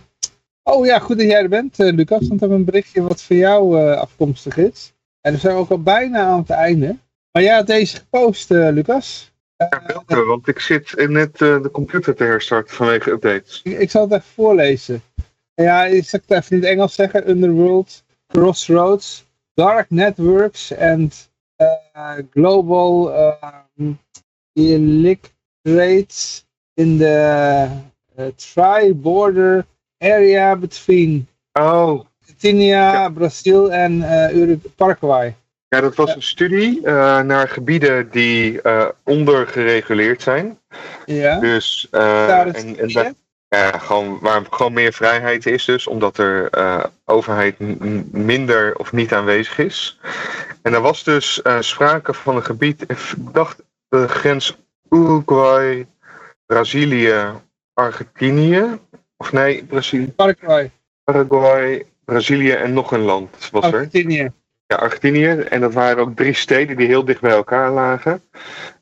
Oh ja, goed dat jij er bent, Lucas. Want we hebben een berichtje wat voor jou eh, afkomstig is. En we zijn ook al bijna aan het einde. Maar jij had deze gepost, eh, Lucas. Ja, welke? Want ik zit net eh, de computer te herstarten vanwege updates. Ik, ik zal het even voorlezen. Ja, ik zal het even in het Engels zeggen. Underworld, Crossroads, Dark Networks and uh, Global um, Electorates in the uh, tri-border area between Oh, Argentina, Brazil en uh, Paraguay. Ja, dat was een studie eh, naar gebieden die eh, ondergereguleerd zijn. Ja, Dus is en, en ja, gewoon, waar gewoon meer vrijheid is dus, omdat er overheid minder of niet aanwezig is. En er was dus sprake van een gebied, ik dacht de grens Uruguay, Brazilië, Argentinië. Of nee, Brazilië, Paraguay, Paraguay, Brazilië en nog een land was er. Argentinië. Ja, Argentinië. En dat waren ook drie steden die heel dicht bij elkaar lagen.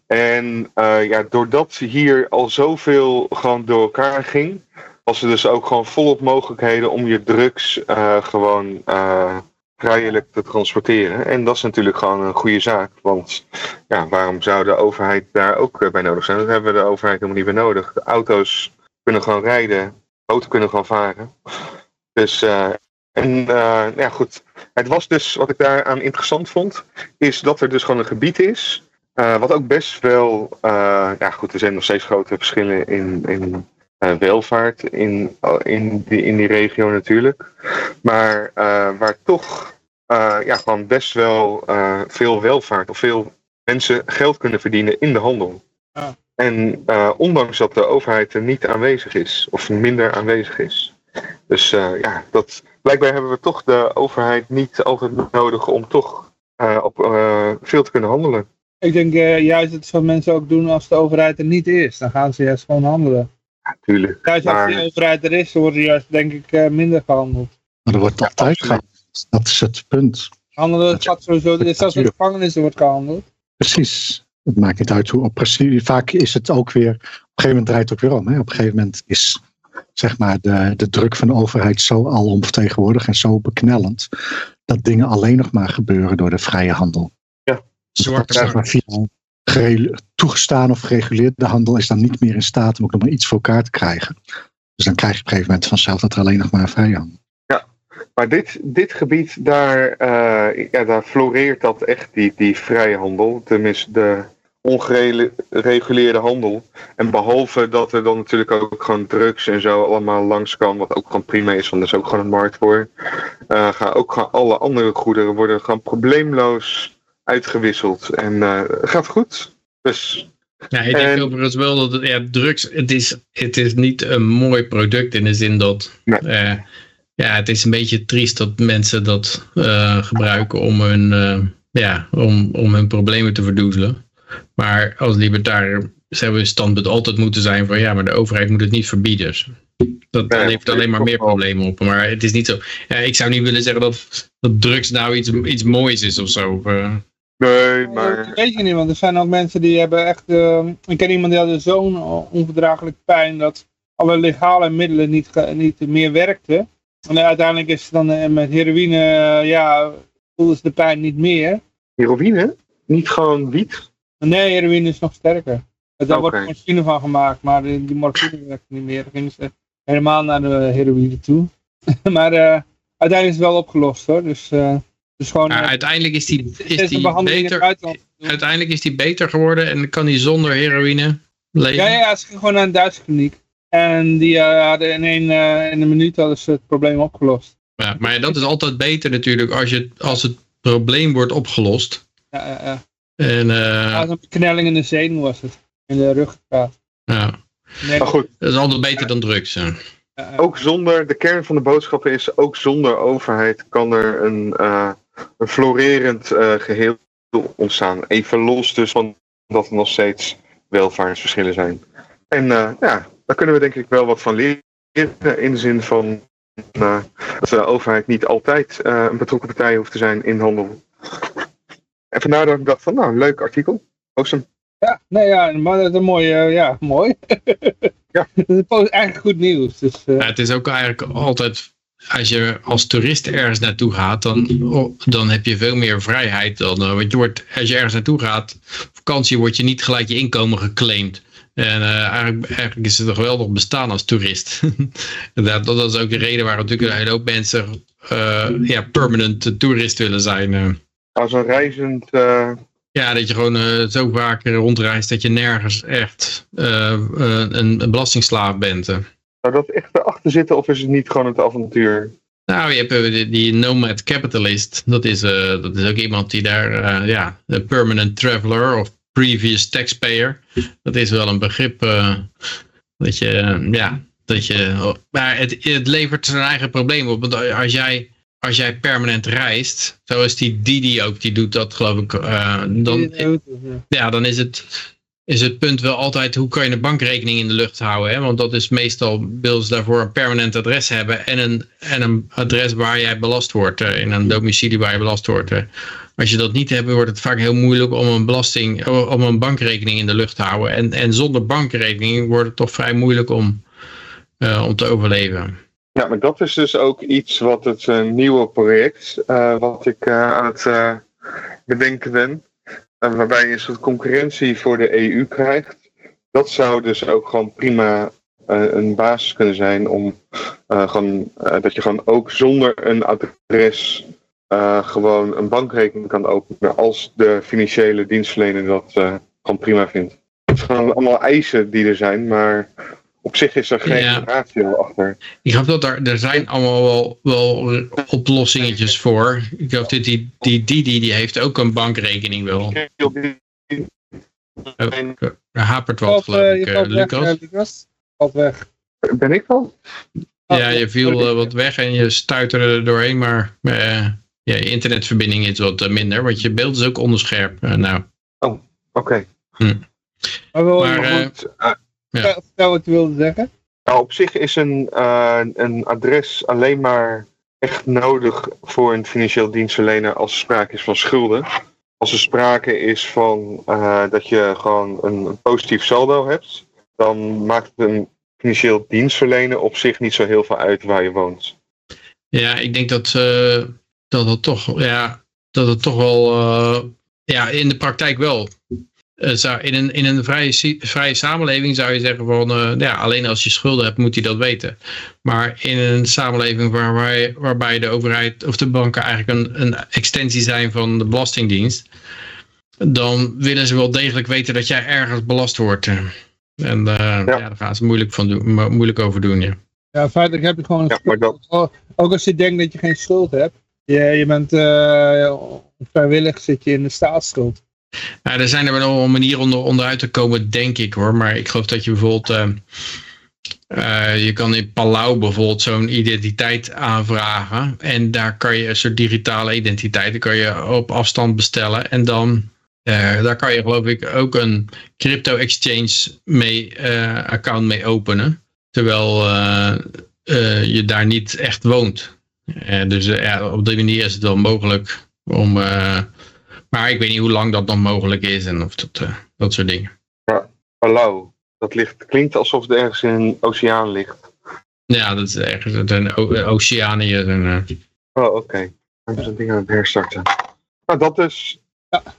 En eh, ja, doordat hier al zoveel gewoon door elkaar ging, was er dus ook gewoon volop mogelijkheden om je drugs eh, gewoon eh, vrijelijk te transporteren. En dat is natuurlijk gewoon een goede zaak. Want ja, waarom zou de overheid daar ook bij nodig zijn? Dat hebben we de overheid helemaal niet bij nodig. De auto's kunnen gewoon rijden, boten kunnen gewoon varen. Dus, en eh, ja goed, het was dus, wat ik daaraan interessant vond, is dat er dus gewoon een gebied is. eh, wat ook best wel, eh, ja goed, er zijn nog steeds grote verschillen in, in welvaart in, in, die, in die regio natuurlijk. Maar waar toch ja, gewoon best wel veel welvaart of veel mensen geld kunnen verdienen in de handel. En ondanks dat de overheid er niet aanwezig is, of minder aanwezig is. Dus ja, dat, blijkbaar hebben we toch de overheid niet altijd nodig om toch eh, op eh, veel te kunnen handelen. Ik denk eh, juist dat veel mensen ook doen als de overheid er niet is. Dan gaan ze juist gewoon handelen. Natuurlijk. Juist als die overheid er is, dan wordt er juist denk ik eh, minder gehandeld. Maar er wordt altijd absoluut. gehandeld. Dat is het punt. Handelen Dat- gaat sowieso, zelfs in natuurlijk. gevangenissen wordt gehandeld. Precies. het maakt niet uit hoe op precies. Vaak is het ook weer. Op een gegeven moment draait het ook weer om. Hè. Op een gegeven moment is zeg maar, de, de druk van de overheid zo alomvertegenwoordigd en zo beknellend. dat dingen alleen nog maar gebeuren door de vrije handel. Ja, zwarte zeg maar, via toegestaan of gereguleerde handel is dan niet meer in staat om ook nog maar iets voor elkaar te krijgen. Dus dan krijg je op een gegeven moment vanzelf dat er alleen nog maar vrije handel. Maar dit, dit gebied, daar, eh, ja, daar floreert dat echt, die, die vrije handel. Tenminste, de ongereguleerde handel. En behalve dat er dan natuurlijk ook gewoon drugs en zo allemaal langs kan. Wat ook gewoon prima is, want er is ook gewoon een markt voor. eh, gaan ook gewoon alle andere goederen worden gewoon probleemloos uitgewisseld. En eh, gaat goed. Dus Ja, ik denk En- overigens wel dat het, ja, drugs, het is, het is niet een mooi product in de zin dat, Nee. eh, ja, het is een beetje triest dat mensen dat gebruiken om hun, ja, om, om hun problemen te verdoezelen. Maar als libertariër zou hun standpunt altijd moeten zijn van ja, maar de overheid moet het niet verbieden. Dat Ja, levert alleen maar meer problemen op. Maar het is niet zo. Ja, ik zou niet willen zeggen dat, dat drugs nou iets, iets moois is of zo. Eh, nee, Dat maar weet je niet, want er zijn ook mensen die hebben echt... eh, ik ken iemand die had zo'n onverdraaglijk pijn dat alle legale middelen niet, niet meer werkten. En uiteindelijk is het dan eh, met heroïne, ja, voelde ze de pijn niet meer. heroïne? Niet gewoon wiet? Nee, heroïne is nog sterker. Daar wordt Oké. morfine van gemaakt, maar die, morfine werkt niet meer. Dan gingen ze helemaal naar de heroïne toe. maar eh, uiteindelijk is het wel opgelost hoor. Dus, dus gewoon... maar eh, uiteindelijk is die, is die beter. Uiteindelijk is die beter geworden en kan die zonder heroïne leven. Ja, ja, ze ging gewoon naar een Duitse kliniek. En die hadden in een, in een minuut hadden ze het probleem opgelost. Ja, maar dat is altijd beter natuurlijk als, je, als het probleem wordt opgelost. Ja, ja, ja. En eh, Ja, zo'n beknelling in de zenuw was het. In de ruggengraat. ja, Nee, Maar goed, dat is altijd beter dan drugs. hè. ook zonder, de kern van de boodschap is, ook zonder overheid kan er een, eh, een florerend eh, geheel ontstaan. Even los dus van dat er nog steeds welvaartsverschillen zijn. En eh, ja, daar kunnen we denk ik wel wat van leren. In de zin van dat de overheid niet altijd eh, een betrokken partij hoeft te zijn in handel. En vandaar dat ik dacht van, nou, leuk artikel. Awesome. Ja, nee, ja, maar dat is een mooie, eh, ja, mooi. Ja. dat is eigenlijk goed nieuws. Dus, eh, het is ook eigenlijk altijd, als je als toerist ergens naartoe gaat, dan, oh, dan heb je veel meer vrijheid dan. eh, want je wordt, als je ergens naartoe gaat, op vakantie, word je niet gelijk je inkomen geclaimd. En eh, eigenlijk, eigenlijk is het een geweldig bestaan als toerist. En dat, dat is ook de reden waarom natuurlijk een hele hoop mensen eh, ja, permanent toerist willen zijn. Eh. Als een reizend... eh, Ja, dat je gewoon eh, zo vaak rondreist dat je nergens echt eh, eh, een, een belastingsslaaf bent. eh. zou dat echt erachter zitten of is het niet gewoon het avontuur? Nou, je hebt eh, die, nomad capitalist. Dat is, eh, dat is ook iemand die daar, eh, ja, permanent traveler of previous taxpayer. Dat is wel een begrip eh, dat je, eh, ja, dat je, maar het, het levert zijn eigen probleem op. Want als jij, als jij permanent reist, zoals die Didi ook, die doet dat geloof ik, eh, dan, ja. dan is het, is het punt wel altijd hoe kan je een bankrekening in de lucht houden. Hè? Want dat is meestal, wil ze daarvoor een permanent adres hebben en een, en een adres waar jij belast wordt. eh, in een domicilie waar je belast wordt. eh. Als je dat niet hebt, wordt het vaak heel moeilijk om een belasting, om een bankrekening in de lucht te houden. En, en zonder bankrekening wordt het toch vrij moeilijk om, om te overleven. Ja, maar dat is dus ook iets wat het eh, nieuwe project, eh, wat ik eh, aan het bedenken ben, waarbij je soort concurrentie voor de EU krijgt. Dat zou dus ook gewoon prima een basis kunnen zijn om gewoon, dat je gewoon ook zonder een adres gewoon een bankrekening kan openen als de financiële dienstverlener dat gewoon prima vindt. Het zijn allemaal eisen die er zijn, maar op zich is er geen Ja. ratio achter. Ik geloof dat er, er zijn allemaal wel, wel oplossingetjes voor. Ik geloof dat die, die Didi, die heeft ook een bankrekening wel. Er hapert wat, geloof eh, ik, Lucas. Lucas. Valt weg. Ben ik wel? Ja, je viel wat weg en je stuiterde er doorheen, maar eh, ja, je internetverbinding is wat minder, want je beeld is ook onderscherp. Nou, Oké. Maar, wel, Maar, Maar eh, goed, vertel, wat je wilde zeggen. nou, op zich is een, eh, een adres alleen maar echt nodig voor een financieel dienstverlener als er sprake is van schulden. als er sprake is van eh, dat je gewoon een, een positief saldo hebt, dan maakt het een financieel dienstverlener op zich niet zo heel veel uit waar je woont. Ja, ik denk dat, eh, dat het toch, ja, dat het toch wel, eh, ja, in de praktijk wel. Eh, zou, in een, in een vrije, vrije samenleving zou je zeggen van, eh, ja, alleen als je schulden hebt moet hij dat weten. Maar in een samenleving waar, waar je- waarbij de overheid of de banken eigenlijk een, een extensie zijn van de Belastingdienst, dan willen ze wel degelijk weten dat jij ergens belast wordt. En eh, ja. daar gaan ze moeilijk, van doen, mo- moeilijk over doen, ja. Ja, feitelijk heb je gewoon een Ja, dat. Ook als je denkt dat je geen schuld hebt. Je, je bent eh, vrijwillig zit je in de staatsschuld. Ja, er zijn er wel manier om er onderuit te komen, denk ik hoor. Maar ik geloof dat je bijvoorbeeld. eh, eh, je kan in Palau bijvoorbeeld zo'n identiteit aanvragen. En daar kan je een soort digitale identiteit. Kan je op afstand bestellen. En dan. eh, daar kan je geloof ik ook een crypto exchange mee, account mee openen. Terwijl je daar niet echt woont. Dus ja, op die manier is het wel mogelijk om. Maar ik weet niet hoe lang dat nog mogelijk is en of dat, eh, dat soort dingen. Palau, dat ligt, klinkt alsof het ergens in een oceaan ligt. Ja, dat is ergens een Oceanië. En, eh, Oh, oké. Dan is dat ding aan het herstarten. Nou, dat dus.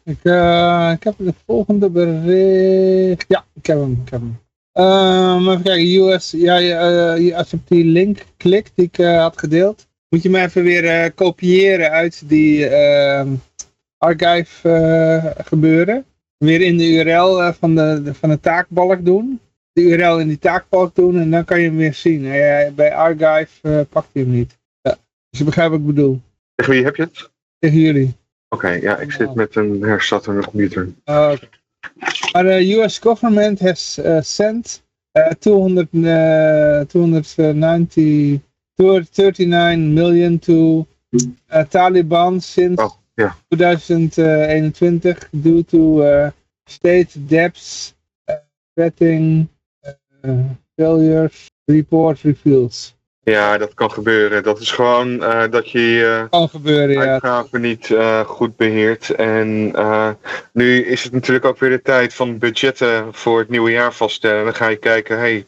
Ik, eh, ik heb de volgende bericht. Ja, ik heb hem. Ik heb hem. Ehm, even kijken, US, ja, ja, eh, als je op die link klikt die ik eh, had gedeeld, moet je me even weer eh, kopiëren uit die ehm, archive eh, gebeuren. Weer in de URL eh, van, de, de- van de taakbalk doen. De URL in die taakbalk doen en dan kan je hem weer zien. Bij archive eh, pakt hij hem niet. Ja. Dus je begrijpt wat ik bedoel. Tegen wie heb je het? Tegen jullie. Oké, ja, ik zit met een herstartende computer. Uh, but the U.S. government has uh, sent uh, 200, uh, 290, 239 million to Taliban since Oh, ja. 2021 due to uh, state debts, vetting, uh, failures, report reveals. Ja, dat kan gebeuren. Dat is gewoon eh, dat je je Kan gebeuren, ja. uitgaven niet eh, goed beheert. En eh, nu is het natuurlijk ook weer de tijd van budgetten voor het nieuwe jaar vaststellen. Dan ga je kijken, hey,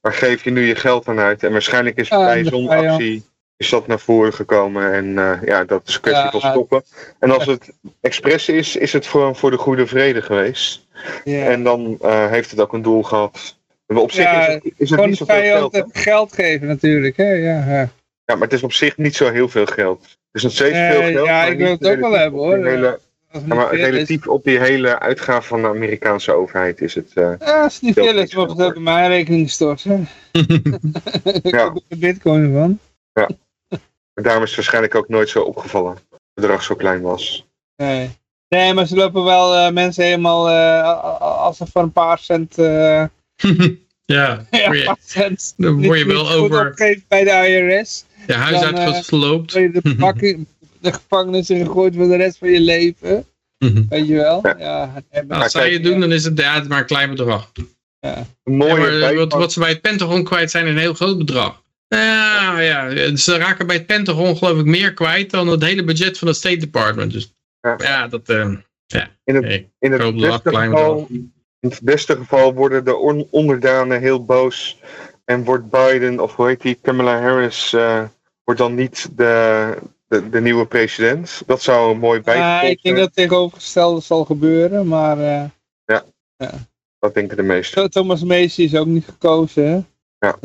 waar geef je nu je geld aan uit? En waarschijnlijk is bij zo'n actie is dat naar voren gekomen. En eh, ja, dat is een kwestie Ja. van stoppen. En als het expres is, is het gewoon voor de goede vrede geweest. ja. En dan eh, heeft het ook een doel gehad. Maar op zich Ja, is het, is het niet zoveel geld. hè? geld geven natuurlijk, hè. Ja, ja. Ja, maar het is op zich niet zo heel veel geld. Het is nog steeds veel geld. ja, ik wil het ook wel hebben, hoor. Hele, het ja, maar relatief op die hele uitgave van de Amerikaanse overheid is het. eh, Ja, als het niet Veel is, ze van, ook op mijn rekening storten. ik Ja. heb er bitcoin van. Daarom is het waarschijnlijk ook nooit zo opgevallen. Dat het bedrag zo klein was. Nee. nee, maar ze lopen wel eh, mensen helemaal, eh, als ze voor een paar cent, eh ja, ja, word een je, paar cent dan word je wel over bij de IRS. je huis dan, uitgesloopt. Ben je de, pakking, de gevangenis in gegooid voor de rest van je leven. Weet je wel? Ja. Maar- Als zij het doen, dan is het, ja, maar een klein bedrag. Een Ja, mooie maar wat, wat ze bij het Pentagon kwijt zijn, een heel groot bedrag. Ja, ja, ze raken bij het Pentagon geloof ik meer kwijt dan het hele budget van het State Department. Dus Ja. ja, dat... eh, in het, hey, in het beste geval, in het beste geval worden de on- onderdanen heel boos. En wordt Biden, of hoe heet die, Kamala Harris, eh, wordt dan niet de, de, de nieuwe president. Dat zou een mooi Ja, bijgevolg ik denk dat het tegenovergestelde zal gebeuren, maar eh, Dat denken de meesten. Thomas Macy is ook niet gekozen. Hè? Ja.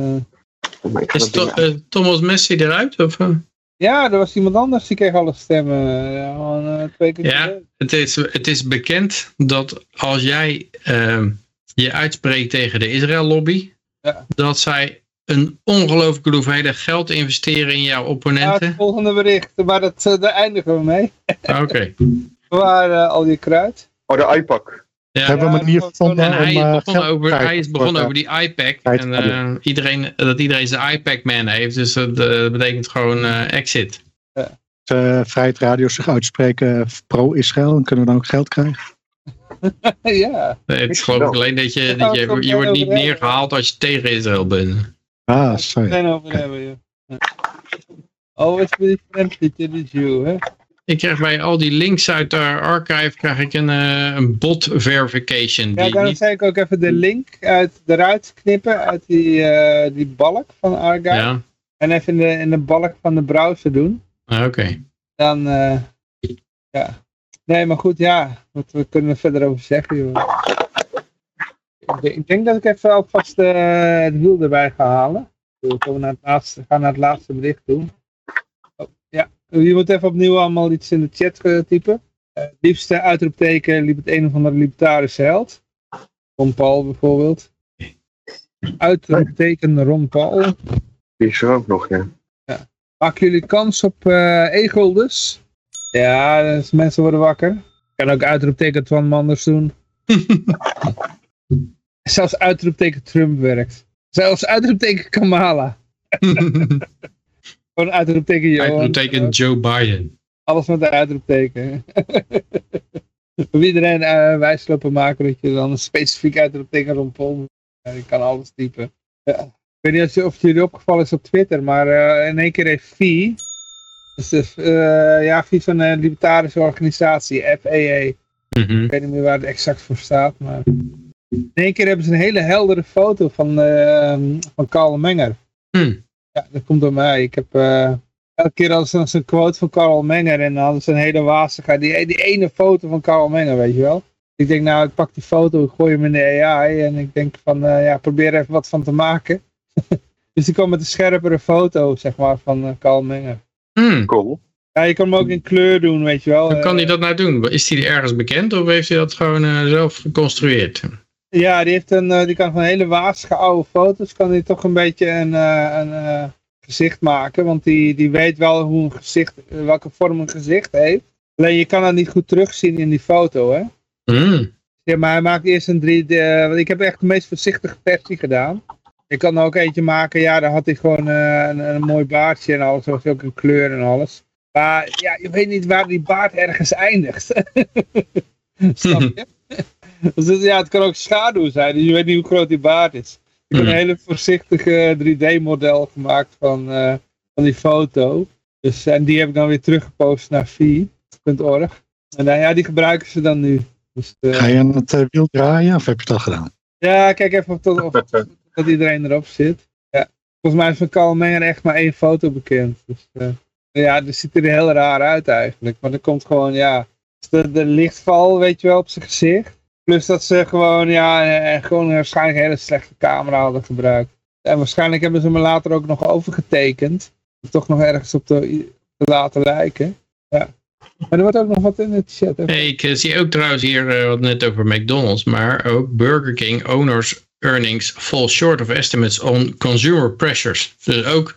Maar ik ga Is to- eh, Thomas Messi eruit? Of, eh? Ja, er was iemand anders die kreeg alle stemmen. Ja, gewoon, eh, twee keer Ja. Het is, het is bekend dat als jij ehm, je uitspreekt tegen de Israël-lobby, Ja. dat zij een ongelooflijke hoeveelheid geld investeren in jouw Ja, het opponenten. volgende bericht, maar dat, daar eindigen we mee. Oké. Waar al die kruid. Oh, de iPad. Ja. Hebben we manier gevonden En om hij is eh, begonnen geld over, hij is begonnen voor, over die iPad. En eh, iedereen, dat iedereen zijn iPad-man heeft. Dus dat eh, betekent gewoon eh, exit. eh, Vrijheid Radio zich uitspreken pro-Israël en kunnen we dan ook geld krijgen? ja. Nee, het is geloof ik alleen dat je, dat je, je wordt niet neergehaald als je tegen Israël bent. Ah, sorry. Geen over hebben. Ja. Always be friendly to the Jew, hè? Ik krijg bij al die links uit de archive krijg ik een, eh, een bot verification. Ja, daarom niet, zei ik ook even de link uit, eruit knippen uit die, eh, die balk van Archive. ja, En even in de, in de balk van de browser doen. Ah, oké. Dan, eh, ja. Nee, maar goed, ja. Wat we kunnen er verder over zeggen, joh. Ik denk- Ik denk dat ik even alvast het wiel erbij ga halen. We gaan naar het laatste, gaan naar het laatste bericht doen. Ja, je moet even opnieuw allemaal iets in de chat eh, typen. Het liefste uitroepteken liep het een of andere libertarische held. Ron Paul bijvoorbeeld. Uitroepteken Ron Paul. Die is er ook nog, ja. Maken jullie kans op e-guldens? Ja, dus mensen worden wakker. Ik kan ook uitroepteken Twan Manders doen. Zelfs uitroepteken Trump werkt. Zelfs uitroepteken Kamala. Gewoon uitroepteken Johan. Uitroepteken Joe Biden. Alles met een uitroepteken. Iedereen uh, wijs lopen maken dat je dan een specifiek uitroepteken rondpol. Ja, je kan alles typen. Ja. Ik weet niet of je- of het jullie opgevallen is op Twitter, maar eh, in één keer heeft VI, dus de, eh, ja, VI van een libertarische organisatie, FAA, Mhm. ik weet niet meer waar het exact voor staat, maar in één keer hebben ze een hele heldere foto van, eh, van Karl Menger. Hm. Ja, dat komt door mij. Ik heb eh, elke keer hadden ze dan zo'n quote van Karl Menger en dan hadden ze een hele wazigheid. Die, die ene foto van Karl Menger, weet je wel. Ik denk nou, ik pak die foto, ik gooi hem in de AI en ik denk van, eh, ja, probeer er even wat van te maken. dus die kwam met een scherpere foto, zeg maar, van eh, Karl Menger. Hm. Cool. Ja, je kan hem ook in kleur doen, weet je wel. Hoe kan hij dat nou doen? Is hij ergens bekend of heeft hij dat gewoon eh, zelf geconstrueerd? Ja, die, heeft een, eh, die kan van hele wazige oude foto's, kan hij toch een beetje een, eh, een eh, gezicht maken. Want die, die weet wel hoe een gezicht, welke vorm een gezicht heeft. Alleen je kan dat niet goed terugzien in die foto, hè. Hm. Ja, maar hij maakt eerst een 3D, eh, want ik heb echt de meest voorzichtige versie gedaan. Ik kan er ook eentje maken, ja, daar had hij gewoon een, een mooi baardje en alles, was ook een kleur en alles. Maar ja, je weet niet waar die baard ergens eindigt. Snap je? Dus het- ja, het kan ook schaduw zijn, dus je weet niet hoe groot die baard is. Ik heb Hmm. een hele voorzichtige 3D-model gemaakt van, eh, van die foto. Dus, en die heb ik dan weer teruggepost naar vi.org. En nou ja, die gebruiken ze dan nu. Dus, eh, Ga je aan het eh, wiel draaien of heb je het al gedaan? ja, kijk even of, dat, of dat iedereen erop zit. Ja. Volgens mij is van Karl Menger echt maar één foto bekend. Dus, eh, ja, dat ziet er heel raar uit eigenlijk. Maar er komt gewoon, ja, de, de lichtval, weet je wel, op zijn gezicht. Plus dat ze gewoon, ja, eh, gewoon waarschijnlijk een hele slechte camera hadden gebruikt. En waarschijnlijk hebben ze me later ook nog overgetekend. Toch nog ergens op te, te laten lijken. Ja. Maar er wordt ook nog wat in het chat. Hey, ik eh, zie ook trouwens hier eh, wat net over McDonald's, maar ook Burger King owners earnings fall short of estimates on consumer pressures. Dus ook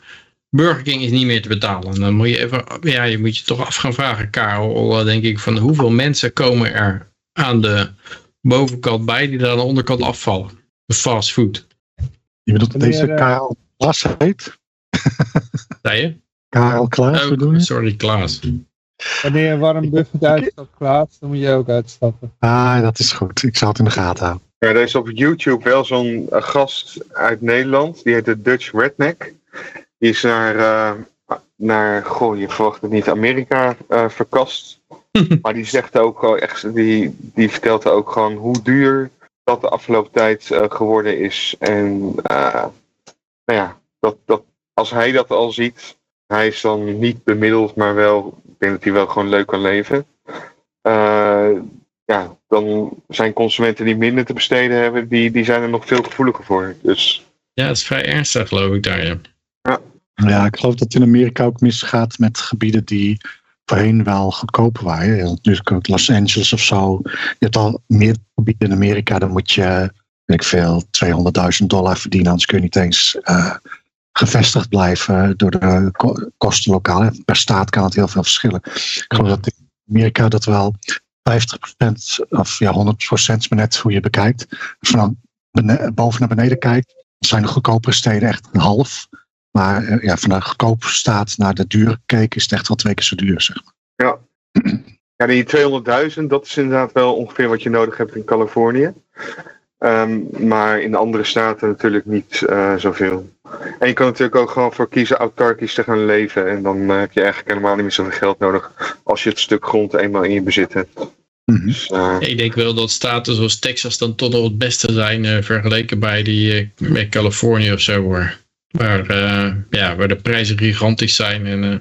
Burger King is niet meer te betalen. En dan moet je even, ja, je moet je toch af gaan vragen, Karel, eh, denk ik, van hoeveel mensen komen er aan de bovenkant bij die er aan de onderkant afvallen. De fast food. Je bedoelt dat Wanneer, deze eh, Karel Klaas heet? Zei je? Karel Klaas bedoel Oh, je? sorry, Klaas. Wanneer Warren Buffett uitstapt, Klaas, dan moet je ook uitstappen. Ah, dat is goed. Ik zal het in de gaten houden. Ja, er is op YouTube wel zo'n eh, gast uit Nederland. Die heet de Dutch Redneck. Die is naar, eh, naar goh, je verwacht het niet, Amerika eh, verkast. maar die zegt ook gewoon echt, die, die vertelt ook gewoon hoe duur dat de afgelopen tijd eh, geworden is. En eh, nou ja, dat, dat, als hij dat al ziet, hij is dan niet bemiddeld, maar wel, ik denk dat hij wel gewoon leuk kan leven. Eh, ja, dan zijn consumenten die minder te besteden hebben, die, die zijn er nog veel gevoeliger voor. Dus Ja, het is vrij ernstig geloof ik daar, ja. Ja, ik geloof dat het in Amerika ook misgaat met gebieden die voorheen wel goedkoper waren. Natuurlijk ook Los Angeles of zo. Je hebt al meer gebieden in Amerika, dan moet je, weet ik veel, 200.000 dollar verdienen. Anders kun je niet eens eh, gevestigd blijven door de ko- kosten lokaal. En Per staat kan het heel veel verschillen. Ik geloof dat in Amerika dat wel 50% of ja, 100% is maar net hoe je bekijkt. Als je van boven naar beneden kijkt, zijn de goedkopere steden echt een half. Maar eh, ja, van de goedkope staat naar de dure gekeken is het echt wel twee keer zo duur, zeg maar. ja, die 200.000, dat is inderdaad wel ongeveer wat je nodig hebt in Californië. Ehm, maar in de andere staten natuurlijk niet eh, zoveel. En je kan natuurlijk ook gewoon voor kiezen autarkisch te gaan leven. En dan eh, heb je eigenlijk helemaal niet meer zoveel geld nodig als je het stuk grond eenmaal in je bezit hebt. Mhm. Dus, eh, Ik denk wel dat staten zoals Texas dan toch nog het beste zijn eh, vergeleken bij die eh, met Californië of zo. Waar, waar, eh, ja, waar de prijzen gigantisch zijn. En, eh,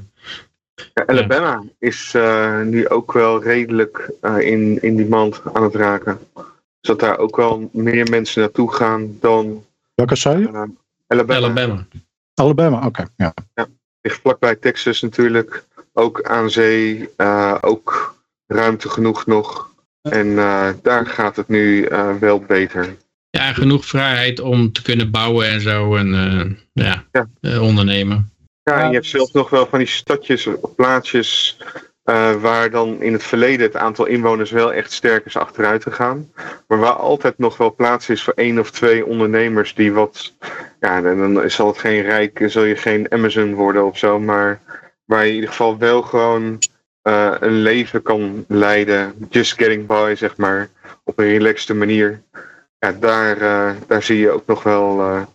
ja, Alabama is eh, nu ook wel redelijk eh, in, in die mand aan het raken. Dus dat daar ook wel meer mensen naartoe gaan dan Welke zei je? eh, Alabama. Alabama. Alabama, oké. ja. Ligt vlakbij Texas natuurlijk. Ook aan zee. eh, ook ruimte genoeg nog. En eh, daar gaat het nu eh, wel beter. Ja, genoeg vrijheid om te kunnen bouwen en zo. En eh, ja, Ja. eh, ondernemen. Ja, en je hebt zelfs nog wel van die stadjes of plaatsjes eh, waar dan in het verleden het aantal inwoners wel echt sterk is achteruit gegaan. Maar waar altijd nog wel plaats is voor één of twee ondernemers die wat, ja, en dan zal het geen rijk, zul je geen Amazon worden of zo, maar waar je in ieder geval wel gewoon eh, een leven kan leiden, just getting by, zeg maar, op een relaxte manier. Ja, daar, eh, daar zie je ook nog wel eh,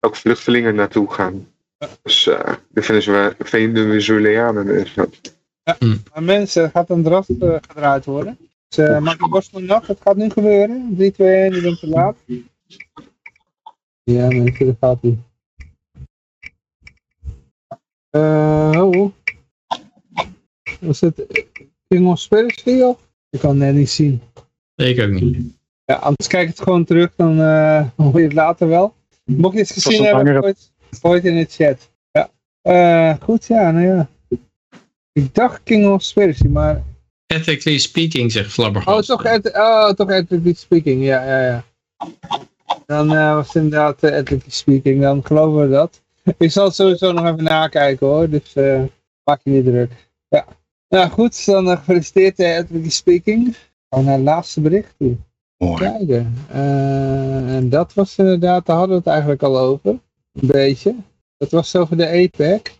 ook vluchtelingen naartoe gaan. Dus eh de Venezuela- Venezuelanen dus. Maar mensen, gaat een draft eh, gedraaid worden. Dus uh, maak je borst maar nat, het gaat nu gebeuren. 3, 2, 1, je bent te laat. Ja mensen, dat gaat ie. Eh, oh. Was het King of of? Ik kan het net niet zien. Ik ook niet. Ja, anders kijk het gewoon terug, dan eh, hoor je het later wel. Mocht je het gezien hebben, gooi het in de chat. Ja. Eh, goed, ja, nou ja. Ik dacht King of Spirits, maar Ethically speaking, zegt Oh, Flabbergast. toch, eth oh, toch ethically speaking, ja, ja, ja. Dan eh, was het inderdaad uh, ethically speaking, dan geloven we dat. Ik zal het sowieso nog even nakijken hoor, dus eh, maak je niet druk. Ja, nou goed, dan uh, gefeliciteerd uh, ethically speaking. Gaan we naar het laatste bericht toe. Mooi. Kijken. Uh, en dat was inderdaad, daar hadden we het eigenlijk al over. Een beetje. Dat was over de APEC.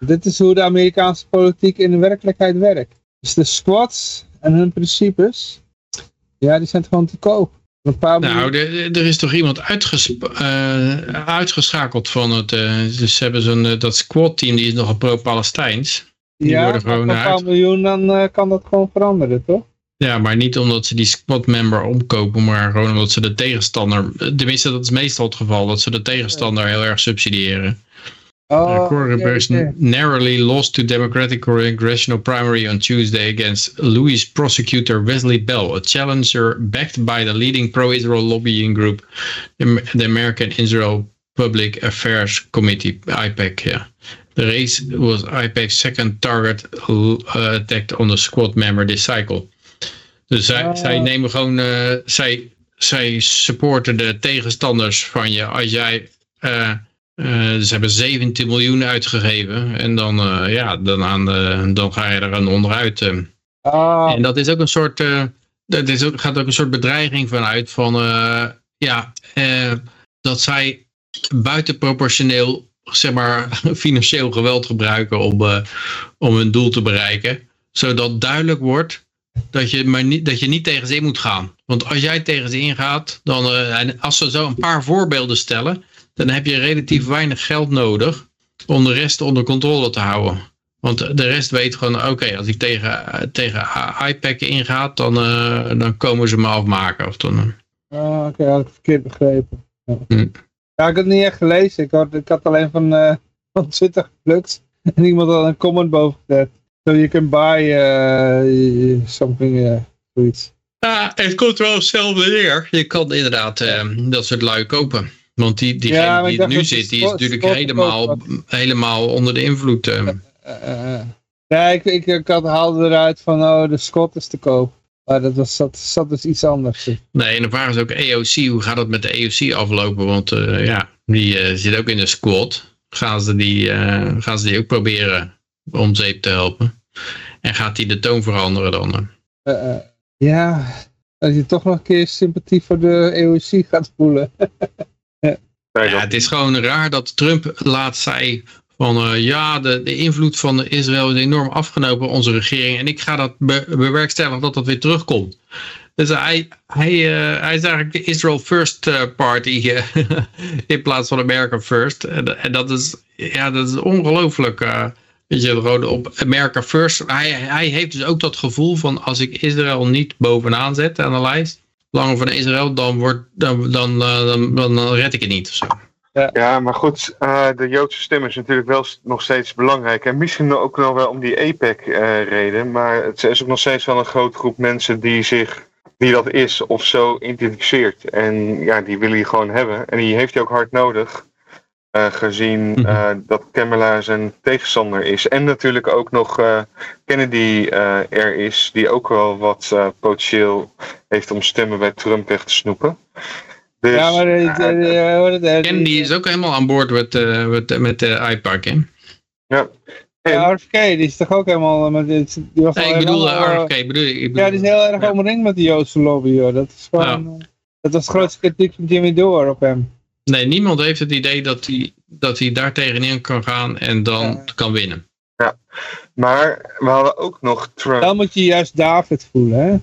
Dit is hoe de Amerikaanse politiek in de werkelijkheid werkt. Dus de squads en hun principes, ja, die zijn gewoon te koop. Een paar Nou, de- de- er is toch iemand eh, uitgeschakeld van het. eh, dus ze hebben zo'n eh, dat squad team die is nogal pro-Palestijns. die ja, worden gewoon een paar uit- miljoen, dan uh, kan dat gewoon veranderen, toch? Ja, maar niet omdat ze die squad member omkopen, maar gewoon omdat ze de tegenstander. Tenminste, dat is meestal het geval, dat ze de tegenstander heel erg subsidiëren. Oh, Uh, oké. narrowly lost to Democratic congressional primary on Tuesday against Louis prosecutor Wesley Bell, a challenger backed by the leading pro-Israel lobbying group, the the American Israel Public Affairs Committee, IPAC. Yeah. The race was IPAC's second target uh, attacked on the squad member this cycle. Dus zij, Oh. zij nemen gewoon, eh, zij, zij supporten de tegenstanders van je als jij eh, eh, ze hebben 17 miljoen uitgegeven. En dan, ja, dan, aan de, dan ga je er aan onderuit. Ah, En dat is ook een soort. dat is ook, gaat ook een soort bedreiging vanuit van. ja, dat zij buitenproportioneel. zeg maar. financieel geweld gebruiken om, om hun doel te bereiken. Zodat duidelijk wordt. Dat je, maar niet, dat je niet tegen ze in moet gaan. Want als jij tegen ze ingaat. Dan, eh, en als ze zo een paar voorbeelden stellen dan heb je relatief weinig geld nodig om de rest onder controle te houden. Want de rest weet gewoon, oké, als ik tegen, tegen iPack ingaat, dan, eh, dan komen ze me afmaken. Of dan, ah, oké, had ik verkeerd begrepen. Ja. Hm. ja, ik had het niet echt gelezen. Ik had, ik had alleen van, eh van Twitter geplukt. En iemand had een comment boven gezet. So you can buy uh, something, uh, zoiets. Ja, het komt wel hetzelfde neer. Je kan inderdaad eh, dat soort lui kopen. Want die, diegene Ja, die er nu dat zit, die is natuurlijk helemaal, helemaal onder de invloed. eh. Eh, eh, ja, ik, ik, ik had, haalde eruit van, oh, de Scott is te koop. Maar dat was, zat, zat dus iets anders. Nee, en de vraag is ook EOC, hoe gaat het met de EOC aflopen? Want ja, die eh, zit ook in de squad. Gaan ze, die, gaan ze die ook proberen om zeep te helpen? En gaat die de toon veranderen dan? Eh, eh, ja, als je toch nog een keer sympathie voor de EOC gaat voelen. Ja, het is gewoon raar dat Trump laat zei van eh, ja, de, de invloed van Israël is enorm afgenomen op onze regering. En ik ga dat be bewerkstelligen dat dat weer terugkomt. Dus hij, hij, eh, hij is eigenlijk de Israel First Party in plaats van America First. En, en dat is, ja, dat is ongelooflijk. Eh, Weet je, gewoon op America First. Hij, hij heeft dus ook dat gevoel van als ik Israël niet bovenaan zet aan de lijst, langer van Israël, dan, wordt, dan, dan, eh, dan, dan, dan red ik het niet of zo. Ja, maar goed, eh, de Joodse stem is natuurlijk wel nog steeds belangrijk. En misschien ook nog wel om die APEC-reden. maar het is ook nog steeds wel een grote groep mensen die zich die dat is of zo identificeert. En ja, die wil hij gewoon hebben. En die heeft hij ook hard nodig. Eh, gezien Mhm. eh, dat Kamala zijn tegenstander is. En natuurlijk ook nog eh, Kennedy eh, er is. Die ook wel wat eh, potentieel heeft om stemmen bij Trump weg te snoepen. Dus, ja, maar het, die is ook helemaal aan boord met, eh, met, met de iPark. Hè? ja. En- ja, RFK, die is toch ook helemaal... Met, dit- die was Nee, ik bedoel helemaal, RFK. Bedoel, ik bedoel, Ja, die is heel erg ja. omringd met de Joodse lobby, hoor. Dat is gewoon... dat was de grootste kritiek van Jimmy Dore op hem. Nee, niemand heeft het idee dat hij, dat hij daar tegenin kan gaan en dan Ja. kan winnen. Maar we hadden ook nog Trump. Dan moet je juist David voelen, hè?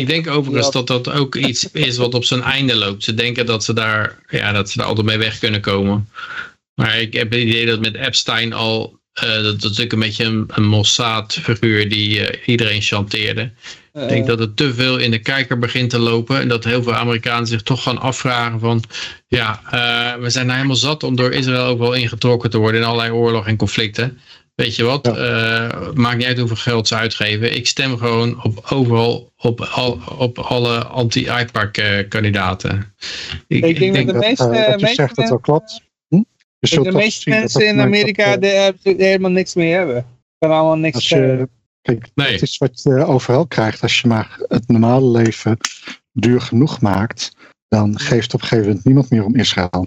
Ik denk overigens Ja. dat dat ook iets is wat op zijn einde loopt. Ze denken dat ze daar, ja, dat ze daar altijd mee weg kunnen komen. Maar ik heb het idee dat met Epstein al, eh, dat, dat is natuurlijk een beetje een, een Mossad-figuur die eh, iedereen chanteerde. Ik denk dat het te veel in de kijker begint te lopen. En dat heel veel Amerikanen zich toch gaan afvragen van... Ja, eh, we zijn nou helemaal zat om door Israël overal ingetrokken te worden in allerlei oorlogen en conflicten. Weet je wat? eh, maakt niet uit hoeveel geld ze uitgeven. Ik stem gewoon op overal op, al, op alle anti-IPAC eh, kandidaten. Ik, Ik denk dat de dat, meeste, eh, meeste zegt dat wel mensen- klopt. De meeste mensen in Amerika dat, eh, die, die helemaal niks meer hebben. Kan allemaal niks Als eh, je, kijk, Nee. het is wat je overal krijgt. Als je maar het normale leven duur genoeg maakt, dan geeft op een gegeven moment niemand meer om Israël.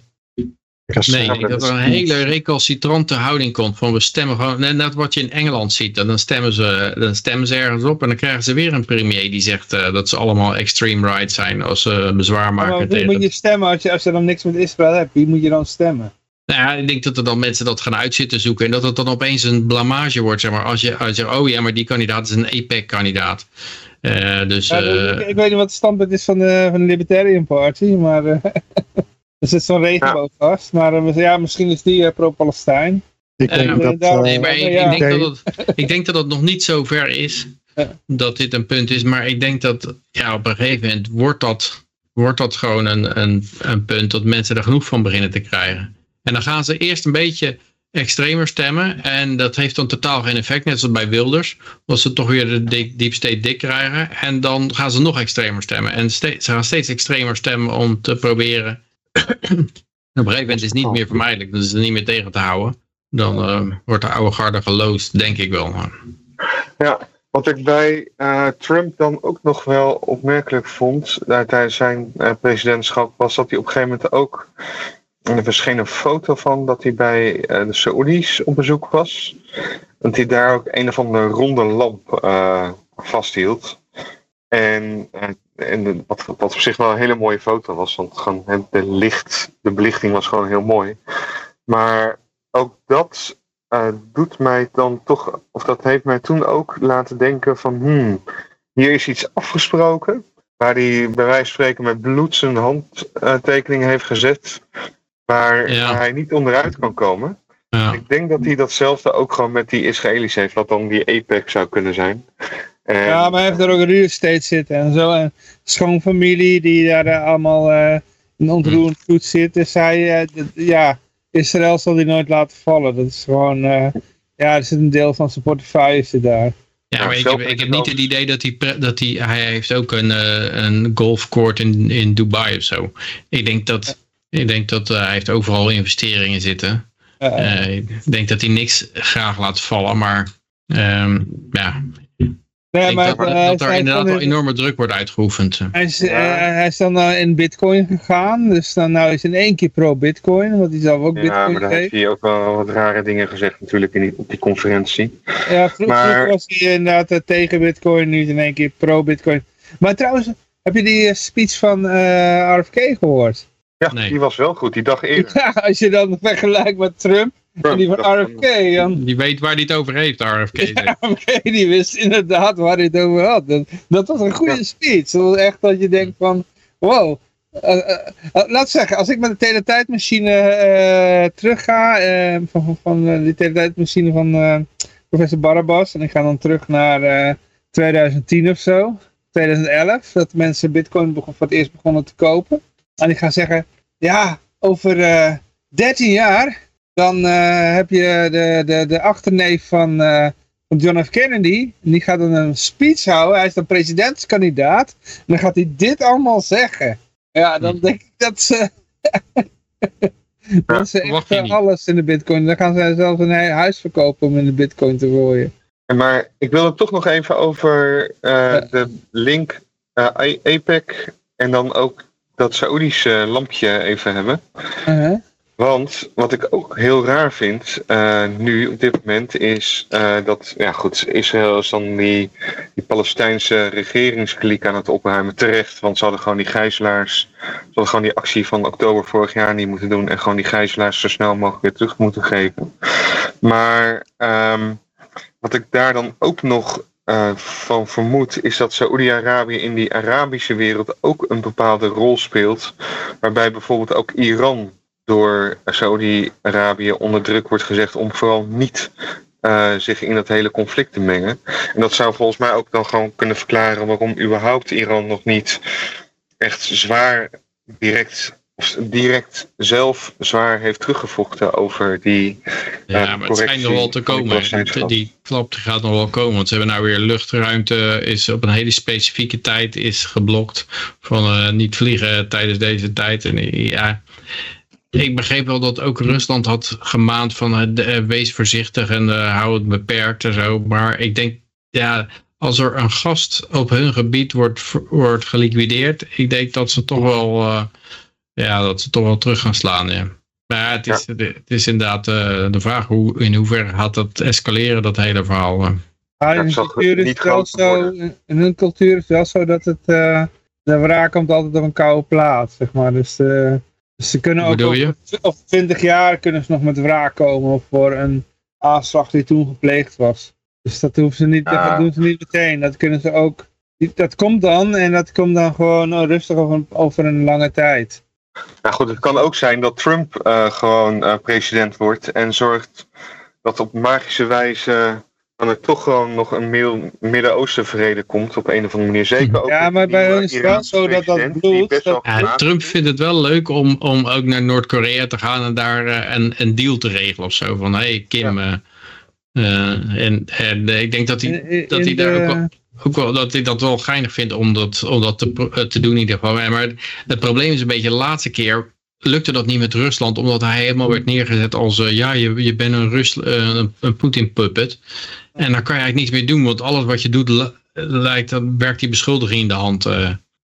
Kijk, Nee, eh, ik denk dat er een hele recalcitrante houding komt. Van we stemmen gewoon, net net wat je in Engeland ziet. Dan stemmen, ze, dan stemmen ze ergens op en dan krijgen ze weer een premier die zegt eh, dat ze allemaal extreme right zijn als ze bezwaar Maar maken wie tegen moet je stemmen als je, als je dan niks met Israël hebt? Wie moet je dan stemmen? Nou ja, ik denk dat er dan mensen dat gaan uitzitten zoeken en dat het dan opeens een blamage wordt. Zeg maar, als je, als je zegt, oh ja, maar die kandidaat is een APEC-kandidaat. Eh, dus Ja, eh, ik, ik weet niet wat het standpunt is van de, van de Libertarian Party, maar eh, er zit zo'n regenboog vast. Maar ja, misschien is die pro-Palestijn. ik denk dat, daar- nee, maar ik, ja. ik, denk dat het, ik denk dat het nog niet zo ver is Ja. dat dit een punt is. Maar ik denk dat ja, op een gegeven moment wordt dat, wordt dat gewoon een, een, een punt dat mensen er genoeg van beginnen te krijgen. En dan gaan ze eerst een beetje extremer stemmen. En dat heeft dan totaal geen effect, net zoals bij Wilders. Als ze toch weer de deep state dik krijgen. En dan gaan ze nog extremer stemmen. En steeds, ze gaan steeds extremer stemmen om te proberen. op een gegeven moment is het niet meer vermijdelijk. Dus is het niet meer tegen te houden. Dan eh, wordt de oude garde geloosd, denk ik wel. Ja, wat ik bij eh, Trump dan ook nog wel opmerkelijk vond tijdens zijn eh, presidentschap, was dat hij op een gegeven moment ook. Er verscheen een foto van dat hij bij eh, de Saoedi's op bezoek was. Dat hij daar ook een of andere ronde lamp eh, vasthield. En, en wat, wat op zich wel een hele mooie foto was, want gewoon het, de licht, de belichting was gewoon heel mooi. Maar ook dat eh, doet mij dan toch, of dat heeft mij toen ook laten denken van, hmm, hier is iets afgesproken, waar hij bij wijze van spreken met bloed zijn handtekening heeft gezet, waar Ja. hij niet onderuit kan komen. Ja. Ik denk dat hij datzelfde ook gewoon met die Israëli's heeft, wat dan die APEC zou kunnen zijn. En, Ja, maar hij heeft er ook een real estate zitten en zo. En schoonfamilie die daar eh, allemaal eh in ontroerend goed zit. Dus hij, eh, ja, Israël zal hij nooit laten vallen. Dat is gewoon, eh, ja, er zit een deel van zijn portefeuille zit daar. Ja, maar ik heb, ik heb niet het idee dat hij, dat hij, hij heeft ook een, eh, een golfcourt in, in Dubai of zo. Ik denk dat, ik denk dat eh, hij heeft overal investeringen zitten. Eh, ik denk dat hij niks graag laat vallen, maar ehm, ja, nee, ik denk maar, dat, is inderdaad wel enorme druk wordt uitgeoefend. Hij is, Ja. eh, hij is dan eh, in bitcoin gegaan. Dus dan nou is hij in één keer pro-bitcoin. Want hij zelf ook ja, bitcoin maar daar heeft hij ook wel wat rare dingen gezegd natuurlijk in die, op die conferentie. Ja, vroeger Maar- was hij inderdaad tegen bitcoin. Nu is hij in één keer pro-bitcoin. Maar trouwens, heb je die speech van eh, RFK gehoord? Ja, Nee. die was wel goed, die dag eerder. Ja, als je dan vergelijkt met Trump en die van RFK. Dan, Die weet waar hij het over heeft, de RFK. RFK die wist inderdaad waar hij het over had. Dat, dat was een goede Ja. speech. Dat was echt dat je denkt van, wow. Eh, eh, eh, laat zeggen, als ik met de teletijdmachine eh terug ga, eh, van, van, die teletijdmachine van, eh, professor Barabbas. En ik ga dan terug naar eh, 2010 of zo. 2011. Dat mensen bitcoin begon, voor het eerst begonnen te kopen. En ik ga zeggen, ja, over eh 13 jaar, dan eh, heb je de, de, de achterneef van, eh, van John F. Kennedy. En die gaat dan een speech houden. Hij is dan presidentskandidaat. En dan gaat hij dit allemaal zeggen. Ja, dan Hm. denk ik dat ze... dat ze echt alles in de bitcoin. Dan gaan ze zelfs een huis verkopen om in de bitcoin te gooien. Maar ik wil het toch nog even over de link APEC en dan ook dat Saoedische lampje even hebben. Uh-huh. Want wat ik ook heel raar vind eh, nu op dit moment is eh, dat, ja goed, Israël is dan die, die Palestijnse regeringskliek aan het opruimen. Terecht, want ze hadden gewoon die gijzelaars, ze hadden gewoon die actie van oktober vorig jaar niet moeten doen en gewoon die gijzelaars zo snel mogelijk weer terug moeten geven. Maar ehm, wat ik daar dan ook nog eh, van vermoed is dat Saoedi-Arabië in die Arabische wereld ook een bepaalde rol speelt. Waarbij bijvoorbeeld ook Iran door Saudi-Arabië onder druk wordt gezegd om vooral niet eh, zich in dat hele conflict te mengen. En dat zou volgens mij ook dan gewoon kunnen verklaren waarom überhaupt Iran nog niet echt zwaar direct, direct zelf zwaar heeft teruggevochten over die. Ja, eh, maar het schijnt nog wel te komen. Die, die klap die gaat nog wel komen. Want ze hebben nou weer luchtruimte. Is op een hele specifieke tijd is geblokt. Van eh, niet vliegen tijdens deze tijd. En eh, ja. Ik begreep wel dat ook Rusland had gemaand van eh, eh, wees voorzichtig en eh, hou het beperkt en zo. Maar ik denk, ja, als er een gast op hun gebied wordt, wordt geliquideerd, ik denk dat ze toch wel, eh, ja, dat ze toch wel terug gaan slaan. Ja. Maar ja, het is, het is inderdaad eh, de vraag hoe, in hoeverre gaat dat escaleren, dat hele verhaal. Maar Ja, in het hun cultuur is niet het wel zo, in hun cultuur is het wel zo dat het, eh, de wraak komt altijd op een koude plaats, zeg maar. Dus, eh, dus ze kunnen ook bedoel je? over, tw- over 20 jaar kunnen ze nog met wraak komen voor een aanslag die toen gepleegd was. Dus dat hoeven ze niet, dat doen ze niet meteen. Dat kunnen ze ook, dat komt dan en dat komt dan gewoon eh, rustig over, een- over een lange tijd. Nou goed, het kan ook zijn dat Trump eh, gewoon eh, president wordt en zorgt dat op magische wijze dan er toch gewoon nog een Midden-Oosten vrede komt op een of andere manier. Zeker ook Ja, maar bij hun is wel zo dat dat president, die bloed- dat- Ja, Trump vindt het wel leuk om, om ook naar Noord-Korea te gaan en daar eh, een, een deal te regelen of zo. Van hé hey, Kim. en en ik denk dat hij, In- in- dat hij daar de- ook wel, ook wel, dat hij dat wel geinig vindt om dat, om dat te, eh, te doen in ieder geval. Maar het probleem is een beetje de laatste keer lukte dat niet met Rusland, omdat hij helemaal werd neergezet als eh, ja, je, je bent een, Rus, eh, een, een Poetin-puppet. En dan kan je eigenlijk niets meer doen, want alles wat je doet li- lijkt, dan werkt die beschuldiging in de hand.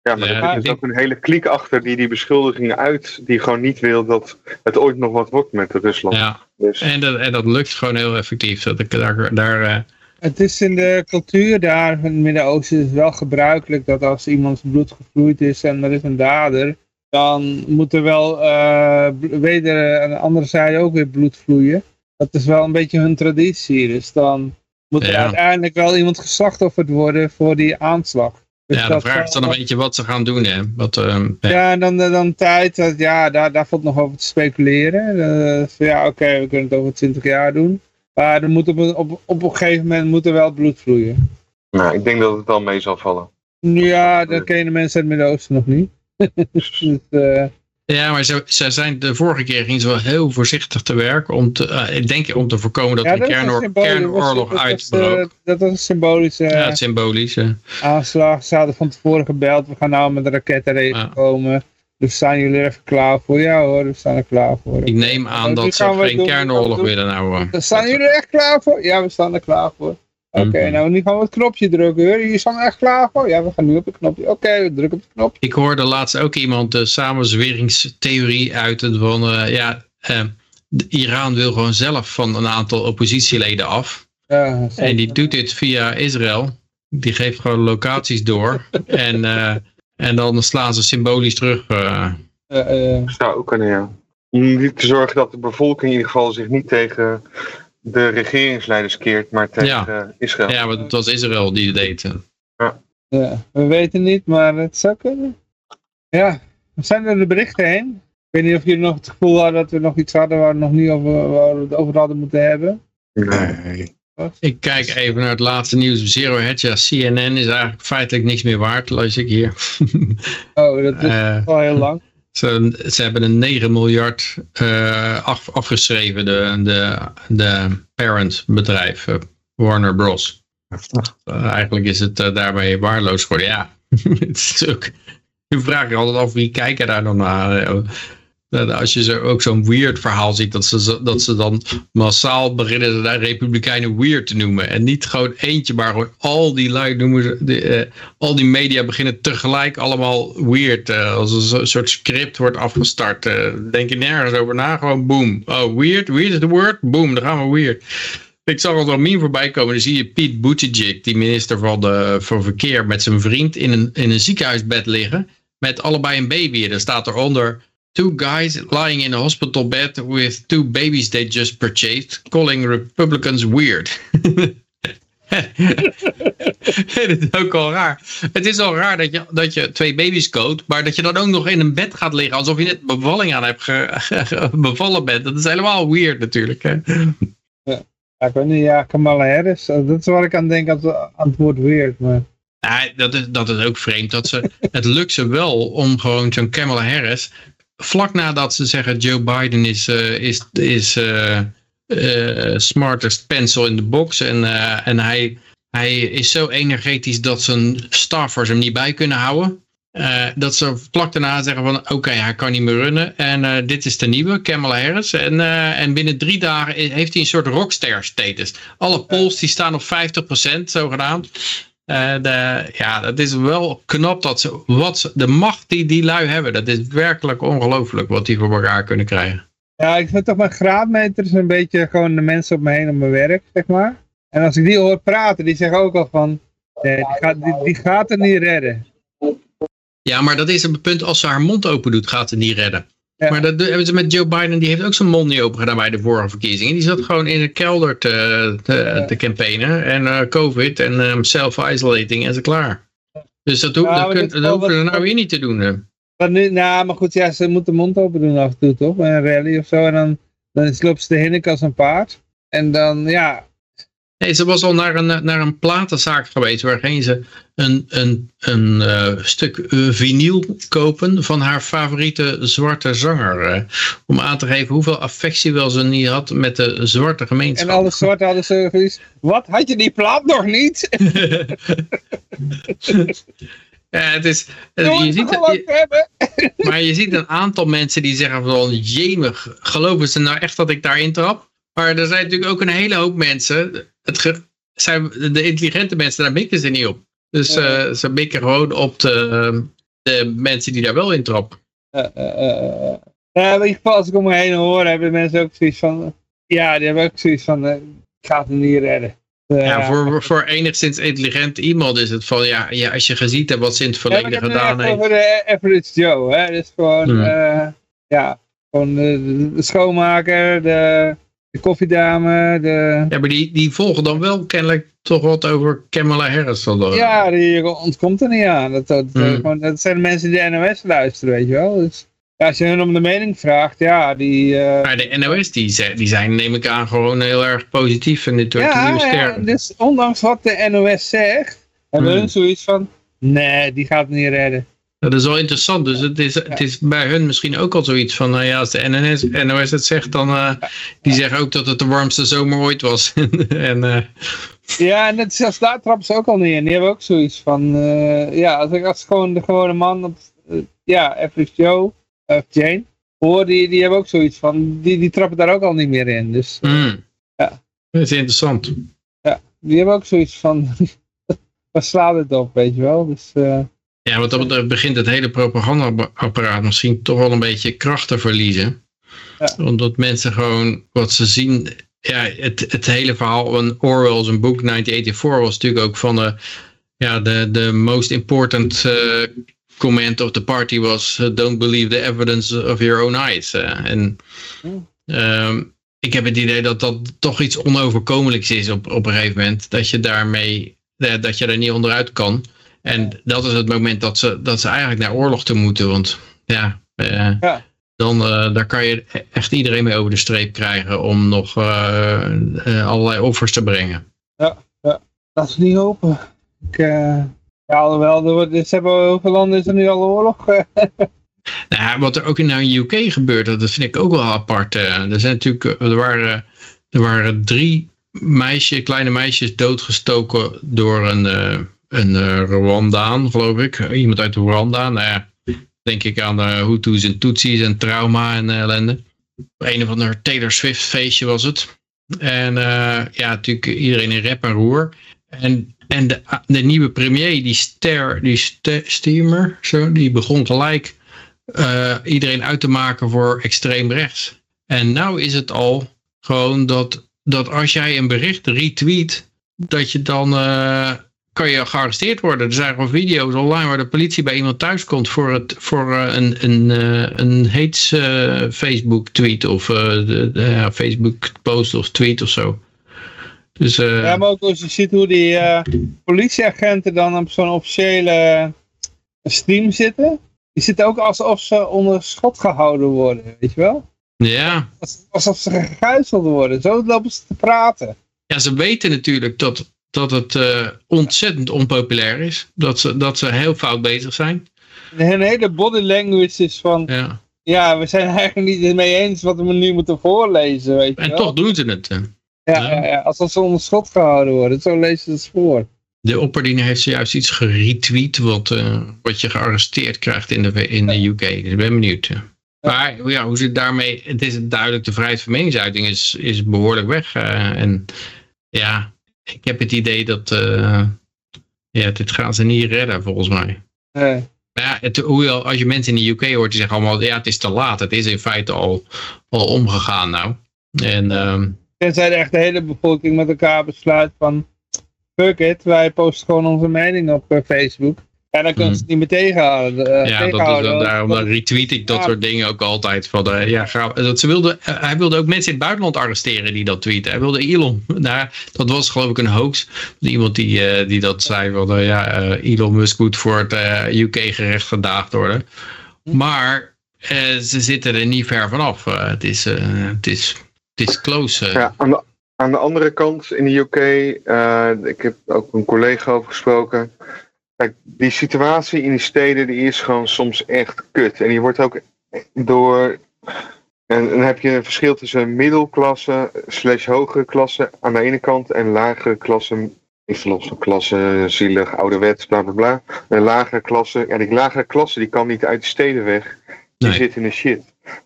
Ja, maar er zit ik dus ook een hele kliek achter die die beschuldigingen uit, die gewoon niet wil dat het ooit nog wat wordt met Rusland. ja. Dus, En dat, en dat lukt gewoon heel effectief. Dat ik daar, daar, Het is in de cultuur daar in het Midden-Oosten is wel gebruikelijk dat als iemands bloed gevloeid is en er is een dader, dan moet er wel eh, weder aan de andere zijde ook weer bloed vloeien. Dat is wel een beetje hun traditie. Dus dan moet er Ja. uiteindelijk wel iemand geslachtofferd worden voor die aanslag. Dus ja, de dat vraag is dan een beetje wat ze gaan doen. Hè? Wat, ehm, ja. Ja, en dan, dan tijd, dat, ja, daar, daar valt nog over te speculeren. Eh, ja, oké, we kunnen het over 20 jaar doen. Maar er moet op, een- op, op een gegeven moment moet er wel bloed vloeien. nou, ik denk dat het wel mee zal vallen. Ja, dat kennen mensen uit het Midden-Oosten nog niet. dus, eh, ja, maar ze, ze zijn de vorige keer gingen ze wel heel voorzichtig te werk. Om te, eh, ik denk om te voorkomen dat ja, er dat kernoor- symbolisch. kernoorlog Dat was, uitbrook. eh, dat was een symbolische ja, het symbolisch. eh. aanslag. Ze hadden van tevoren gebeld. We gaan nou met de rakettenregen Ja. komen. Dus staan jullie er even klaar voor? Ja hoor, we staan er klaar voor. Ik neem aan Nu dat ze geen doen, kernoorlog willen nou. eh. Staan jullie er echt klaar voor? Ja, we staan er klaar voor. Oké, Mhm. nou nu gaan we het knopje drukken hoor. Jullie staan er echt klaar voor? Ja, we gaan nu op het knopje. Oké, we drukken op het knopje. Ik hoorde laatst ook iemand de samenzweringstheorie uiten van eh, ja, eh, Iran wil gewoon zelf van een aantal oppositieleden af. Ja. En die doet dit via Israël. Die geeft gewoon locaties door. en, eh, en dan slaan ze symbolisch terug. eh. Eh, eh, Zou ook kunnen, ja. Om niet te zorgen dat de bevolking in ieder geval zich niet tegen de regeringsleiders keert, maar tegen Ja. Israël. ja, want het was Israël die het deed. eh. ja, we weten niet, maar het zou kunnen. Ja, we zijn er de berichten heen. Ik weet niet of jullie nog het gevoel hadden dat we nog iets hadden waar we nog niet over, waar we het over hadden moeten hebben. Nee. Ik kijk even naar het laatste nieuws. Zero Hedge, CNN is eigenlijk feitelijk niks meer waard, lees ik hier. Oh, dat is Eh, al heel lang. ze, ze hebben een 9 miljard eh, af, afgeschreven, de, de, de parent bedrijf, eh, Warner Bros. Eigenlijk is het daarbij waardeloos geworden. Ja, het is ook, je vraagt je altijd af wie kijken daar dan naar. Eh, Als je ook zo'n weird verhaal ziet, dat ze, dat ze dan massaal beginnen de Republikeinen weird te noemen. En niet gewoon eentje, maar al die lui noemen ze, de, eh, al die media beginnen tegelijk allemaal weird. eh, als een soort script wordt afgestart. denk je nergens over na, gewoon boom. Oh, weird, weird is the word, boom, dan gaan we weird. Ik zag al een meme voorbij komen. Dan zie je Pete Buttigieg, die minister van, de, van Verkeer, met zijn vriend in een, in een ziekenhuisbed liggen. Met allebei een baby. En er staat eronder. Two guys lying in a hospital bed with two babies they just purchased. Calling Republicans weird. Het is ook al raar. Het is al raar dat je, dat je twee baby's koopt, maar dat je dan ook nog in een bed gaat liggen alsof je net bevalling aan hebt ge, bevallen bent. Dat is helemaal weird natuurlijk. Hè? Ja, ik weet niet, ja, Kamala Harris. eh, Dat is waar ik aan denk als, aan het woord weird. Maar Ja, dat, is, dat is ook vreemd. Dat ze, het lukt ze wel om gewoon zo'n Kamala Harris. Vlak nadat ze zeggen Joe Biden is, eh, is, is eh, smartest pencil in the box. En, en hij, hij is zo energetisch dat zijn staffers hem niet bij kunnen houden. Dat ze vlak daarna zeggen van oké, hij kan niet meer runnen. En dit is de nieuwe, Kamala Harris. En, en binnen drie dagen heeft hij een soort rockster status. Alle polls die staan op 50% zogenaamd. De, ja, dat is wel knap dat ze, wat ze- de macht die die lui hebben. Dat is werkelijk ongelooflijk wat die voor elkaar kunnen krijgen. ja, ik vind toch mijn graadmeters een beetje gewoon de mensen op me heen op mijn werk, zeg maar. En als ik die hoor praten, die zeggen ook al van, nee, die, gaat, die, die gaat het niet redden. Ja, maar dat is een punt. Als ze haar mond open doet, gaat ze niet redden. Ja. Maar dat hebben ze met Joe Biden. Die heeft ook zijn mond niet open gedaan bij de vorige verkiezingen. Die zat gewoon in een kelder te, te, te campaignen. En eh, covid en um, self-isolating en ze klaar. Dus dat, Ja, dat, maar kun- dit dat hoeven wat- nou weer niet te doen. hè. Maar nu, nou, maar goed, ja, ze moeten de mond open doen af en toe, toch? Bij een rally of zo. En dan, dan loopt ze de hinnik als een paard. En dan, ja, Nee, ze was al naar een, naar een platenzaak geweest waarheen ze een, een, een eh, stuk eh, vinyl kopen van haar favoriete zwarte zanger. eh, om aan te geven hoeveel affectie wel ze niet had met de zwarte gemeenschap. en alle zwarte hadden ze zoiets. Wat, had je die plaat nog niet? ja, het is, je ziet, je- maar je ziet een aantal mensen die zeggen van jemig, geloven ze nou echt dat ik daarin trap? Maar er zijn natuurlijk ook een hele hoop mensen, het zijn, de intelligente mensen, daar mikken ze niet op. Dus eh, ze mikken gewoon op de, de mensen die daar wel in trappen. Eh, eh, eh, eh. Ja, in ieder geval, als ik om me heen hoor, hebben mensen ook zoiets van. Ja, die hebben ook zoiets van. eh, ik ga het niet redden. Eh, Ja, voor, voor enigszins intelligent iemand is het van, ja, ja als je gezien hebt wat ze in het verleden ik heb het gedaan heeft. over de average Joe, hè. Dus gewoon, Hmm. eh, ja, gewoon de- de schoonmaker, de, de koffiedame, de... Ja, maar die, die volgen dan wel kennelijk toch wat over Kamala Harris. dan. Ja, die ontkomt er niet aan. Dat, dat, Hmm. gewoon, dat zijn de mensen die de NOS luisteren, weet je wel. Dus ja, als je hun om de mening vraagt, ja, die... eh, Maar de NOS, die, ze- die zijn neem ik aan gewoon heel erg positief en dit wordt ja, nieuwe ja, ster. dus ondanks wat de NOS zegt, hebben hun zoiets van, nee, die gaat het niet redden. Dat is wel interessant. Dus het is, het is bij hun misschien ook al zoiets van, nou ja, als de NNS, NOS het zegt, dan uh, die zeggen ook dat het de warmste zomer ooit was. en, uh, ja, en dat, zelfs daar trappen ze ook al niet in. Die hebben ook zoiets van, uh, ja, als ik als gewoon de gewone man, op, ja, Average Joe, of Jane, hoor, die, die hebben ook zoiets van, die, die trappen daar ook al niet meer in. Dus mm, ja. Dat is interessant. Ja, die hebben ook zoiets van, waar slaat het op, weet je wel. Dus... Ja, dat betreft begint het hele propagandaapparaat misschien toch wel een beetje kracht te verliezen. Ja. Omdat mensen gewoon wat ze zien. Ja, het, het hele verhaal van Orwell, zijn boek 1984, was natuurlijk ook van de, ja, de, de most important uh, comment of the party was: uh, don't believe the evidence of your own eyes. Uh, en um, ik heb het idee dat dat toch iets onoverkomelijks is op, op een gegeven moment. Dat je daarmee, dat je er niet onderuit kan. En dat is het moment dat ze, dat ze eigenlijk naar oorlog toe moeten. Want ja, uh, ja. dan uh, daar kan je echt iedereen mee over de streep krijgen om nog uh, uh, allerlei offers te brengen. Ja, ja. laten we niet hopen. Ik, ja, alhoewel, er, ze hebben, hoeveel landen is er nu al oorlog? nou, wat er ook in de UK gebeurt, dat vind ik ook wel apart. er, zijn natuurlijk, er, waren, er waren drie meisjes, kleine meisjes doodgestoken door een, een Rwandaan, geloof ik. Iemand uit Rwanda. Nou ja, denk ik aan de Hutus en Tutsis en trauma en ellende. Een of ander Taylor Swift feestje was het. En ja, natuurlijk iedereen in rep en roer. En, en de, de nieuwe premier, die, ster, die Steamer, zo, die begon gelijk iedereen uit te maken voor extreem rechts. En nou is het al gewoon dat, dat als jij een bericht retweet, dat je dan kan je gearresteerd worden. Er zijn gewoon video's online waar de politie bij iemand thuis komt voor, het, voor uh, een, een, uh, een hates uh, Facebook tweet of de, de Facebook post of tweet of zo. Dus, ja, maar ook als je ziet hoe die politieagenten dan op zo'n officiële stream zitten. Die zitten ook alsof ze onder schot gehouden worden, weet je wel? Ja. Alsof ze gegijzeld worden. Zo lopen ze te praten. Ja, ze weten natuurlijk dat dat het uh, ontzettend onpopulair is. Dat ze, dat ze heel fout bezig zijn. Een hele body language is van... Ja, ja we zijn eigenlijk niet mee eens wat we nu moeten voorlezen. Weet je en toch doen ze het. Ja, ja. ja, alsof ze onder schot gehouden worden. Zo lezen ze het voor. De opperdiener heeft zojuist iets geretweet wat, uh, wat je gearresteerd krijgt in de, in de UK. Dus ik ben benieuwd. Ja. Maar ja, hoe zit daarmee? Het is duidelijk, de vrijheid van meningsuiting is, is behoorlijk weg. Uh, en ja, ik heb het idee dat uh, ja, dit gaan ze niet redden volgens mij. Nee. Maar ja, het, hoewel, als je mensen in de UK hoort die zeggen allemaal, ja het is te laat. Het is in feite al, al omgegaan nou. En, um, Tenzij de echt de hele bevolking met elkaar besluit van, fuck it, wij posten gewoon onze mening op uh, Facebook. En dan kunnen ze het niet meer tegenhouden. Uh, ja, dat is, daarom dan retweet ik dat ja. soort dingen ook altijd. Van, uh, ja, ga, dat ze wilde, uh, hij wilde ook mensen in het buitenland arresteren die dat tweeten. Hij wilde Elon. Nou, dat was geloof ik een hoax. Iemand die, die dat zei van ja, Elon Musk moet voor het UK-gerecht gedaagd worden. Maar ze zitten er niet ver vanaf. het, is, het, is, het is close. Ja, aan de, aan de andere kant in de UK, ik heb ook een collega over gesproken. Kijk, die situatie in die steden die is gewoon soms echt kut. En die wordt ook door. En dan heb je een verschil tussen middelklasse slash hogere klasse aan de ene kant en lagere klasse. Ik verlof van klasse, zielig, ouderwets, bla bla bla. Een lagere klasse, ja, die lagere klasse die kan niet uit de steden weg. Die Nee. zit in de shit.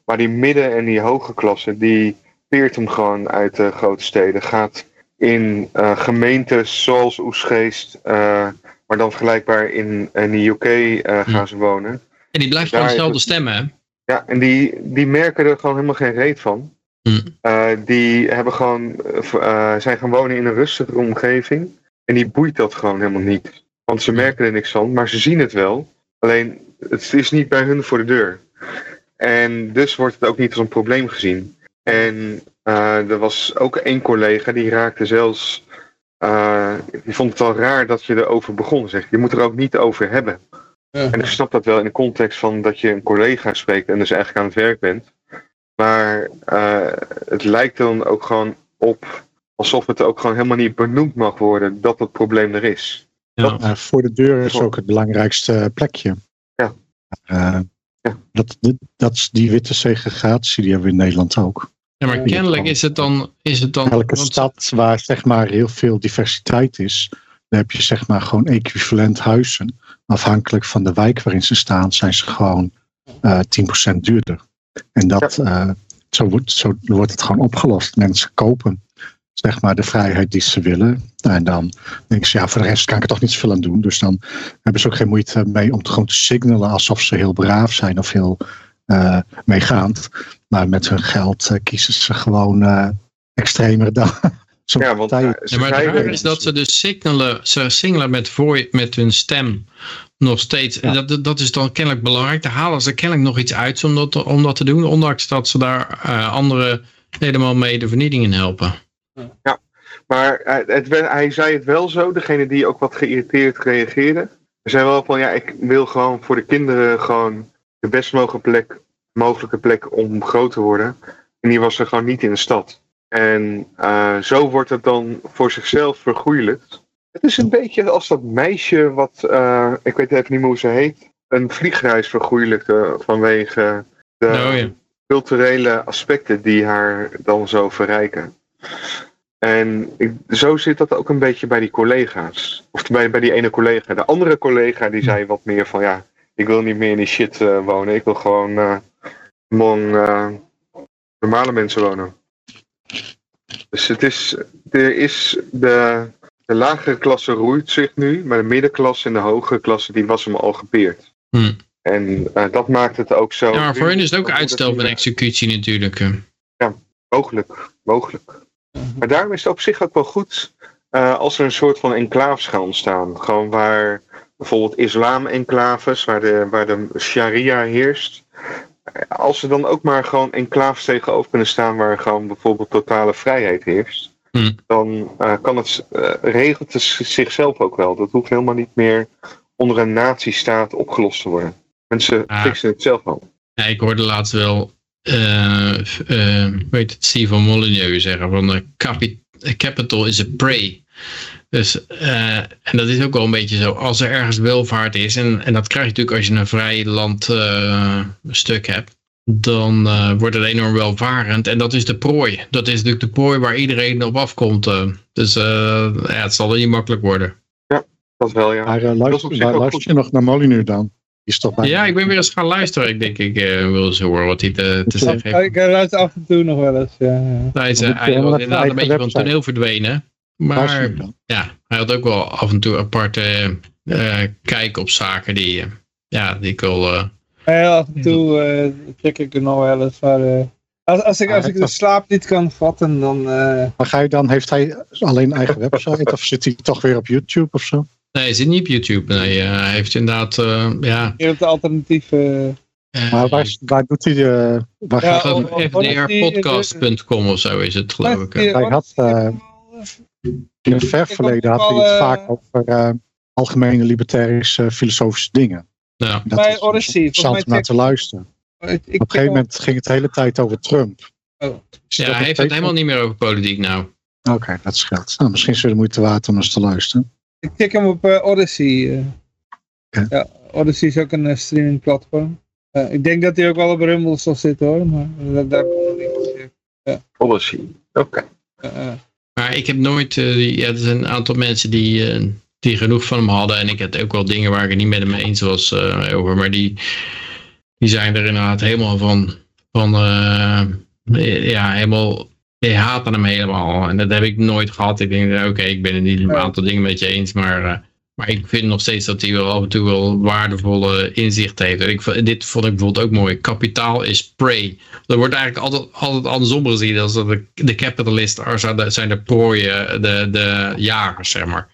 Maar die midden- en die hoge klasse, die peert hem gewoon uit de grote steden. Gaat in eh, gemeentes zoals Oesgeest, eh, maar dan vergelijkbaar in, in de UK eh, gaan ze wonen. En die blijft Daar gewoon hetzelfde het- stemmen. Hè? Ja, en die, die merken er gewoon helemaal geen reet van. Hm. Eh, die hebben gewoon, eh, eh, zijn gaan wonen in een rustigere omgeving. En die boeit dat gewoon helemaal niet. Want ze merken er niks van, maar ze zien het wel. Alleen, het is niet bij hun voor de deur. En dus wordt het ook niet als een probleem gezien. En eh, er was ook één collega die raakte zelfs. Eh, die vond het al raar dat je erover begon. Zegt, je moet er ook niet over hebben. En ik snap dat wel in de context van dat je een collega spreekt en dus eigenlijk aan het werk bent. Maar eh, het lijkt dan ook gewoon op alsof het ook gewoon helemaal niet benoemd mag worden dat het probleem er is. Ja. Uh, voor de deur is ook het belangrijkste plekje. Ja. Uh, ja. Dat, dat is die witte segregatie, die hebben we in Nederland ook. Ja, maar kennelijk is het dan... Is het dan Elke want- stad waar zeg maar heel veel diversiteit is, dan heb je zeg maar gewoon equivalent huizen. Afhankelijk van de wijk waarin ze staan, zijn ze gewoon uh, 10% duurder. En dat, uh, zo, wordt, zo wordt het gewoon opgelost. Mensen kopen zeg maar de vrijheid die ze willen. En dan denken ze, ja, voor de rest kan ik er toch niet zoveel aan doen. Dus dan hebben ze ook geen moeite mee om te gewoon te signalen alsof ze heel braaf zijn of heel meegaand. Maar met hun geld uh, kiezen ze gewoon uh, extremer dan. Ja, want, ja, maar het raar is dat ze dus signalen, ze singelen met, voor, met hun stem nog steeds. Ja. Dat, dat is dan kennelijk belangrijk. Daar halen ze kennelijk nog iets uit om dat, om dat te doen. Ondanks dat ze daar uh, anderen helemaal mee de vernietiging in helpen. Ja, maar het, het, hij zei het wel zo. Degene die ook wat geïrriteerd reageerde. Zei wel van ja, ik wil gewoon voor de kinderen gewoon de best mogelijke plek mogelijke plek om groot te worden. En die was er gewoon niet in de stad. En uh, zo wordt het dan voor zichzelf vergoeilijkt. Het is een beetje als dat meisje wat, uh, ik weet even niet meer hoe ze heet, een vliegreis vergoeilijkte vanwege de Oh, ja. culturele aspecten die haar dan zo verrijken. En ik, zo zit dat ook een beetje bij die collega's. Of bij, bij die ene collega. De andere collega die zei wat meer van ja, ik wil niet meer in die shit uh, wonen. Ik wil gewoon uh, among uh, normale mensen wonen. Dus het is, er is de, de lagere klasse roeit zich nu, maar de middenklasse en de hogere klasse die was hem al gepeerd. Hm. En dat maakt het ook zo. Ja, maar voor hen is het ook uitstel van executie natuurlijk. Ja, mogelijk, mogelijk. Maar daarom is het op zich ook wel goed als er een soort van enclaves gaan ontstaan. Gewoon waar bijvoorbeeld islam-enclaves, waar de, waar de sharia heerst. Als er dan ook maar gewoon enclaves tegenover kunnen staan waar gewoon bijvoorbeeld totale vrijheid heerst. Hm. Dan uh, kan het, uh, regelt het zichzelf ook wel. Dat hoeft helemaal niet meer onder een nazistaat opgelost te worden. Mensen Ah. fixen het zelf al. Ja, ik hoorde laatst wel, uh, weet het, Steve Molyneux zeggen van de capi capital is a prey. Dus, uh, en dat is ook wel een beetje zo, als er ergens welvaart is, en, en dat krijg je natuurlijk als je een vrij land uh, stuk hebt, dan uh, wordt het enorm welvarend. En dat is de prooi. Dat is natuurlijk de prooi waar iedereen op afkomt. Uh, dus ja, het zal er niet makkelijk worden. Ja, dat wel ja. Maar luister, je nog naar Molyneux dan? Is toch ja, ik ben weer eens gaan luisteren. Ik denk, ik uh, wil eens horen wat hij te, te zeggen heeft. Ik luister af en toe nog wel eens, ja. ja. Hij is, uh, hij was inderdaad een beetje van het toneel verdwenen. Maar ja, hij had ook wel af en toe aparte uh, kijk op zaken die, ja, die ik wel... Uh, Heel af en toe uh, check ik er nog wel eens. Maar, als, als ik, als ik de slaap niet kan vatten, dan... uh, Maar ga je dan, heeft hij alleen een eigen website of zit hij toch weer op YouTube of zo? Nee, hij zit niet op YouTube. Nee, hij heeft inderdaad, ja... Heel de alternatieve... maar waar, waar doet hij de... Waar ja, gaat fdrpodcast.com of zo is het, geloof ik. Hij had... In het ver verleden had hij het vaak over uh, algemene libertarische filosofische dingen. Ja. Dat Bij Odyssey. Interessant om naar te luisteren. Ik, ik Op een gegeven moment ging het de hele tijd over Trump. Oh. Ja, hij heeft het helemaal niet meer over politiek nou. Oké, okay, dat scheelt. Nou, misschien is het de moeite waard om eens te luisteren. Ik tik hem op uh, Odyssey. Uh. Okay. Ja, Odyssey is ook een uh, streaming platform. ik denk dat hij ook wel op Rumble zal zitten hoor, maar daar komt niet ja. Odyssey, oké. Okay. Maar ik heb nooit, uh, ja, er zijn een aantal mensen die, uh, die genoeg van hem hadden. En ik had ook wel dingen waar ik het niet met hem eens was uh, over. Maar die, die zijn er inderdaad helemaal van, van ja, helemaal, die haten hem helemaal. En dat heb ik nooit gehad. Ik denk, oké, okay, ik ben het niet een aantal dingen met je eens, maar... Maar ik vind nog steeds dat hij wel af en toe wel waardevolle inzichten heeft. En ik, dit vond ik bijvoorbeeld ook mooi. Kapitaal is prey. Dat wordt eigenlijk altijd, altijd andersom gezien. Als de, de capitalist zijn de prooien, de, de jagers, zeg maar.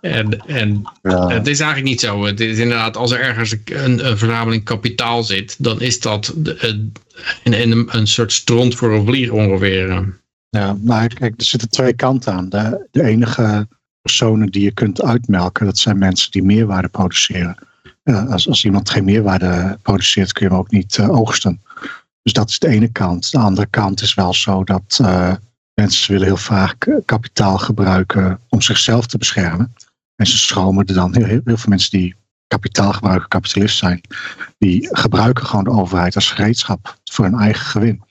En, en ja. het is eigenlijk niet zo. Het is inderdaad, als er ergens een, een verzameling kapitaal zit, dan is dat een, een, een soort stront voor een vlieg ongeveer. Ja, maar kijk, er zitten twee kanten aan. De, de enige personen die je kunt uitmelken, dat zijn mensen die meerwaarde produceren. Uh, als, als iemand geen meerwaarde produceert, kun je hem ook niet uh, oogsten. Dus dat is de ene kant. De andere kant is wel zo dat uh, mensen willen heel vaak kapitaal gebruiken om zichzelf te beschermen. En ze schromen er dan. Heel, heel, heel veel mensen die kapitaal gebruiken, kapitalist zijn, die gebruiken gewoon de overheid als gereedschap voor hun eigen gewin.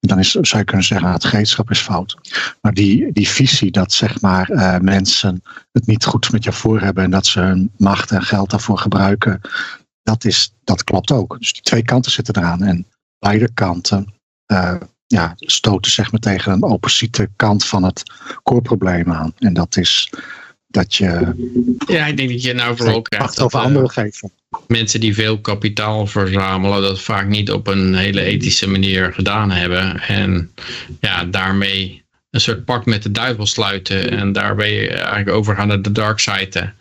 Dan is, zou je kunnen zeggen, het gereedschap is fout. Maar die, die visie dat zeg maar uh, mensen het niet goed met je voor hebben en dat ze hun macht en geld daarvoor gebruiken, dat, is, dat klopt ook. Dus die twee kanten zitten eraan. En beide kanten uh, ja, stoten zeg maar tegen een opposite kant van het koorprobleem aan. En dat is dat je... Ja, ik denk dat je nou vooral krijgt over anderen geven. mensen die veel kapitaal verzamelen, dat vaak niet op een hele ethische manier gedaan hebben. En ja, daarmee een soort pact met de duivel sluiten en daarbij eigenlijk overgaan naar de dark side.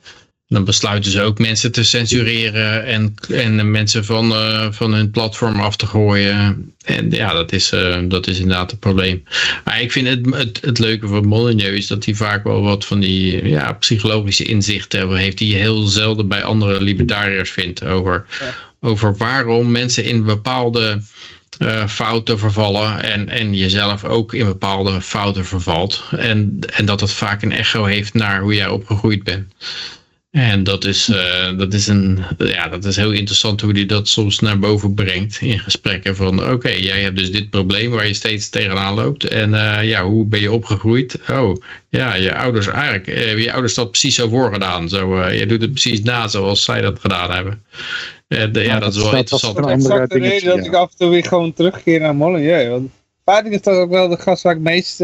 Dan besluiten ze ook mensen te censureren en, en mensen van, eh, van hun platform af te gooien. En ja, dat is, eh, dat is inderdaad een probleem. Maar ik vind het, het, het leuke van Molyneux is dat hij vaak wel wat van die ja, psychologische inzichten heeft die je heel zelden bij andere libertariërs vindt over, over waarom mensen in bepaalde uh, fouten vervallen en, en jezelf ook in bepaalde fouten vervalt. En, en dat het vaak een echo heeft naar hoe jij opgegroeid bent. En dat is, uh, dat, is een, ja, dat is heel interessant hoe hij dat soms naar boven brengt in gesprekken. Van oké, jij hebt dus dit probleem waar je steeds tegenaan loopt. En uh, ja, hoe ben je opgegroeid? Oh, ja, je ouders eigenlijk, uh, je ouders dat precies zo voorgedaan. Zo, je doet het precies na zoals zij dat gedaan hebben. De, ja, ja, dat is wel dat interessant. Dat is exact de reden dat ik af en toe weer gewoon terugkeer naar Molyneux. Want feitelijk is toch ook wel de gast waar ik meest,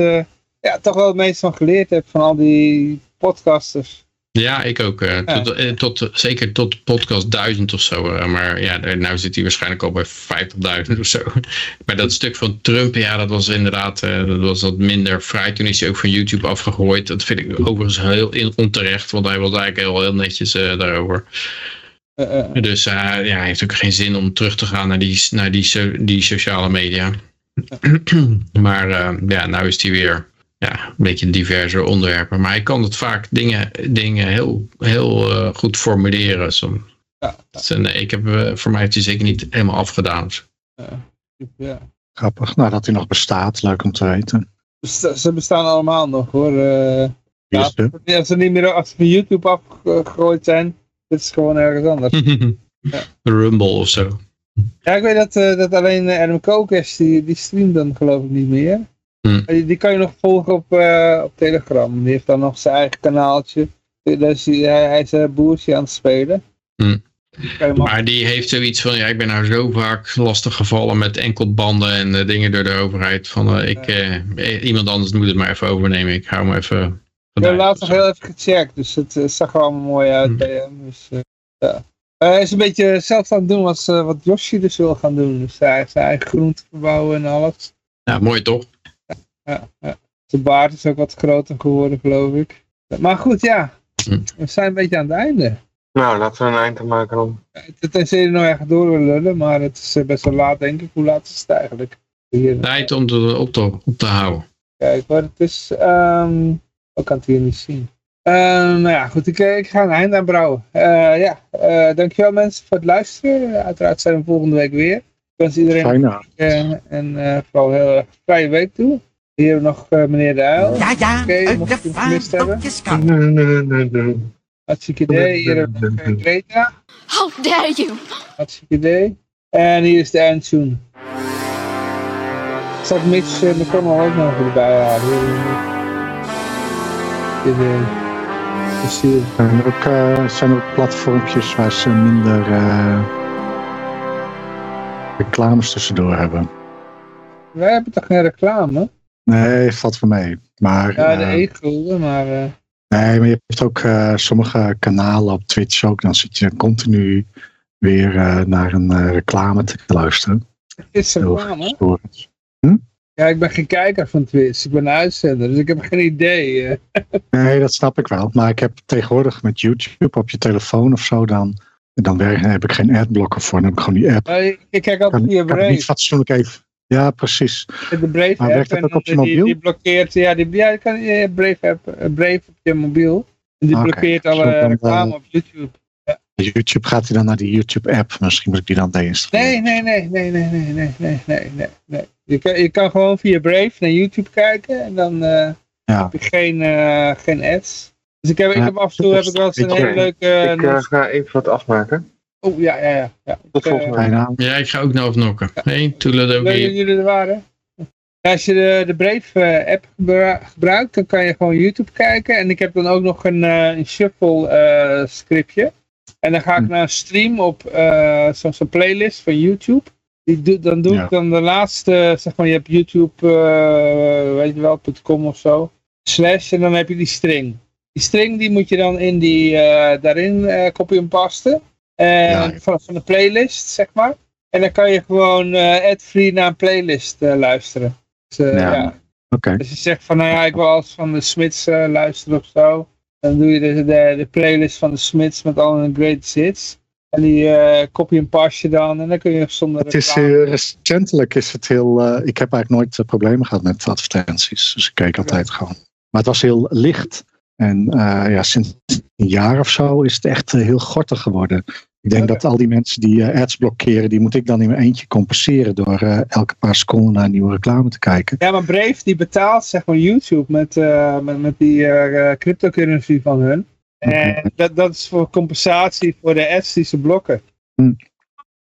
ja, toch wel het meest van geleerd heb van al die podcasters. Ja, ik ook. Uh, tot, uh, tot, zeker tot podcast 1000 of zo. Uh, maar ja, nu zit hij waarschijnlijk al bij 50.000 of zo. Maar dat stuk van Trump, ja, dat was inderdaad dat was wat minder vrij. Toen is hij ook van YouTube afgegooid. Dat vind ik overigens heel onterecht, want hij was eigenlijk heel, heel netjes daarover. Dus ja, hij heeft ook geen zin om terug te gaan naar die, naar die, die sociale media. maar ja, nou is hij weer ja, een beetje diverse onderwerpen. Maar hij kan het vaak dingen, dingen heel, heel uh, goed formuleren. Soms. Ja, ja. nee, ik heb, uh, voor mij heeft hij zeker niet helemaal afgedaan. Ja. Grappig, nou dat hij nog bestaat, leuk om te weten. Ze bestaan allemaal nog hoor. Uh, ja, als ze niet meer als ze van YouTube afgegooid zijn, dit is gewoon ergens anders. ja. Rumble of zo. Ja, ik weet dat, dat alleen Adam Kokes, die, die streamt dan geloof ik niet meer. Hmm. Die, kan je nog volgen op, uh, op Telegram. Die heeft dan nog zijn eigen kanaaltje. Dus hij, hij is een boertje aan het spelen. Hmm. Maar die heeft zoiets van, ja, ik ben nou zo vaak lastig gevallen met enkelbanden en uh, dingen door de overheid. Van, uh, ik, uh, iemand anders moet het maar even overnemen. Ik hou me even... Ik heb laatst nog heel even gecheckt, dus het zag er allemaal mooi uit hmm. bij hem. Dus, ja. hij is een beetje hetzelfde aan het doen als wat Yoshi dus wil gaan doen. Dus hij zijn eigen groente verbouwen en alles. Ja, mooi toch? Ja, ja. Zijn baard is ook wat groter geworden, geloof ik. Maar goed, ja. Hm. We zijn een beetje aan het einde. Nou, laten we een eind maken dan. Tenzij je nog echt door willen lullen, maar het is eh, best wel laat, denk ik. Hoe laat is het eigenlijk? Hier. Tijd om te, op, te, op te houden. Kijk, wat het is... Um, ik kan het hier niet zien. Um, nou ja, goed, ik, ik ga een eind aan brouwen. Uh, ja, uh, dankjewel mensen voor het luisteren. Uiteraard zijn we volgende week weer. Ik wens iedereen een en uh, vooral heel erg vrije week toe. Hier hebben we nog uh, meneer De Uil. Ja, ja, okay, mocht je het gemist hebben. Hartstikke idee. Hier hebben we nog Greta. How dare you? Hartstikke idee. En hier is de eindtune. Ik zal Mitch uh, McConnell ook nog erbij halen. Idee. Zijn er ook, uh, zijn er ook platformpjes waar ze minder uh, reclames tussendoor hebben? Wij hebben toch geen reclame? Nee, valt voor mee. Maar, ja, de e maar... Uh... Nee, maar je hebt ook uh, sommige kanalen op Twitch ook. Dan zit je continu weer uh, naar een reclame te luisteren. Is reclame? Hm? Ja, ik ben geen kijker van Twitch. Ik ben een uitzender, dus ik heb geen idee. nee, dat snap ik wel. Maar ik heb tegenwoordig met YouTube op je telefoon of zo dan... Dan heb ik geen adblocker voor, dan heb ik gewoon die app. ik kijk altijd via Brave. niet fatsoenlijk even ja, precies. De Brave maar app en op je mobiel? Die, blokkeert, ja, die, ja, je kan je Brave app, eh, Brave op je mobiel. En die blokkeert alle reclame op YouTube. Ja. YouTube gaat hij dan naar die YouTube app, misschien moet ik die dan deinstalleren. Nee, nee, nee, nee, nee, nee, nee, nee, nee. Je kan, je kan gewoon via Brave naar YouTube kijken en dan uh, ja. heb je geen, uh, geen ads. Dus ik heb, ik heb af en toe heb ik wel eens een hele leuke... Ik uh, ga even wat afmaken. Oh, ja, ja, ja. ja. Tot volgende uh, Ja, ik ga ook naar knokken. Ja. Hey, Leuk dat jullie er waren. als je de, de Brave uh, app gebruikt, dan kan je gewoon YouTube kijken. En ik heb dan ook nog een, uh, een shuffle uh, scriptje. En dan ga ik hm. naar een stream op zo'n zo playlist van YouTube. Die doe, dan doe ja. ik dan de laatste, zeg maar, je hebt YouTube, weet je wel, .com of zo. Slash, en dan heb je die string. Die string die moet je dan in die, daarin copy en pasten. Uh, van, van de playlist, zeg maar. En dan kan je gewoon uh, ad-free naar een playlist uh, luisteren. Dus, ja. ja. Okay. Dus je zegt van, nou ja, ik wil alles van de Smits luisteren of zo. Dan doe je de, de, de playlist van de Smiths met al hun greatest hits. En die eh copy en pas je dan. En dan kun je zonder Het is recentelijk is het heel, eh, ik heb eigenlijk nooit eh, problemen gehad met advertenties. Dus ik keek altijd gewoon. Maar het was heel licht. En eh, ja, sinds een jaar of zo is het echt eh, heel gortig geworden. Ik denk dat al die mensen die eh, ads blokkeren, die moet ik dan in mijn eentje compenseren door eh, elke paar seconden naar nieuwe reclame te kijken. Ja, maar Brave die betaalt zeg maar YouTube met, eh, met, met die cryptocurrency van hun. En dat, dat is voor compensatie voor de ads die ze blokken.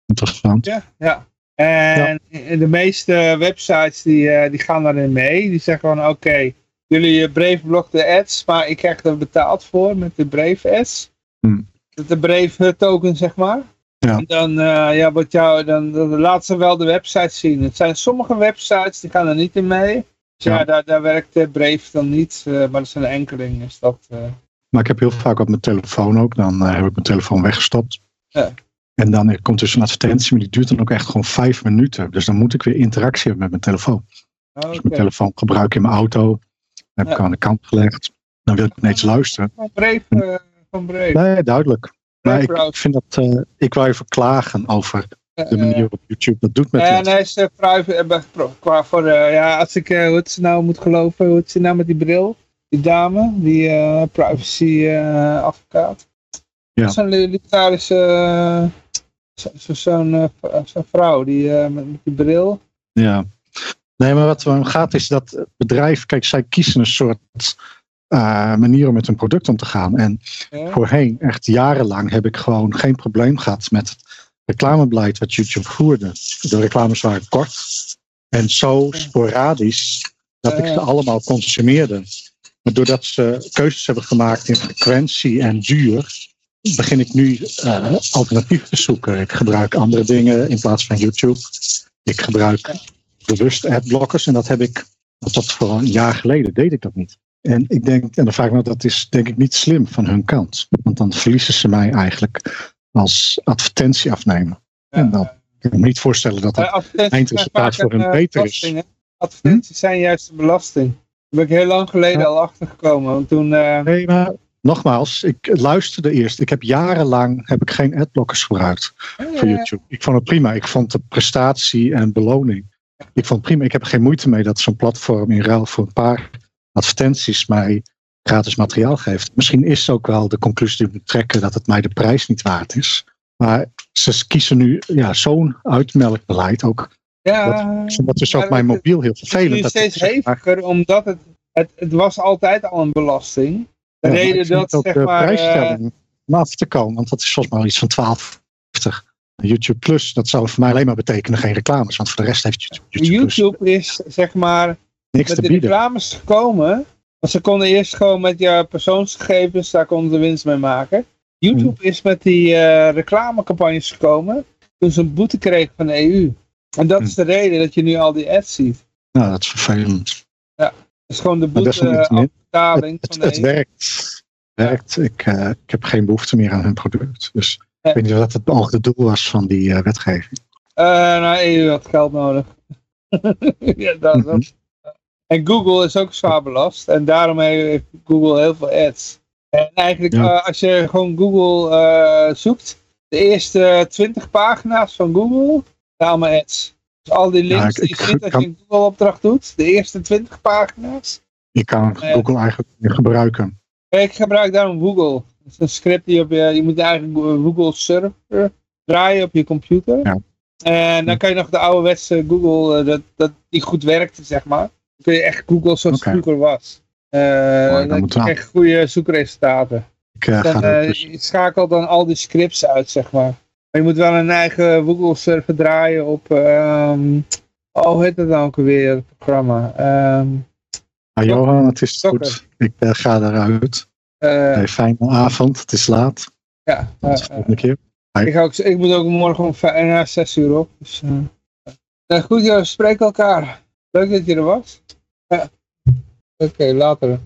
Interessant. Ja, ja. En de meeste websites die, die gaan daarin mee. Die zeggen gewoon oké, jullie Brave blokt de ads, maar ik krijg er betaald voor met de Brave ads. Hmm. De Brave token zeg maar. Ja. En dan, eh, ja, wat jou, dan, dan laat ze wel de website zien. Het zijn sommige websites die gaan er niet in mee. Dus ja, Ja. daar, daar werkt de Brave dan niet. eh, maar dat zijn enkeling. Is dat, eh, Maar ik heb heel vaak op mijn telefoon ook. Dan eh, heb ik mijn telefoon weggestopt. Ja. En dan eh, komt dus een advertentie, maar die duurt dan ook echt gewoon vijf minuten. Dus dan moet ik weer interactie hebben met mijn telefoon. oh, Dus oké. mijn telefoon gebruik ik in mijn auto. Dan heb ik aan de kant gelegd. Dan wil ik ineens luisteren. Brave, eh, van Brave. Nee, duidelijk. Maar ik vind dat, eh, ik wou even klagen over de manier waarop YouTube dat doet met nee, uh, private, eh, pro- qua voor, eh, ja, als ik, eh, hoe het ze nou moet geloven, hoe het ze nou met die bril, die dame, die eh, privacy eh, advocaat. Ja. Zo'n li- libertarische, eh, zo- zo- zo'n eh, zo'n vrouw, die eh, met, met die bril. Ja. Nee, maar wat er om gaat is dat het bedrijf, kijk, zij kiezen een soort eh, manier om met hun product om te gaan. En Ja. voorheen, echt jarenlang, heb ik gewoon geen probleem gehad met het reclamebeleid wat YouTube voerde. De reclames waren kort en zo sporadisch dat ik ze allemaal consumeerde. Maar doordat ze keuzes hebben gemaakt in frequentie en duur, begin ik nu eh alternatief te zoeken. Ik gebruik andere dingen in plaats van YouTube. Ik gebruik bewust adblockers en dat heb ik tot voor een jaar geleden deed ik dat niet. En ik denk, en dan vraag ik me, dat is denk ik niet slim van hun kant. Want dan verliezen ze mij eigenlijk als advertentie afnemen. En dan kan ik me niet voorstellen dat dat eindresultaat voor hun eh, beter is. Advertenties zijn juist de belasting. Daar ben ik heel lang geleden Ja. al achter gekomen. Want toen, eh, Nee, maar nogmaals, ik luisterde eerst. Ik heb jarenlang heb ik geen adblockers gebruikt voor eh, YouTube. Ik vond het prima. Ik vond de prestatie en beloning. Ik vond het prima. Ik heb er geen moeite mee dat zo'n platform in ruil voor een paar advertenties mij gratis materiaal geeft. Misschien is ook wel de conclusie die we trekken dat het mij de prijs niet waard is. Maar ze kiezen nu ja, zo'n uitmelkbeleid ook. ja, Dat, dat is maar op mijn het- mobiel heel Het is vervelend. nu dat steeds heviger, omdat het, het, het was altijd al een belasting. De Ja, reden dat, ook zeg de maar... eh, prijsstelling om af te komen, want dat is volgens mij al iets van 12,50. YouTube Plus, dat zou voor mij alleen maar betekenen geen reclames, want voor de rest heeft YouTube, YouTube, Plus YouTube is, zeg maar, niks met te de bieden. reclames gekomen. Want ze konden eerst gewoon met je persoonsgegevens, daar konden ze winst mee maken. YouTube Hmm. is met die eh, reclamecampagnes gekomen toen ze een boete kregen van de EU. En dat Hmm. is de reden dat je nu al die ads ziet. Nou, dat is vervelend. Dat is gewoon de boete afbetaling Het, van het, de het EU. werkt. werkt. Ik, eh, ik heb geen behoefte meer aan hun product. Dus Ja. ik weet niet of dat het beoogde doel was van die eh, wetgeving. Eh nou, EU had geld nodig. ja, dat, Mhm. dat. En Google is ook zwaar belast. En daarom heeft Google heel veel ads. En eigenlijk, Ja. eh, als je gewoon Google eh, zoekt, de eerste 20 pagina's van Google, zijn allemaal ads. Dus al die links ik- die je ziet als je een Google opdracht doet, de eerste 20 pagina's. Je kan Ja. Google eigenlijk niet gebruiken. Ik gebruik daarom Google. Dat is een script die op je, je moet eigenlijk Google server draaien op je computer. Ja. En dan kan je nog de ouderwetse Google, eh, dat, dat die goed werkte, zeg maar. Dan kun je echt Google zoals het vroeger was. Eh dan dan krijg je goede zoekresultaten. Ik eh, Dan, dus, je schakelt dan al die scripts uit, zeg maar. Maar je moet wel een eigen Google server draaien op, ehm, oh, hoe heet dat nou ook alweer, het programma? Ehm Ah, Johan, het is goed. Ik ga eruit. Hey, fijne avond. Het is laat. ja, volgende keer. Ik, ook, ik moet ook morgen om vijf, na zes uur op. Dus, goed, we spreken elkaar. Leuk dat je er was. Ja. Oké, later.